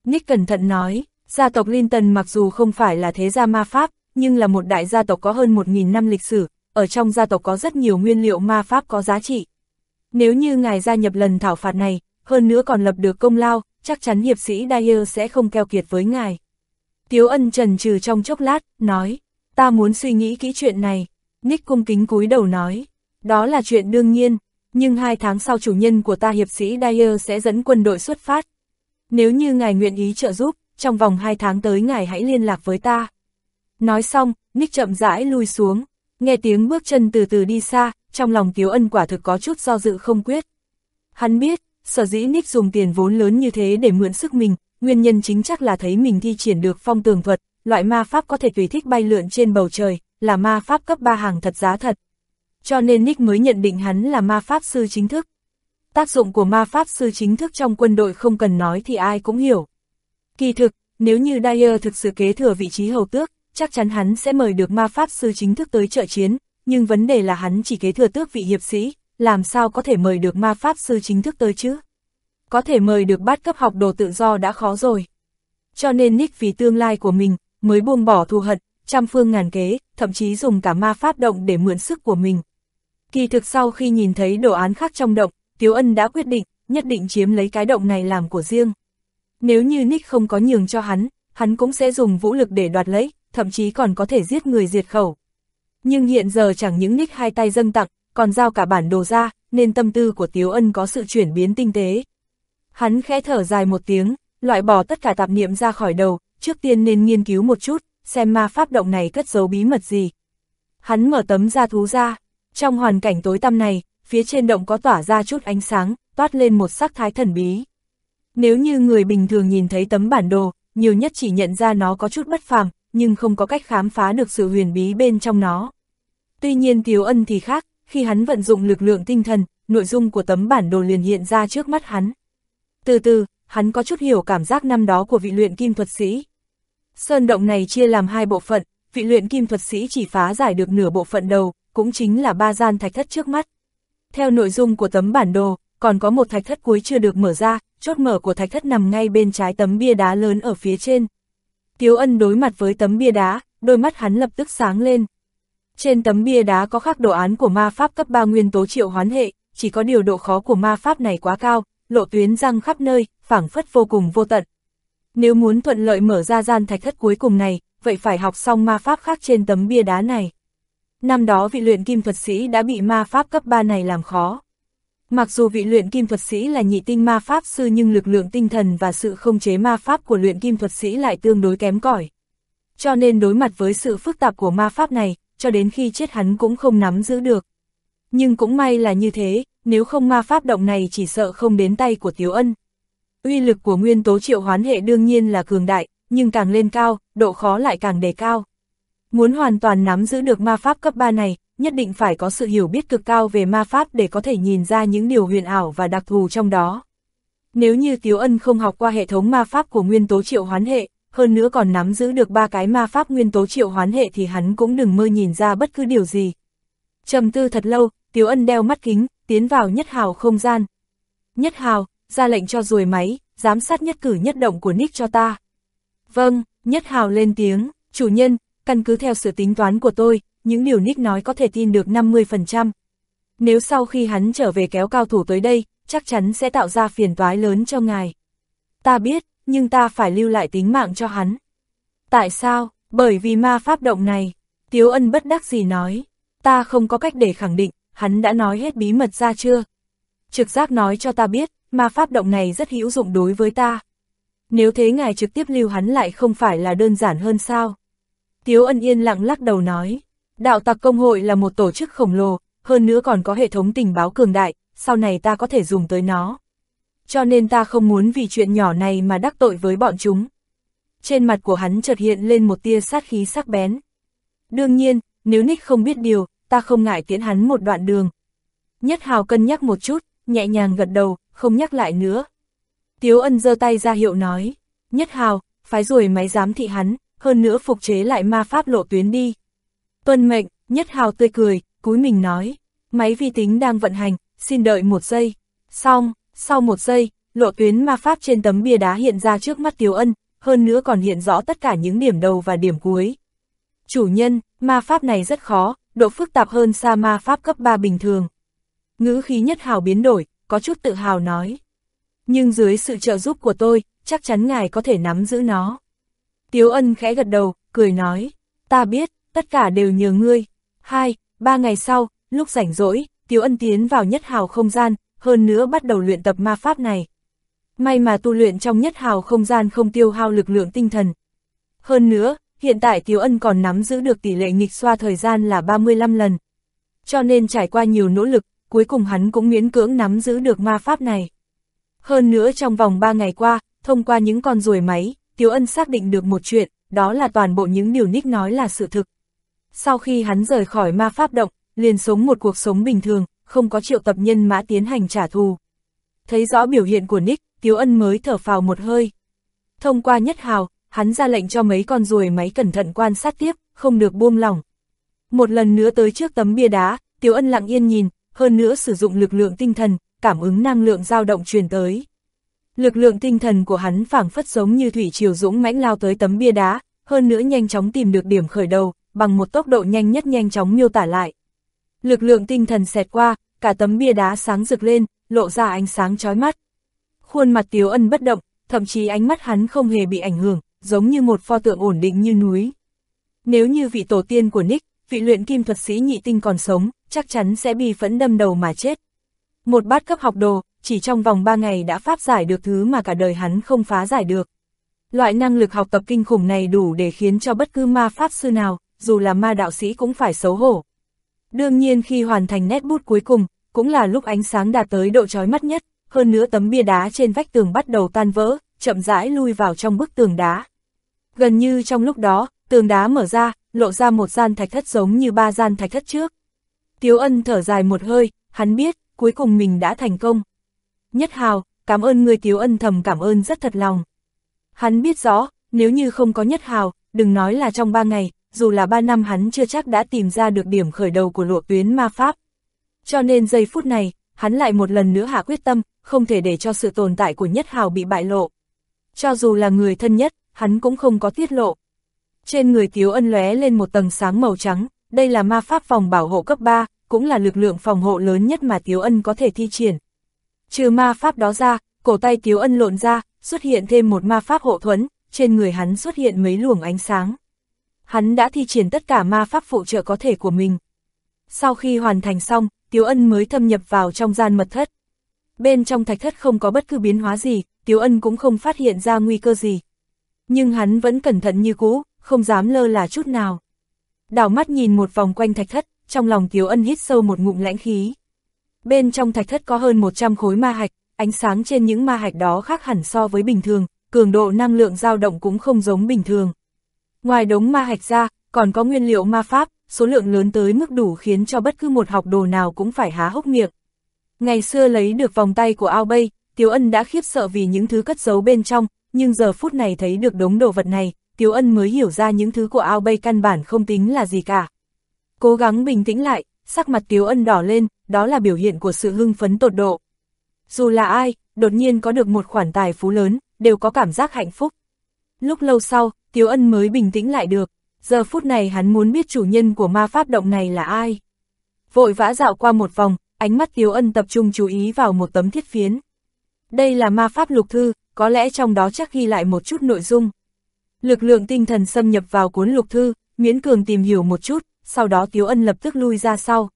Nick cẩn thận nói, gia tộc Linton mặc dù không phải là thế gia ma pháp, nhưng là một đại gia tộc có hơn 1.000 năm lịch sử, ở trong gia tộc có rất nhiều nguyên liệu ma pháp có giá trị. Nếu như ngài gia nhập lần thảo phạt này, hơn nữa còn lập được công lao, chắc chắn hiệp sĩ Dyer sẽ không keo kiệt với ngài. Tiếu ân trần trừ trong chốc lát, nói, ta muốn suy nghĩ kỹ chuyện này. Nick cung kính cúi đầu nói, đó là chuyện đương nhiên, nhưng hai tháng sau chủ nhân của ta hiệp sĩ Dyer sẽ dẫn quân đội xuất phát. Nếu như ngài nguyện ý trợ giúp, trong vòng hai tháng tới ngài hãy liên lạc với ta. Nói xong, Nick chậm rãi lui xuống, nghe tiếng bước chân từ từ đi xa, trong lòng Tiếu Ân quả thực có chút do dự không quyết. Hắn biết, sở dĩ Nick dùng tiền vốn lớn như thế để mượn sức mình, nguyên nhân chính chắc là thấy mình thi triển được phong tường thuật, loại ma pháp có thể tùy thích bay lượn trên bầu trời, là ma pháp cấp 3 hàng thật giá thật. Cho nên Nick mới nhận định hắn là ma pháp sư chính thức. Tác dụng của ma pháp sư chính thức trong quân đội không cần nói thì ai cũng hiểu. Kỳ thực, nếu như Dyer thực sự kế thừa vị trí hầu tước, chắc chắn hắn sẽ mời được ma pháp sư chính thức tới trợ chiến, nhưng vấn đề là hắn chỉ kế thừa tước vị hiệp sĩ, làm sao có thể mời được ma pháp sư chính thức tới chứ? Có thể mời được bát cấp học đồ tự do đã khó rồi. Cho nên Nick vì tương lai của mình, mới buông bỏ thù hận, trăm phương ngàn kế, thậm chí dùng cả ma pháp động để mượn sức của mình. Kỳ thực sau khi nhìn thấy đồ án khác trong động, Tiếu Ân đã quyết định, nhất định chiếm lấy cái động này làm của riêng. Nếu như Nick không có nhường cho hắn, hắn cũng sẽ dùng vũ lực để đoạt lấy, thậm chí còn có thể giết người diệt khẩu. Nhưng hiện giờ chẳng những Nick hai tay dâng tặng, còn giao cả bản đồ ra, nên tâm tư của Tiếu Ân có sự chuyển biến tinh tế. Hắn khẽ thở dài một tiếng, loại bỏ tất cả tạp niệm ra khỏi đầu, trước tiên nên nghiên cứu một chút, xem ma pháp động này cất giấu bí mật gì. Hắn mở tấm da thú ra, trong hoàn cảnh tối tăm này, phía trên động có tỏa ra chút ánh sáng, toát lên một sắc thái thần bí. Nếu như người bình thường nhìn thấy tấm bản đồ, nhiều nhất chỉ nhận ra nó có chút bất phàm, nhưng không có cách khám phá được sự huyền bí bên trong nó. Tuy nhiên Tiếu Ân thì khác, khi hắn vận dụng lực lượng tinh thần, nội dung của tấm bản đồ liền hiện ra trước mắt hắn. Từ từ, hắn có chút hiểu cảm giác năm đó của vị luyện kim thuật sĩ. Sơn động này chia làm hai bộ phận, vị luyện kim thuật sĩ chỉ phá giải được nửa bộ phận đầu, cũng chính là ba gian thạch thất trước mắt. Theo nội dung của tấm bản đồ, còn có một thạch thất cuối chưa được mở ra, chốt mở của thạch thất nằm ngay bên trái tấm bia đá lớn ở phía trên. Tiếu ân đối mặt với tấm bia đá, đôi mắt hắn lập tức sáng lên. Trên tấm bia đá có khắc đồ án của ma pháp cấp 3 nguyên tố triệu hoán hệ, chỉ có điều độ khó của ma pháp này quá cao, lộ tuyến răng khắp nơi, phảng phất vô cùng vô tận. Nếu muốn thuận lợi mở ra gian thạch thất cuối cùng này, vậy phải học xong ma pháp khác trên tấm bia đá này. Năm đó vị luyện kim thuật sĩ đã bị ma pháp cấp 3 này làm khó. Mặc dù vị luyện kim thuật sĩ là nhị tinh ma pháp sư nhưng lực lượng tinh thần và sự không chế ma pháp của luyện kim thuật sĩ lại tương đối kém cỏi. Cho nên đối mặt với sự phức tạp của ma pháp này, cho đến khi chết hắn cũng không nắm giữ được. Nhưng cũng may là như thế, nếu không ma pháp động này chỉ sợ không đến tay của Tiếu Ân. Uy lực của nguyên tố triệu hoán hệ đương nhiên là cường đại, nhưng càng lên cao, độ khó lại càng đề cao. Muốn hoàn toàn nắm giữ được ma pháp cấp 3 này, nhất định phải có sự hiểu biết cực cao về ma pháp để có thể nhìn ra những điều huyền ảo và đặc thù trong đó. Nếu như Tiếu Ân không học qua hệ thống ma pháp của nguyên tố triệu hoán hệ, hơn nữa còn nắm giữ được ba cái ma pháp nguyên tố triệu hoán hệ thì hắn cũng đừng mơ nhìn ra bất cứ điều gì. trầm tư thật lâu, Tiếu Ân đeo mắt kính, tiến vào nhất hào không gian. Nhất hào, ra lệnh cho ruồi máy, giám sát nhất cử nhất động của Nick cho ta. Vâng, nhất hào lên tiếng, chủ nhân, căn cứ theo sự tính toán của tôi, những điều Nick nói có thể tin được 50%. Nếu sau khi hắn trở về kéo cao thủ tới đây, chắc chắn sẽ tạo ra phiền toái lớn cho ngài. Ta biết, nhưng ta phải lưu lại tính mạng cho hắn. Tại sao? Bởi vì ma pháp động này. Tiếu ân bất đắc gì nói. Ta không có cách để khẳng định, hắn đã nói hết bí mật ra chưa? Trực giác nói cho ta biết, ma pháp động này rất hữu dụng đối với ta. Nếu thế ngài trực tiếp lưu hắn lại không phải là đơn giản hơn sao? Tiếu ân yên lặng lắc đầu nói. Đạo tặc công hội là một tổ chức khổng lồ, hơn nữa còn có hệ thống tình báo cường đại, sau này ta có thể dùng tới nó. Cho nên ta không muốn vì chuyện nhỏ này mà đắc tội với bọn chúng. Trên mặt của hắn chợt hiện lên một tia sát khí sắc bén. Đương nhiên, nếu Nick không biết điều, ta không ngại tiễn hắn một đoạn đường. Nhất Hào cân nhắc một chút, nhẹ nhàng gật đầu, không nhắc lại nữa. Tiếu ân giơ tay ra hiệu nói, Nhất Hào, phái rồi máy giám thị hắn, hơn nữa phục chế lại ma pháp lộ tuyến đi. Tuân mệnh, Nhất Hào tươi cười, cúi mình nói, máy vi tính đang vận hành, xin đợi một giây. Xong, sau một giây, lộ tuyến ma pháp trên tấm bia đá hiện ra trước mắt Tiếu Ân, hơn nữa còn hiện rõ tất cả những điểm đầu và điểm cuối. Chủ nhân, ma pháp này rất khó, độ phức tạp hơn xa ma pháp cấp 3 bình thường. Ngữ khí nhất hào biến đổi, có chút tự hào nói. Nhưng dưới sự trợ giúp của tôi, chắc chắn ngài có thể nắm giữ nó. Tiếu ân khẽ gật đầu, cười nói, ta biết, tất cả đều nhờ ngươi. Hai, ba ngày sau, lúc rảnh rỗi, Tiếu ân tiến vào nhất hào không gian, hơn nữa bắt đầu luyện tập ma pháp này. May mà tu luyện trong nhất hào không gian không tiêu hao lực lượng tinh thần. Hơn nữa, hiện tại Tiếu Ân còn nắm giữ được tỷ lệ nghịch xoa thời gian là 35 lần. Cho nên trải qua nhiều nỗ lực, cuối cùng hắn cũng miễn cưỡng nắm giữ được ma pháp này. Hơn nữa trong vòng 3 ngày qua, thông qua những con ruồi máy, Tiếu Ân xác định được một chuyện, đó là toàn bộ những điều Nick nói là sự thực. Sau khi hắn rời khỏi ma pháp động, liền sống một cuộc sống bình thường, không có triệu tập nhân mã tiến hành trả thù. Thấy rõ biểu hiện của Nick, Tiếu Ân mới thở phào một hơi. Thông qua nhất hào, hắn ra lệnh cho mấy con ruồi máy cẩn thận quan sát tiếp, không được buông lỏng. Một lần nữa tới trước tấm bia đá, Tiếu Ân lặng yên nhìn, hơn nữa sử dụng lực lượng tinh thần, cảm ứng năng lượng dao động truyền tới. Lực lượng tinh thần của hắn phảng phất giống như thủy triều dũng mãnh lao tới tấm bia đá, hơn nữa nhanh chóng tìm được điểm khởi đầu, bằng một tốc độ nhanh nhất nhanh chóng miêu tả lại. Lực lượng tinh thần xẹt qua, cả tấm bia đá sáng rực lên, lộ ra ánh sáng chói mắt. Khuôn mặt Tiếu Ân bất động, thậm chí ánh mắt hắn không hề bị ảnh hưởng, giống như một pho tượng ổn định như núi. Nếu như vị tổ tiên của Nick, vị luyện kim thuật sĩ nhị tinh còn sống, chắc chắn sẽ bị phẫn đâm đầu mà chết. Một bát cấp học đồ, chỉ trong vòng 3 ngày đã pháp giải được thứ mà cả đời hắn không phá giải được. Loại năng lực học tập kinh khủng này đủ để khiến cho bất cứ ma pháp sư nào, dù là ma đạo sĩ cũng phải xấu hổ. Đương nhiên khi hoàn thành nét bút cuối cùng, cũng là lúc ánh sáng đạt tới độ chói mắt nhất, hơn nữa tấm bia đá trên vách tường bắt đầu tan vỡ, chậm rãi lui vào trong bức tường đá. Gần như trong lúc đó, tường đá mở ra, lộ ra một gian thạch thất giống như ba gian thạch thất trước. Tiếu ân thở dài một hơi, hắn biết, cuối cùng mình đã thành công. Nhất hào, cảm ơn người Tiếu ân thầm cảm ơn rất thật lòng. Hắn biết rõ, nếu như không có nhất hào, đừng nói là trong ba ngày, dù là ba năm hắn chưa chắc đã tìm ra được điểm khởi đầu của lộ tuyến ma pháp. Cho nên giây phút này, hắn lại một lần nữa hạ quyết tâm, không thể để cho sự tồn tại của nhất hào bị bại lộ. Cho dù là người thân nhất, hắn cũng không có tiết lộ. Trên người Tiếu Ân lóe lên một tầng sáng màu trắng, đây là ma pháp phòng bảo hộ cấp 3, cũng là lực lượng phòng hộ lớn nhất mà Tiếu Ân có thể thi triển. Trừ ma pháp đó ra, cổ tay Tiếu Ân lộn ra, xuất hiện thêm một ma pháp hộ thuẫn, trên người hắn xuất hiện mấy luồng ánh sáng. Hắn đã thi triển tất cả ma pháp phụ trợ có thể của mình. Sau khi hoàn thành xong, Tiếu Ân mới thâm nhập vào trong gian mật thất. Bên trong thạch thất không có bất cứ biến hóa gì, Tiếu Ân cũng không phát hiện ra nguy cơ gì. Nhưng hắn vẫn cẩn thận như cũ, không dám lơ là chút nào. Đảo mắt nhìn một vòng quanh thạch thất, trong lòng Tiếu Ân hít sâu một ngụm lãnh khí. Bên trong thạch thất có hơn 100 khối ma hạch, ánh sáng trên những ma hạch đó khác hẳn so với bình thường, cường độ năng lượng dao động cũng không giống bình thường. Ngoài đống ma hạch ra, còn có nguyên liệu ma pháp, số lượng lớn tới mức đủ khiến cho bất cứ một học đồ nào cũng phải há hốc miệng. Ngày xưa lấy được vòng tay của ao bay, Tiếu Ân đã khiếp sợ vì những thứ cất giấu bên trong, nhưng giờ phút này thấy được đống đồ vật này, Tiếu Ân mới hiểu ra những thứ của ao bay căn bản không tính là gì cả. Cố gắng bình tĩnh lại, sắc mặt Tiếu Ân đỏ lên, đó là biểu hiện của sự hưng phấn tột độ. Dù là ai, đột nhiên có được một khoản tài phú lớn, đều có cảm giác hạnh phúc. Lúc lâu sau, Tiếu Ân mới bình tĩnh lại được, giờ phút này hắn muốn biết chủ nhân của ma pháp động này là ai. Vội vã dạo qua một vòng, ánh mắt Tiếu Ân tập trung chú ý vào một tấm thiết phiến. Đây là ma pháp lục thư, có lẽ trong đó chắc ghi lại một chút nội dung. Lực lượng tinh thần xâm nhập vào cuốn lục thư, miễn cường tìm hiểu một chút, sau đó Tiếu Ân lập tức lui ra sau.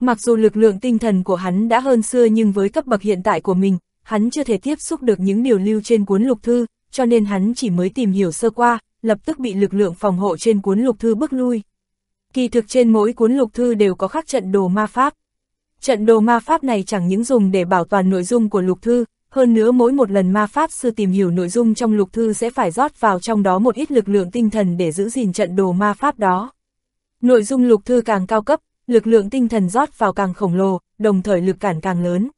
Mặc dù lực lượng tinh thần của hắn đã hơn xưa nhưng với cấp bậc hiện tại của mình, hắn chưa thể tiếp xúc được những điều lưu trên cuốn lục thư, cho nên hắn chỉ mới tìm hiểu sơ qua, lập tức bị lực lượng phòng hộ trên cuốn lục thư bước lui. Kỳ thực trên mỗi cuốn lục thư đều có khắc trận đồ ma pháp. Trận đồ ma pháp này chẳng những dùng để bảo toàn nội dung của lục thư, hơn nữa mỗi một lần ma pháp sư tìm hiểu nội dung trong lục thư sẽ phải rót vào trong đó một ít lực lượng tinh thần để giữ gìn trận đồ ma pháp đó. Nội dung lục thư càng cao cấp, lực lượng tinh thần rót vào càng khổng lồ, đồng thời lực cản càng lớn.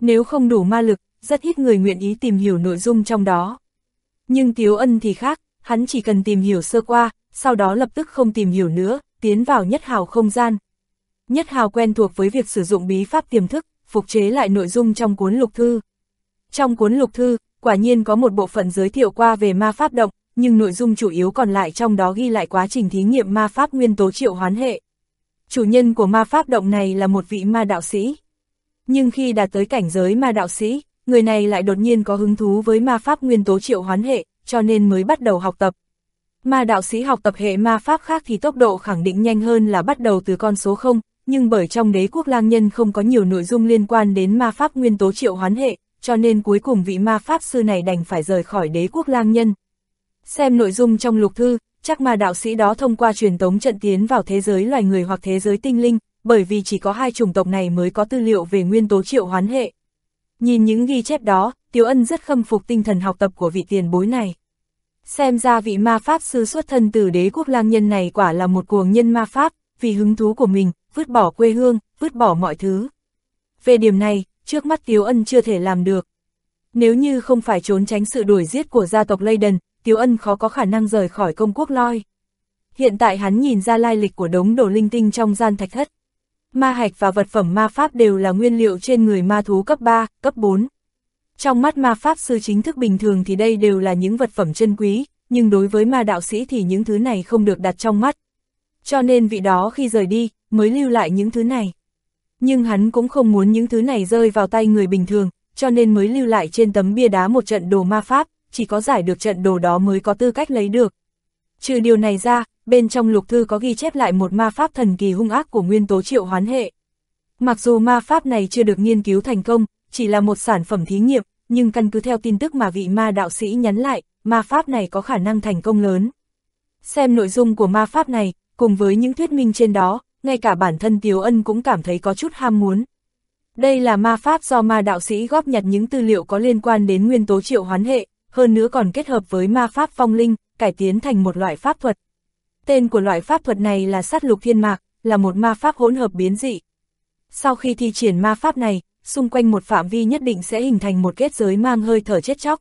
Nếu không đủ ma lực, rất ít người nguyện ý tìm hiểu nội dung trong đó. Nhưng Tiếu Ân thì khác, hắn chỉ cần tìm hiểu sơ qua, sau đó lập tức không tìm hiểu nữa, tiến vào nhất hào không gian. Nhất hào quen thuộc với việc sử dụng bí pháp tiềm thức, phục chế lại nội dung trong cuốn lục thư. Trong cuốn lục thư, quả nhiên có một bộ phận giới thiệu qua về ma pháp động, nhưng nội dung chủ yếu còn lại trong đó ghi lại quá trình thí nghiệm ma pháp nguyên tố triệu hoán hệ. Chủ nhân của ma pháp động này là một vị ma đạo sĩ. Nhưng khi đạt tới cảnh giới ma đạo sĩ, người này lại đột nhiên có hứng thú với ma pháp nguyên tố triệu hoán hệ, cho nên mới bắt đầu học tập. Ma đạo sĩ học tập hệ ma pháp khác thì tốc độ khẳng định nhanh hơn là bắt đầu từ con số 0, nhưng bởi trong đế quốc lang nhân không có nhiều nội dung liên quan đến ma pháp nguyên tố triệu hoán hệ, cho nên cuối cùng vị ma pháp sư này đành phải rời khỏi đế quốc lang nhân. Xem nội dung trong lục thư, chắc mà đạo sĩ đó thông qua truyền tống trận tiến vào thế giới loài người hoặc thế giới tinh linh, bởi vì chỉ có hai chủng tộc này mới có tư liệu về nguyên tố triệu hoán hệ. Nhìn những ghi chép đó, Tiếu Ân rất khâm phục tinh thần học tập của vị tiền bối này. Xem ra vị ma pháp sư xuất thân từ đế quốc lang nhân này quả là một cuồng nhân ma pháp, vì hứng thú của mình, vứt bỏ quê hương, vứt bỏ mọi thứ. Về điểm này, trước mắt Tiếu Ân chưa thể làm được. Nếu như không phải trốn tránh sự đuổi giết của gia tộc Leyden, Tiếu Ân khó có khả năng rời khỏi công quốc loi. Hiện tại hắn nhìn ra lai lịch của đống đồ linh tinh trong gian thạch thất. Ma hạch và vật phẩm ma pháp đều là nguyên liệu trên người ma thú cấp 3, cấp 4. Trong mắt ma pháp sư chính thức bình thường thì đây đều là những vật phẩm chân quý, nhưng đối với ma đạo sĩ thì những thứ này không được đặt trong mắt. Cho nên vị đó khi rời đi, mới lưu lại những thứ này. Nhưng hắn cũng không muốn những thứ này rơi vào tay người bình thường, cho nên mới lưu lại trên tấm bia đá một trận đồ ma pháp, chỉ có giải được trận đồ đó mới có tư cách lấy được. Trừ điều này ra, bên trong lục thư có ghi chép lại một ma pháp thần kỳ hung ác của nguyên tố triệu hoán hệ. Mặc dù ma pháp này chưa được nghiên cứu thành công, chỉ là một sản phẩm thí nghiệm, nhưng căn cứ theo tin tức mà vị ma đạo sĩ nhắn lại, ma pháp này có khả năng thành công lớn. Xem nội dung của ma pháp này, cùng với những thuyết minh trên đó, ngay cả bản thân Tiếu Ân cũng cảm thấy có chút ham muốn. Đây là ma pháp do ma đạo sĩ góp nhặt những tư liệu có liên quan đến nguyên tố triệu hoán hệ, hơn nữa còn kết hợp với ma pháp phong linh, cải tiến thành một loại pháp thuật. Tên của loại pháp thuật này là sát lục thiên mạc, là một ma pháp hỗn hợp biến dị. Sau khi thi triển ma pháp này, xung quanh một phạm vi nhất định sẽ hình thành một kết giới mang hơi thở chết chóc.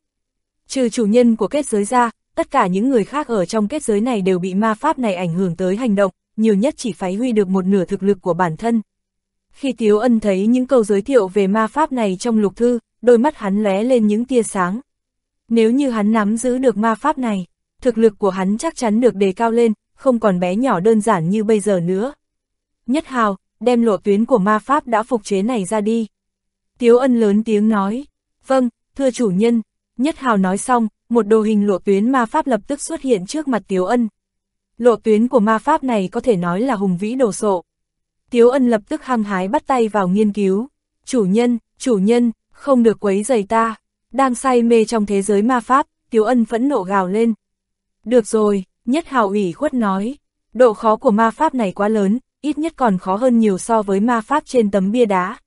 Trừ chủ nhân của kết giới ra, tất cả những người khác ở trong kết giới này đều bị ma pháp này ảnh hưởng tới hành động, nhiều nhất chỉ phái huy được một nửa thực lực của bản thân. Khi Tiếu Ân thấy những câu giới thiệu về ma pháp này trong lục thư, đôi mắt hắn lóe lên những tia sáng. Nếu như hắn nắm giữ được ma pháp này, thực lực của hắn chắc chắn được đề cao lên, không còn bé nhỏ đơn giản như bây giờ nữa. Nhất hào, đem lộ tuyến của ma pháp đã phục chế này ra đi. Tiếu ân lớn tiếng nói, vâng, thưa chủ nhân, nhất hào nói xong, một đồ hình lộ tuyến ma pháp lập tức xuất hiện trước mặt Tiếu ân. Lộ tuyến của ma pháp này có thể nói là hùng vĩ đồ sộ. Tiếu ân lập tức hăng hái bắt tay vào nghiên cứu. Chủ nhân, chủ nhân, không được quấy giày ta. Đang say mê trong thế giới ma pháp, Tiếu ân phẫn nộ gào lên. Được rồi, nhất hào ủy khuất nói. Độ khó của ma pháp này quá lớn, ít nhất còn khó hơn nhiều so với ma pháp trên tấm bia đá.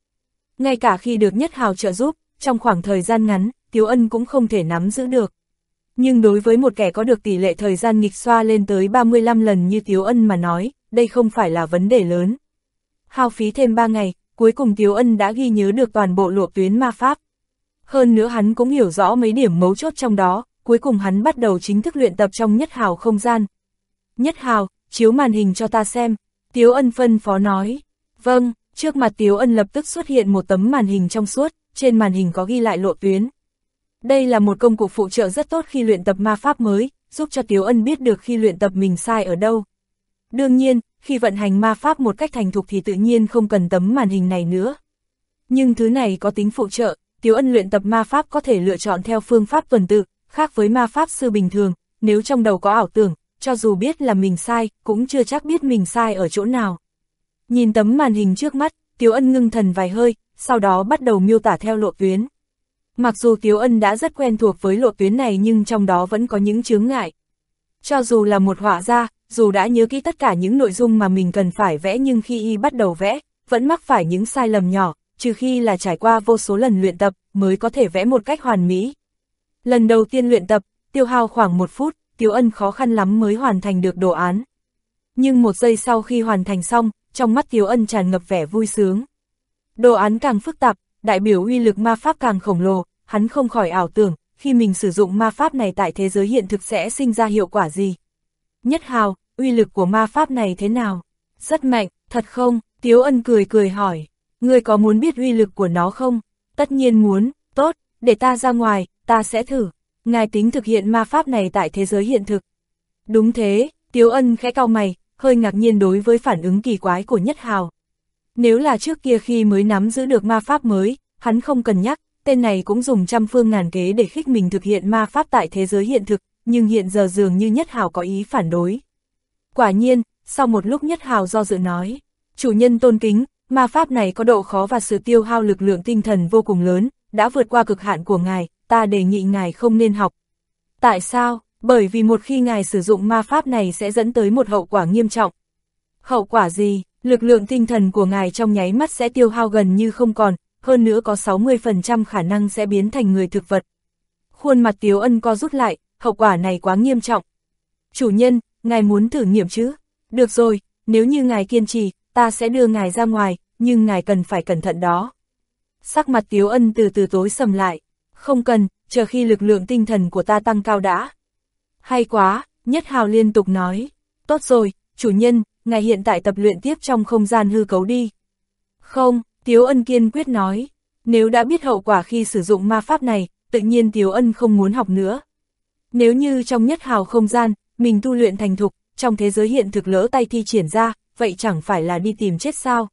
Ngay cả khi được nhất hào trợ giúp, trong khoảng thời gian ngắn, Tiếu Ân cũng không thể nắm giữ được. Nhưng đối với một kẻ có được tỷ lệ thời gian nghịch xoa lên tới 35 lần như Tiếu Ân mà nói, đây không phải là vấn đề lớn. Hao phí thêm 3 ngày, cuối cùng Tiếu Ân đã ghi nhớ được toàn bộ lộ tuyến ma pháp. Hơn nữa hắn cũng hiểu rõ mấy điểm mấu chốt trong đó, cuối cùng hắn bắt đầu chính thức luyện tập trong nhất hào không gian. Nhất hào, chiếu màn hình cho ta xem, Tiếu Ân phân phó nói. Vâng, trước mặt Tiếu Ân lập tức xuất hiện một tấm màn hình trong suốt, trên màn hình có ghi lại lộ tuyến. Đây là một công cụ phụ trợ rất tốt khi luyện tập ma pháp mới, giúp cho Tiếu Ân biết được khi luyện tập mình sai ở đâu. Đương nhiên, khi vận hành ma pháp một cách thành thục thì tự nhiên không cần tấm màn hình này nữa. Nhưng thứ này có tính phụ trợ, Tiếu Ân luyện tập ma pháp có thể lựa chọn theo phương pháp tuần tự, khác với ma pháp sư bình thường, nếu trong đầu có ảo tưởng, cho dù biết là mình sai, cũng chưa chắc biết mình sai ở chỗ nào. Nhìn tấm màn hình trước mắt, Tiếu Ân ngưng thần vài hơi, sau đó bắt đầu miêu tả theo lộ tuyến. Mặc dù Tiếu Ân đã rất quen thuộc với lộ tuyến này nhưng trong đó vẫn có những chướng ngại. Cho dù là một họa gia, dù đã nhớ kỹ tất cả những nội dung mà mình cần phải vẽ nhưng khi y bắt đầu vẽ, vẫn mắc phải những sai lầm nhỏ, trừ khi là trải qua vô số lần luyện tập, mới có thể vẽ một cách hoàn mỹ. Lần đầu tiên luyện tập, tiêu hao khoảng một phút, Tiếu Ân khó khăn lắm mới hoàn thành được đồ án. Nhưng một giây sau khi hoàn thành xong, trong mắt Tiếu Ân tràn ngập vẻ vui sướng. Đồ án càng phức tạp, đại biểu uy lực ma pháp càng khổng lồ, hắn không khỏi ảo tưởng, khi mình sử dụng ma pháp này tại thế giới hiện thực sẽ sinh ra hiệu quả gì. Nhất hào, uy lực của ma pháp này thế nào? Rất mạnh, thật không? Tiếu ân cười cười hỏi, ngươi có muốn biết uy lực của nó không? Tất nhiên muốn, tốt, để ta ra ngoài, ta sẽ thử. Ngài tính thực hiện ma pháp này tại thế giới hiện thực. Đúng thế, Tiếu ân khẽ cau mày, hơi ngạc nhiên đối với phản ứng kỳ quái của Nhất Hào. Nếu là trước kia khi mới nắm giữ được ma pháp mới, hắn không cần nhắc, tên này cũng dùng trăm phương ngàn kế để khích mình thực hiện ma pháp tại thế giới hiện thực, nhưng hiện giờ dường như Nhất Hào có ý phản đối. Quả nhiên, sau một lúc Nhất Hào do dự nói, chủ nhân tôn kính, ma pháp này có độ khó và sự tiêu hao lực lượng tinh thần vô cùng lớn, đã vượt qua cực hạn của ngài, ta đề nghị ngài không nên học. Tại sao? Bởi vì một khi ngài sử dụng ma pháp này sẽ dẫn tới một hậu quả nghiêm trọng. Hậu quả gì? Lực lượng tinh thần của ngài trong nháy mắt sẽ tiêu hao gần như không còn, hơn nữa có 60% khả năng sẽ biến thành người thực vật. Khuôn mặt Tiếu Ân co rút lại, hậu quả này quá nghiêm trọng. Chủ nhân, ngài muốn thử nghiệm chứ? Được rồi, nếu như ngài kiên trì, ta sẽ đưa ngài ra ngoài, nhưng ngài cần phải cẩn thận đó. Sắc mặt Tiếu Ân từ từ tối sầm lại. Không cần, chờ khi lực lượng tinh thần của ta tăng cao đã. Hay quá, Nhất Hào liên tục nói. Tốt rồi, chủ nhân, ngài hiện tại tập luyện tiếp trong không gian hư cấu đi. Không, Tiếu Ân kiên quyết nói. Nếu đã biết hậu quả khi sử dụng ma pháp này, tự nhiên Tiếu Ân không muốn học nữa. Nếu như trong nhất hào không gian, mình tu luyện thành thục, trong thế giới hiện thực lỡ tay thi triển ra, vậy chẳng phải là đi tìm chết sao?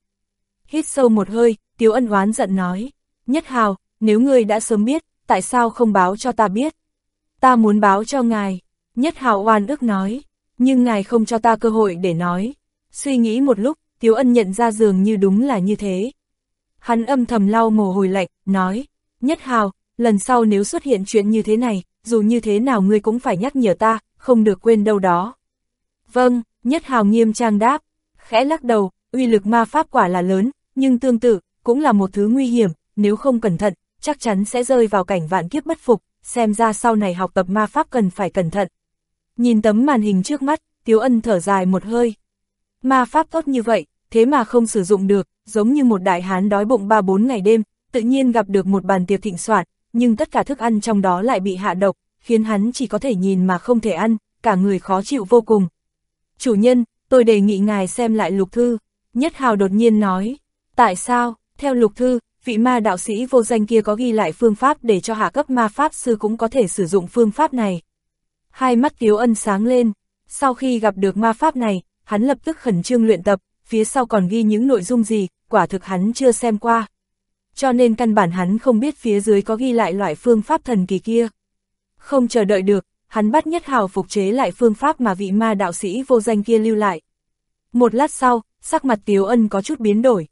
Hít sâu một hơi, Tiếu Ân oán giận nói. Nhất hào, nếu ngươi đã sớm biết, tại sao không báo cho ta biết? Ta muốn báo cho ngài. Nhất hào oan ức nói. Nhưng ngài không cho ta cơ hội để nói. Suy nghĩ một lúc, Tiếu Ân nhận ra dường như đúng là như thế. Hắn âm thầm lau mồ hôi lạnh, nói. Nhất hào, lần sau nếu xuất hiện chuyện như thế này, dù như thế nào ngươi cũng phải nhắc nhở ta, không được quên đâu đó. Vâng, Nhất hào nghiêm trang đáp. Khẽ lắc đầu, uy lực ma pháp quả là lớn, nhưng tương tự, cũng là một thứ nguy hiểm, nếu không cẩn thận, chắc chắn sẽ rơi vào cảnh vạn kiếp bất phục, xem ra sau này học tập ma pháp cần phải cẩn thận. Nhìn tấm màn hình trước mắt, Tiếu Ân thở dài một hơi. Ma pháp tốt như vậy, thế mà không sử dụng được, giống như một đại hán đói bụng 3-4 ngày đêm, tự nhiên gặp được một bàn tiệc thịnh soạn, nhưng tất cả thức ăn trong đó lại bị hạ độc, khiến hắn chỉ có thể nhìn mà không thể ăn, cả người khó chịu vô cùng. Chủ nhân, tôi đề nghị ngài xem lại lục thư. Nhất Hào đột nhiên nói, tại sao, theo lục thư, vị ma đạo sĩ vô danh kia có ghi lại phương pháp để cho hạ cấp ma pháp sư cũng có thể sử dụng phương pháp này. Hai mắt Tiếu Ân sáng lên, sau khi gặp được ma pháp này, hắn lập tức khẩn trương luyện tập, phía sau còn ghi những nội dung gì, quả thực hắn chưa xem qua. Cho nên căn bản hắn không biết phía dưới có ghi lại loại phương pháp thần kỳ kia. Không chờ đợi được, hắn bắt nhất hào phục chế lại phương pháp mà vị ma đạo sĩ vô danh kia lưu lại. Một lát sau, sắc mặt Tiếu Ân có chút biến đổi.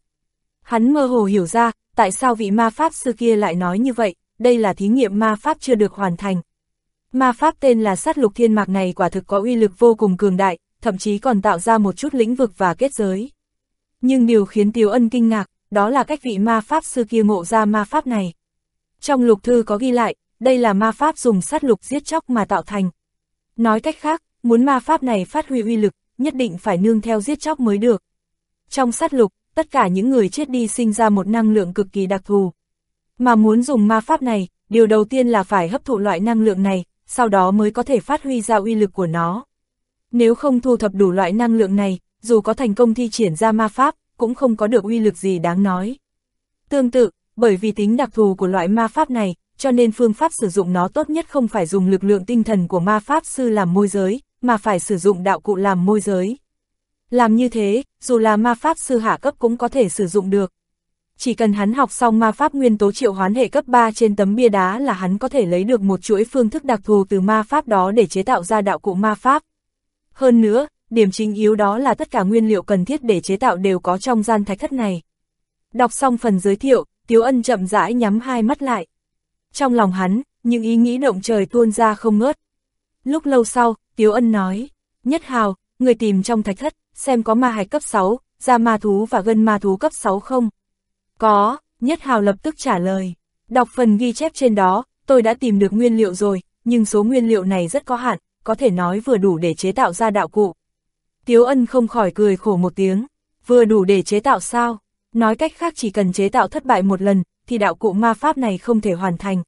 Hắn mơ hồ hiểu ra, tại sao vị ma pháp sư kia lại nói như vậy, đây là thí nghiệm ma pháp chưa được hoàn thành. Ma pháp tên là sát lục thiên mạc này quả thực có uy lực vô cùng cường đại, thậm chí còn tạo ra một chút lĩnh vực và kết giới. Nhưng điều khiến Tiếu Ân kinh ngạc, đó là cách vị ma pháp sư kia ngộ ra ma pháp này. Trong lục thư có ghi lại, đây là ma pháp dùng sát lục giết chóc mà tạo thành. Nói cách khác, muốn ma pháp này phát huy uy lực, nhất định phải nương theo giết chóc mới được. Trong sát lục, tất cả những người chết đi sinh ra một năng lượng cực kỳ đặc thù. Mà muốn dùng ma pháp này, điều đầu tiên là phải hấp thụ loại năng lượng này, sau đó mới có thể phát huy ra uy lực của nó. Nếu không thu thập đủ loại năng lượng này, dù có thành công thi triển ra ma pháp, cũng không có được uy lực gì đáng nói. Tương tự, bởi vì tính đặc thù của loại ma pháp này, cho nên phương pháp sử dụng nó tốt nhất không phải dùng lực lượng tinh thần của ma pháp sư làm môi giới, mà phải sử dụng đạo cụ làm môi giới. Làm như thế, dù là ma pháp sư hạ cấp cũng có thể sử dụng được. Chỉ cần hắn học xong ma pháp nguyên tố triệu hoán hệ cấp 3 trên tấm bia đá là hắn có thể lấy được một chuỗi phương thức đặc thù từ ma pháp đó để chế tạo ra đạo cụ ma pháp. Hơn nữa, điểm chính yếu đó là tất cả nguyên liệu cần thiết để chế tạo đều có trong gian thạch thất này. Đọc xong phần giới thiệu, Tiếu Ân chậm rãi nhắm hai mắt lại. Trong lòng hắn, những ý nghĩ động trời tuôn ra không ngớt. Lúc lâu sau, Tiếu Ân nói, Nhất Hào, người tìm trong thạch thất, xem có ma hạch cấp 6, da ma thú và gân ma thú cấp 6 không? Có, Nhất Hào lập tức trả lời. Đọc phần ghi chép trên đó, tôi đã tìm được nguyên liệu rồi, nhưng số nguyên liệu này rất có hạn, có thể nói vừa đủ để chế tạo ra đạo cụ. Tiếu ân không khỏi cười khổ một tiếng, vừa đủ để chế tạo sao? Nói cách khác chỉ cần chế tạo thất bại một lần, thì đạo cụ ma pháp này không thể hoàn thành.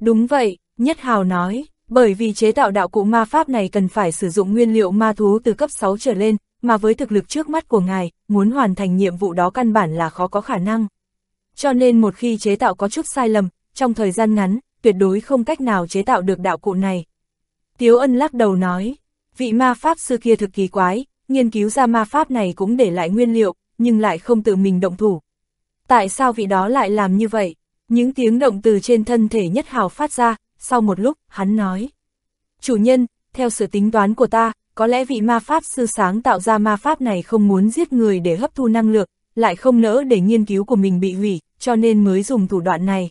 Đúng vậy, Nhất Hào nói, bởi vì chế tạo đạo cụ ma pháp này cần phải sử dụng nguyên liệu ma thú từ cấp 6 trở lên, mà với thực lực trước mắt của ngài, muốn hoàn thành nhiệm vụ đó căn bản là khó có khả năng. Cho nên một khi chế tạo có chút sai lầm, trong thời gian ngắn, tuyệt đối không cách nào chế tạo được đạo cụ này. Tiếu ân lắc đầu nói, vị ma pháp sư kia thực kỳ quái, nghiên cứu ra ma pháp này cũng để lại nguyên liệu, nhưng lại không tự mình động thủ. Tại sao vị đó lại làm như vậy? Những tiếng động từ trên thân thể nhất hào phát ra, sau một lúc, hắn nói. Chủ nhân, theo sự tính toán của ta, có lẽ vị ma pháp sư sáng tạo ra ma pháp này không muốn giết người để hấp thu năng lượng, lại không nỡ để nghiên cứu của mình bị hủy, cho nên mới dùng thủ đoạn này.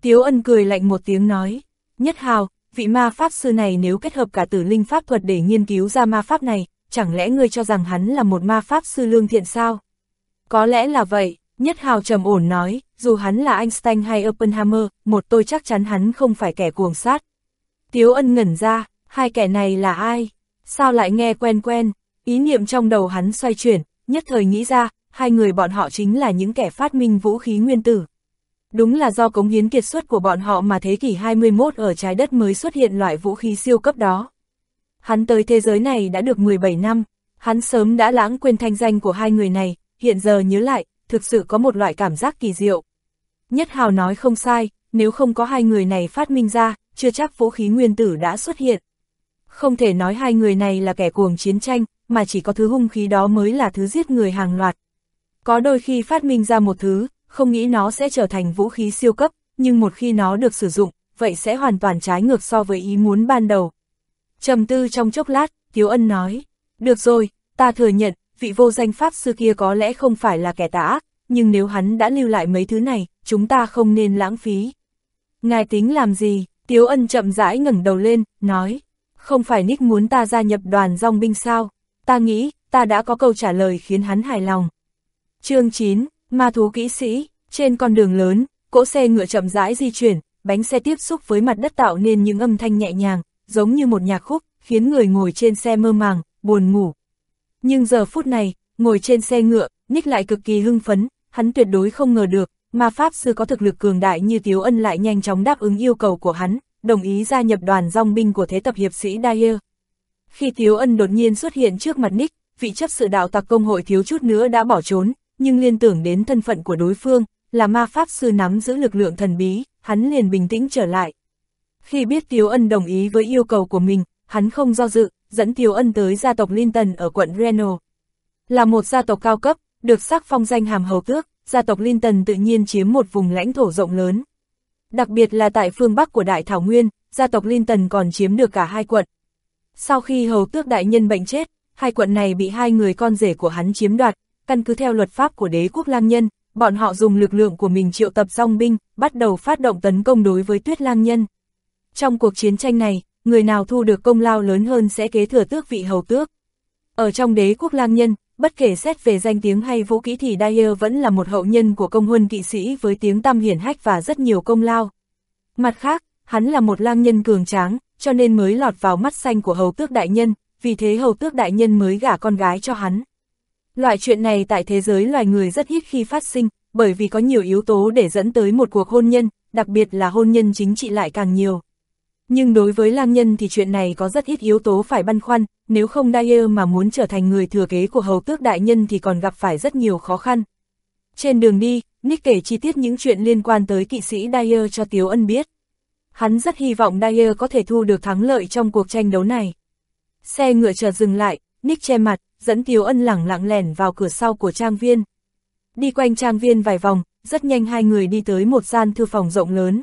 Tiếu ân cười lạnh một tiếng nói, nhất hào, vị ma pháp sư này nếu kết hợp cả tử linh pháp thuật để nghiên cứu ra ma pháp này, chẳng lẽ ngươi cho rằng hắn là một ma pháp sư lương thiện sao? Có lẽ là vậy, nhất hào trầm ổn nói, dù hắn là Einstein hay Oppenheimer, một tôi chắc chắn hắn không phải kẻ cuồng sát. Tiếu ân ngẩn ra, hai kẻ này là ai? Sao lại nghe quen quen? Ý niệm trong đầu hắn xoay chuyển, nhất thời nghĩ ra, hai người bọn họ chính là những kẻ phát minh vũ khí nguyên tử. Đúng là do cống hiến kiệt xuất của bọn họ mà thế kỷ 21 ở trái đất mới xuất hiện loại vũ khí siêu cấp đó. Hắn tới thế giới này đã được 17 năm, hắn sớm đã lãng quên thanh danh của hai người này, hiện giờ nhớ lại, thực sự có một loại cảm giác kỳ diệu. Nhất Hào nói không sai, nếu không có hai người này phát minh ra, chưa chắc vũ khí nguyên tử đã xuất hiện. Không thể nói hai người này là kẻ cuồng chiến tranh, mà chỉ có thứ hung khí đó mới là thứ giết người hàng loạt. Có đôi khi phát minh ra một thứ, không nghĩ nó sẽ trở thành vũ khí siêu cấp, nhưng một khi nó được sử dụng, vậy sẽ hoàn toàn trái ngược so với ý muốn ban đầu. trầm tư trong chốc lát, Tiếu Ân nói, được rồi, ta thừa nhận, vị vô danh pháp sư kia có lẽ không phải là kẻ tà ác, nhưng nếu hắn đã lưu lại mấy thứ này, chúng ta không nên lãng phí. Ngài tính làm gì? Tiếu Ân chậm rãi ngẩng đầu lên, nói, không phải Nick muốn ta gia nhập đoàn dòng binh sao? Ta nghĩ, ta đã có câu trả lời khiến hắn hài lòng. chương 9, Ma thú kỹ sĩ, trên con đường lớn, cỗ xe ngựa chậm rãi di chuyển, bánh xe tiếp xúc với mặt đất tạo nên những âm thanh nhẹ nhàng, giống như một nhạc khúc, khiến người ngồi trên xe mơ màng, buồn ngủ. Nhưng giờ phút này, ngồi trên xe ngựa, Nick lại cực kỳ hưng phấn, hắn tuyệt đối không ngờ được, ma pháp sư có thực lực cường đại như Tiếu Ân lại nhanh chóng đáp ứng yêu cầu của hắn, đồng ý gia nhập đoàn dòng binh của thế tập hiệp sĩ Dyer. Khi Tiếu Ân đột nhiên xuất hiện trước mặt Nick, vị chấp sự đạo tặc công hội thiếu chút nữa đã bỏ trốn, nhưng liên tưởng đến thân phận của đối phương, là ma pháp sư nắm giữ lực lượng thần bí, hắn liền bình tĩnh trở lại. Khi biết Tiếu Ân đồng ý với yêu cầu của mình, hắn không do dự, dẫn Thiếu Ân tới gia tộc Linton ở quận Reno. Là một gia tộc cao cấp, được sắc phong danh hàm hầu tước, gia tộc Linton tự nhiên chiếm một vùng lãnh thổ rộng lớn. Đặc biệt là tại phương Bắc của Đại Thảo Nguyên, gia tộc Linton còn chiếm được cả hai quận. Sau khi hầu tước đại nhân bệnh chết, hai quận này bị hai người con rể của hắn chiếm đoạt, căn cứ theo luật pháp của đế quốc lang nhân, bọn họ dùng lực lượng của mình triệu tập dòng binh, bắt đầu phát động tấn công đối với tuyết lang nhân. Trong cuộc chiến tranh này, người nào thu được công lao lớn hơn sẽ kế thừa tước vị hầu tước. Ở trong đế quốc lang nhân, bất kể xét về danh tiếng hay vũ kỹ thì Dyer vẫn là một hậu nhân của công huân kỵ sĩ với tiếng tăm hiển hách và rất nhiều công lao. Mặt khác, hắn là một lang nhân cường tráng, cho nên mới lọt vào mắt xanh của hầu tước đại nhân, vì thế hầu tước đại nhân mới gả con gái cho hắn. Loại chuyện này tại thế giới loài người rất ít khi phát sinh, bởi vì có nhiều yếu tố để dẫn tới một cuộc hôn nhân, đặc biệt là hôn nhân chính trị lại càng nhiều. Nhưng đối với lang nhân thì chuyện này có rất ít yếu tố phải băn khoăn, nếu không Dyer mà muốn trở thành người thừa kế của hầu tước đại nhân thì còn gặp phải rất nhiều khó khăn. Trên đường đi, Nick kể chi tiết những chuyện liên quan tới kỵ sĩ Dyer cho Tiếu Ân biết. Hắn rất hy vọng Dyer có thể thu được thắng lợi trong cuộc tranh đấu này. Xe ngựa chợt dừng lại, Nick che mặt, dẫn Tiếu Ân lẳng lặng lẻn vào cửa sau của trang viên. Đi quanh trang viên vài vòng, rất nhanh hai người đi tới một gian thư phòng rộng lớn.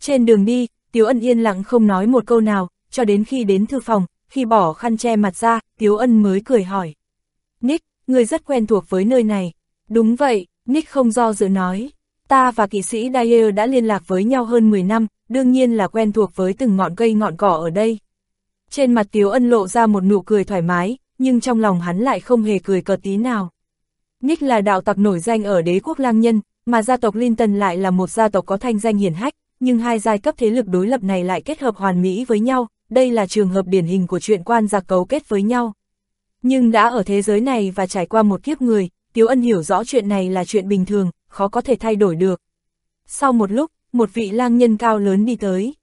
Trên đường đi, Tiếu Ân yên lặng không nói một câu nào, cho đến khi đến thư phòng, khi bỏ khăn che mặt ra, Tiếu Ân mới cười hỏi. Nick, người rất quen thuộc với nơi này. Đúng vậy, Nick không do dự nói. Ta và kỵ sĩ Dyer đã liên lạc với nhau hơn 10 năm, đương nhiên là quen thuộc với từng ngọn cây ngọn cỏ ở đây. Trên mặt Tiếu Ân lộ ra một nụ cười thoải mái, nhưng trong lòng hắn lại không hề cười cợt tí nào. Nick là đạo tặc nổi danh ở đế quốc lang nhân, mà gia tộc Linton lại là một gia tộc có thanh danh hiển hách, nhưng hai giai cấp thế lực đối lập này lại kết hợp hoàn mỹ với nhau, đây là trường hợp điển hình của chuyện quan giặc cấu kết với nhau. Nhưng đã ở thế giới này và trải qua một kiếp người, Tiếu Ân hiểu rõ chuyện này là chuyện bình thường, khó có thể thay đổi được. Sau một lúc, một vị lang nhân cao lớn đi tới.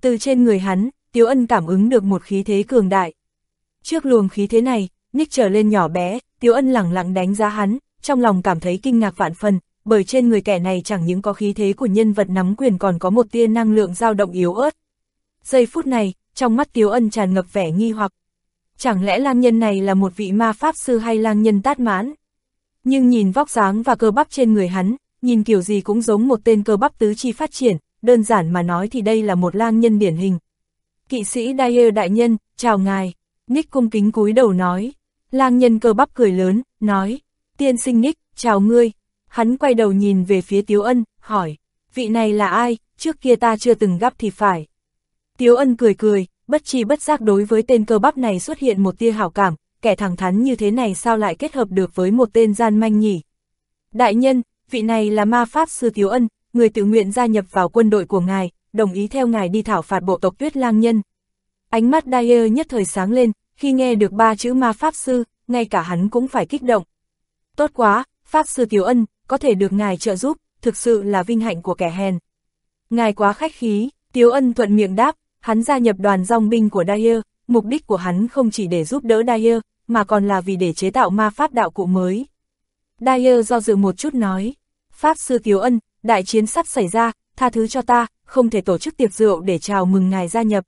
Từ trên người hắn, Tiếu Ân cảm ứng được một khí thế cường đại. Trước luồng khí thế này, Nick trở lên nhỏ bé, Tiếu Ân lẳng lặng đánh giá hắn, trong lòng cảm thấy kinh ngạc vạn phần, bởi trên người kẻ này chẳng những có khí thế của nhân vật nắm quyền còn có một tia năng lượng dao động yếu ớt. Giây phút này, trong mắt Tiếu Ân tràn ngập vẻ nghi hoặc. Chẳng lẽ lang nhân này là một vị ma pháp sư hay lang nhân tát mãn? Nhưng nhìn vóc dáng và cơ bắp trên người hắn, nhìn kiểu gì cũng giống một tên cơ bắp tứ chi phát triển, đơn giản mà nói thì đây là một lang nhân điển hình. Kỵ sĩ Dyer đại nhân, chào ngài. Nick cung kính cúi đầu nói. Lang nhân cơ bắp cười lớn, nói. Tiên sinh Nick, chào ngươi. Hắn quay đầu nhìn về phía Tiếu Ân, hỏi. Vị này là ai, trước kia ta chưa từng gặp thì phải. Tiếu Ân cười cười, bất chi bất giác đối với tên cơ bắp này xuất hiện một tia hảo cảm, kẻ thẳng thắn như thế này sao lại kết hợp được với một tên gian manh nhỉ. Đại nhân, vị này là ma pháp sư Tiếu Ân, người tự nguyện gia nhập vào quân đội của ngài, đồng ý theo ngài đi thảo phạt bộ tộc tuyết lang nhân. Ánh mắt Dyer nhất thời sáng lên, khi nghe được ba chữ ma pháp sư, ngay cả hắn cũng phải kích động. Tốt quá, pháp sư Tiểu Ân, có thể được ngài trợ giúp, thực sự là vinh hạnh của kẻ hèn. Ngài quá khách khí, tiếu Ân thuận miệng đáp, hắn gia nhập đoàn dòng binh của Dyer, mục đích của hắn không chỉ để giúp đỡ Dyer, mà còn là vì để chế tạo ma pháp đạo cụ mới. Dyer do dự một chút nói, Pháp sư tiếu Ân, đại chiến sắp xảy ra, tha thứ cho ta, không thể tổ chức tiệc rượu để chào mừng ngài gia nhập.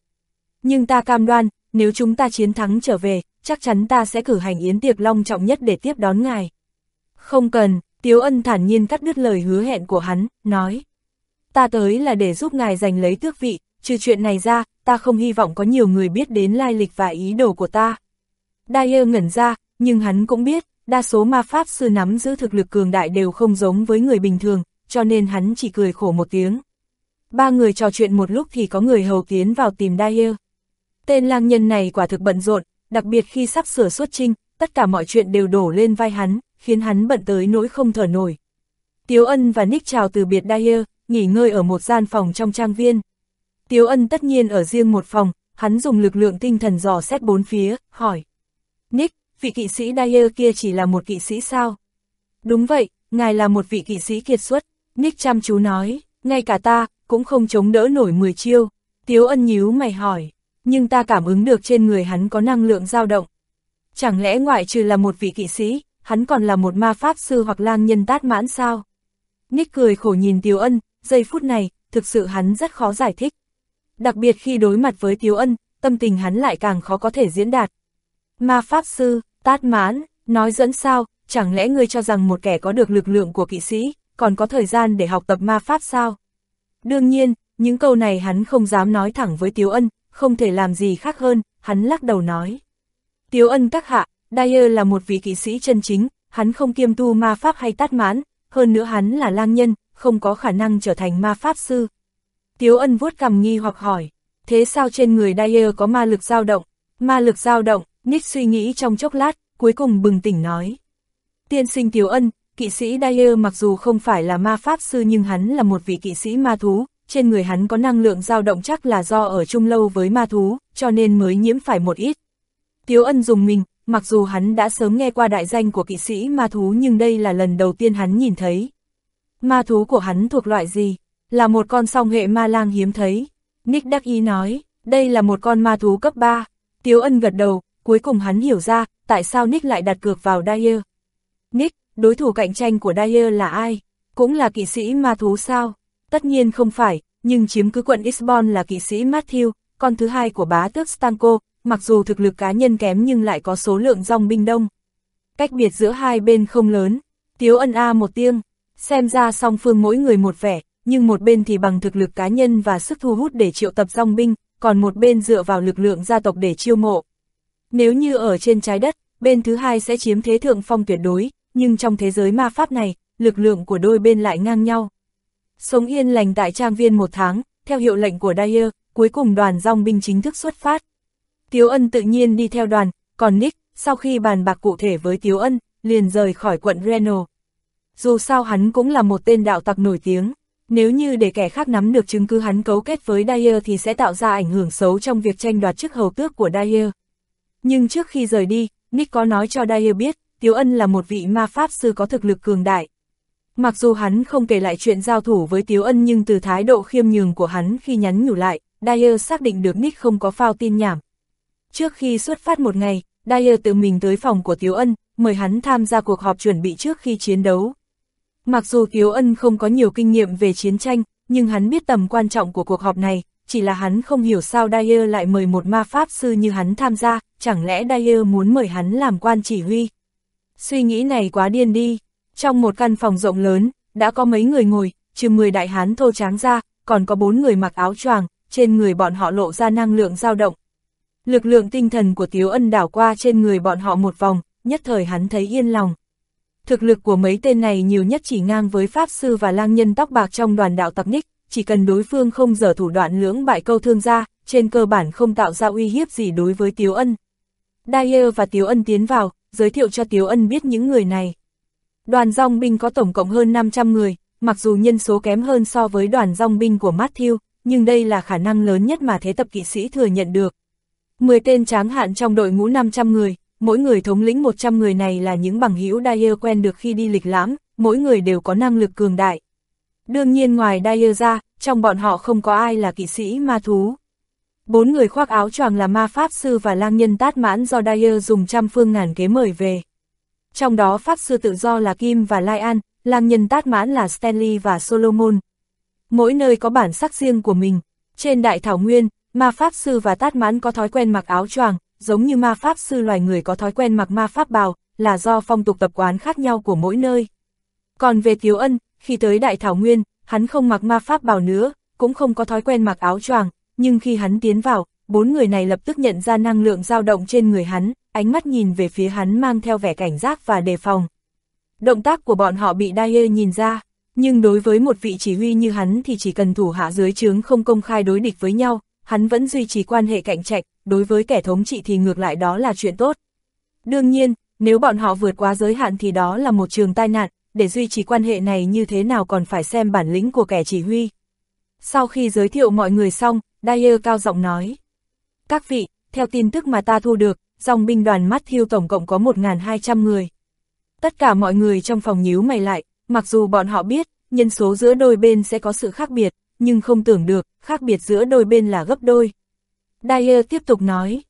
Nhưng ta cam đoan, nếu chúng ta chiến thắng trở về, chắc chắn ta sẽ cử hành yến tiệc long trọng nhất để tiếp đón ngài. Không cần, Tiếu Ân thản nhiên cắt đứt lời hứa hẹn của hắn, nói. Ta tới là để giúp ngài giành lấy tước vị, trừ chuyện này ra, ta không hy vọng có nhiều người biết đến lai lịch và ý đồ của ta. Dyer ngẩn ra, nhưng hắn cũng biết, đa số ma pháp sư nắm giữ thực lực cường đại đều không giống với người bình thường, cho nên hắn chỉ cười khổ một tiếng. Ba người trò chuyện một lúc thì có người hầu tiến vào tìm Dyer. Tên lang nhân này quả thực bận rộn, đặc biệt khi sắp sửa xuất trinh, tất cả mọi chuyện đều đổ lên vai hắn, khiến hắn bận tới nỗi không thở nổi. Tiếu Ân và Nick chào từ biệt Dyer, nghỉ ngơi ở một gian phòng trong trang viên. Tiếu Ân tất nhiên ở riêng một phòng, hắn dùng lực lượng tinh thần dò xét bốn phía, hỏi. Nick, vị kỵ sĩ Dyer kia chỉ là một kỵ sĩ sao? Đúng vậy, ngài là một vị kỵ sĩ kiệt xuất. Nick chăm chú nói, ngay cả ta, cũng không chống đỡ nổi 10 chiêu. Tiếu Ân nhíu mày hỏi, nhưng ta cảm ứng được trên người hắn có năng lượng dao động. Chẳng lẽ ngoại trừ là một vị kỵ sĩ, hắn còn là một ma pháp sư hoặc lang nhân tát mãn sao? Nick cười khổ nhìn Tiếu Ân, giây phút này, thực sự hắn rất khó giải thích. Đặc biệt khi đối mặt với Tiếu Ân, tâm tình hắn lại càng khó có thể diễn đạt. Ma pháp sư, tát mãn, nói dẫn sao, chẳng lẽ ngươi cho rằng một kẻ có được lực lượng của kỵ sĩ, còn có thời gian để học tập ma pháp sao? Đương nhiên, những câu này hắn không dám nói thẳng với Tiếu Ân, không thể làm gì khác hơn, hắn lắc đầu nói. Tiếu Ân các hạ, Dyer là một vị kỵ sĩ chân chính, hắn không kiêm tu ma pháp hay tát mãn, hơn nữa hắn là lang nhân, không có khả năng trở thành ma pháp sư. Tiếu Ân vuốt cằm nghi hoặc hỏi, thế sao trên người Dyer có ma lực dao động? Ma lực dao động, Nick suy nghĩ trong chốc lát, cuối cùng bừng tỉnh nói. Tiên sinh Tiếu Ân, kỵ sĩ Dyer mặc dù không phải là ma pháp sư nhưng hắn là một vị kỵ sĩ ma thú, trên người hắn có năng lượng dao động chắc là do ở chung lâu với ma thú, cho nên mới nhiễm phải một ít. Tiếu ân dùng mình, mặc dù hắn đã sớm nghe qua đại danh của kỵ sĩ ma thú nhưng đây là lần đầu tiên hắn nhìn thấy. Ma thú của hắn thuộc loại gì? Là một con song hệ ma lang hiếm thấy. Nick đắc ý nói, đây là một con ma thú cấp 3. Tiếu ân gật đầu, cuối cùng hắn hiểu ra, tại sao Nick lại đặt cược vào Dyer. Nick, đối thủ cạnh tranh của Dyer là ai? Cũng là kỵ sĩ ma thú sao? Tất nhiên không phải, nhưng chiếm cứ quận Isbon là kỵ sĩ Matthew, con thứ hai của bá tước Stanko, mặc dù thực lực cá nhân kém nhưng lại có số lượng dòng binh đông. Cách biệt giữa hai bên không lớn, tiếu ân A một tiếng, xem ra song phương mỗi người một vẻ, nhưng một bên thì bằng thực lực cá nhân và sức thu hút để triệu tập dòng binh, còn một bên dựa vào lực lượng gia tộc để chiêu mộ. Nếu như ở trên trái đất, bên thứ hai sẽ chiếm thế thượng phong tuyệt đối, nhưng trong thế giới ma pháp này, lực lượng của đôi bên lại ngang nhau. Sống yên lành tại trang viên một tháng, theo hiệu lệnh của Dyer, cuối cùng đoàn dòng binh chính thức xuất phát. Tiếu Ân tự nhiên đi theo đoàn, còn Nick, sau khi bàn bạc cụ thể với Tiếu Ân, liền rời khỏi quận Reno. Dù sao hắn cũng là một tên đạo tặc nổi tiếng, nếu như để kẻ khác nắm được chứng cứ hắn cấu kết với Dyer thì sẽ tạo ra ảnh hưởng xấu trong việc tranh đoạt chức hầu tước của Dyer. Nhưng trước khi rời đi, Nick có nói cho Dyer biết, Tiếu Ân là một vị ma pháp sư có thực lực cường đại. Mặc dù hắn không kể lại chuyện giao thủ với Tiếu Ân nhưng từ thái độ khiêm nhường của hắn khi nhắn nhủ lại, Dyer xác định được Nick không có phao tin nhảm. Trước khi xuất phát một ngày, Dyer tự mình tới phòng của Tiếu Ân, mời hắn tham gia cuộc họp chuẩn bị trước khi chiến đấu. Mặc dù Tiếu Ân không có nhiều kinh nghiệm về chiến tranh, nhưng hắn biết tầm quan trọng của cuộc họp này, chỉ là hắn không hiểu sao Dyer lại mời một ma pháp sư như hắn tham gia, chẳng lẽ Dyer muốn mời hắn làm quan chỉ huy. Suy nghĩ này quá điên đi, trong một căn phòng rộng lớn, đã có mấy người ngồi, trừ 10 đại hán thô tráng ra, còn có bốn người mặc áo choàng, trên người bọn họ lộ ra năng lượng dao động. Lực lượng tinh thần của Tiếu Ân đảo qua trên người bọn họ một vòng, nhất thời hắn thấy yên lòng. Thực lực của mấy tên này nhiều nhất chỉ ngang với Pháp Sư và lang nhân tóc bạc trong đoàn đạo tập ních, chỉ cần đối phương không dở thủ đoạn lưỡng bại câu thương ra, trên cơ bản không tạo ra uy hiếp gì đối với Tiếu Ân. Dyer và Tiếu Ân tiến vào, giới thiệu cho Tiếu Ân biết những người này. Đoàn dòng binh có tổng cộng hơn 500 người, mặc dù nhân số kém hơn so với đoàn dòng binh của Matthew, nhưng đây là khả năng lớn nhất mà thế tập kỵ sĩ thừa nhận được. 10 tên tráng hạn trong đội ngũ 500 người, mỗi người thống lĩnh 100 người này là những bằng hữu Dyer quen được khi đi lịch lãm, mỗi người đều có năng lực cường đại. Đương nhiên ngoài Dyer ra, trong bọn họ không có ai là kỵ sĩ ma thú. Bốn người khoác áo choàng là ma pháp sư và lang nhân tát mãn do Dyer dùng trăm phương ngàn kế mời về. Trong đó pháp sư tự do là Kim và Lai An, lang nhân tát mãn là Stanley và Solomon. Mỗi nơi có bản sắc riêng của mình. Trên đại thảo nguyên, ma pháp sư và tát mãn có thói quen mặc áo choàng, giống như ma pháp sư loài người có thói quen mặc ma pháp bào, là do phong tục tập quán khác nhau của mỗi nơi. Còn về Tiếu Ân, khi tới Đại Thảo Nguyên, hắn không mặc ma pháp bào nữa, cũng không có thói quen mặc áo choàng, nhưng khi hắn tiến vào, bốn người này lập tức nhận ra năng lượng dao động trên người hắn, ánh mắt nhìn về phía hắn mang theo vẻ cảnh giác và đề phòng. Động tác của bọn họ bị Dyer nhìn ra, nhưng đối với một vị chỉ huy như hắn thì chỉ cần thủ hạ dưới trướng không công khai đối địch với nhau, hắn vẫn duy trì quan hệ cạnh tranh, đối với kẻ thống trị thì ngược lại đó là chuyện tốt. Đương nhiên, nếu bọn họ vượt quá giới hạn thì đó là một trường tai nạn, để duy trì quan hệ này như thế nào còn phải xem bản lĩnh của kẻ chỉ huy. Sau khi giới thiệu mọi người xong, Dyer cao giọng nói. Các vị, theo tin tức mà ta thu được, dòng binh đoàn Matthew tổng cộng có 1.200 người. Tất cả mọi người trong phòng nhíu mày lại, mặc dù bọn họ biết, nhân số giữa đôi bên sẽ có sự khác biệt, nhưng không tưởng được, khác biệt giữa đôi bên là gấp đôi. Dyer tiếp tục nói,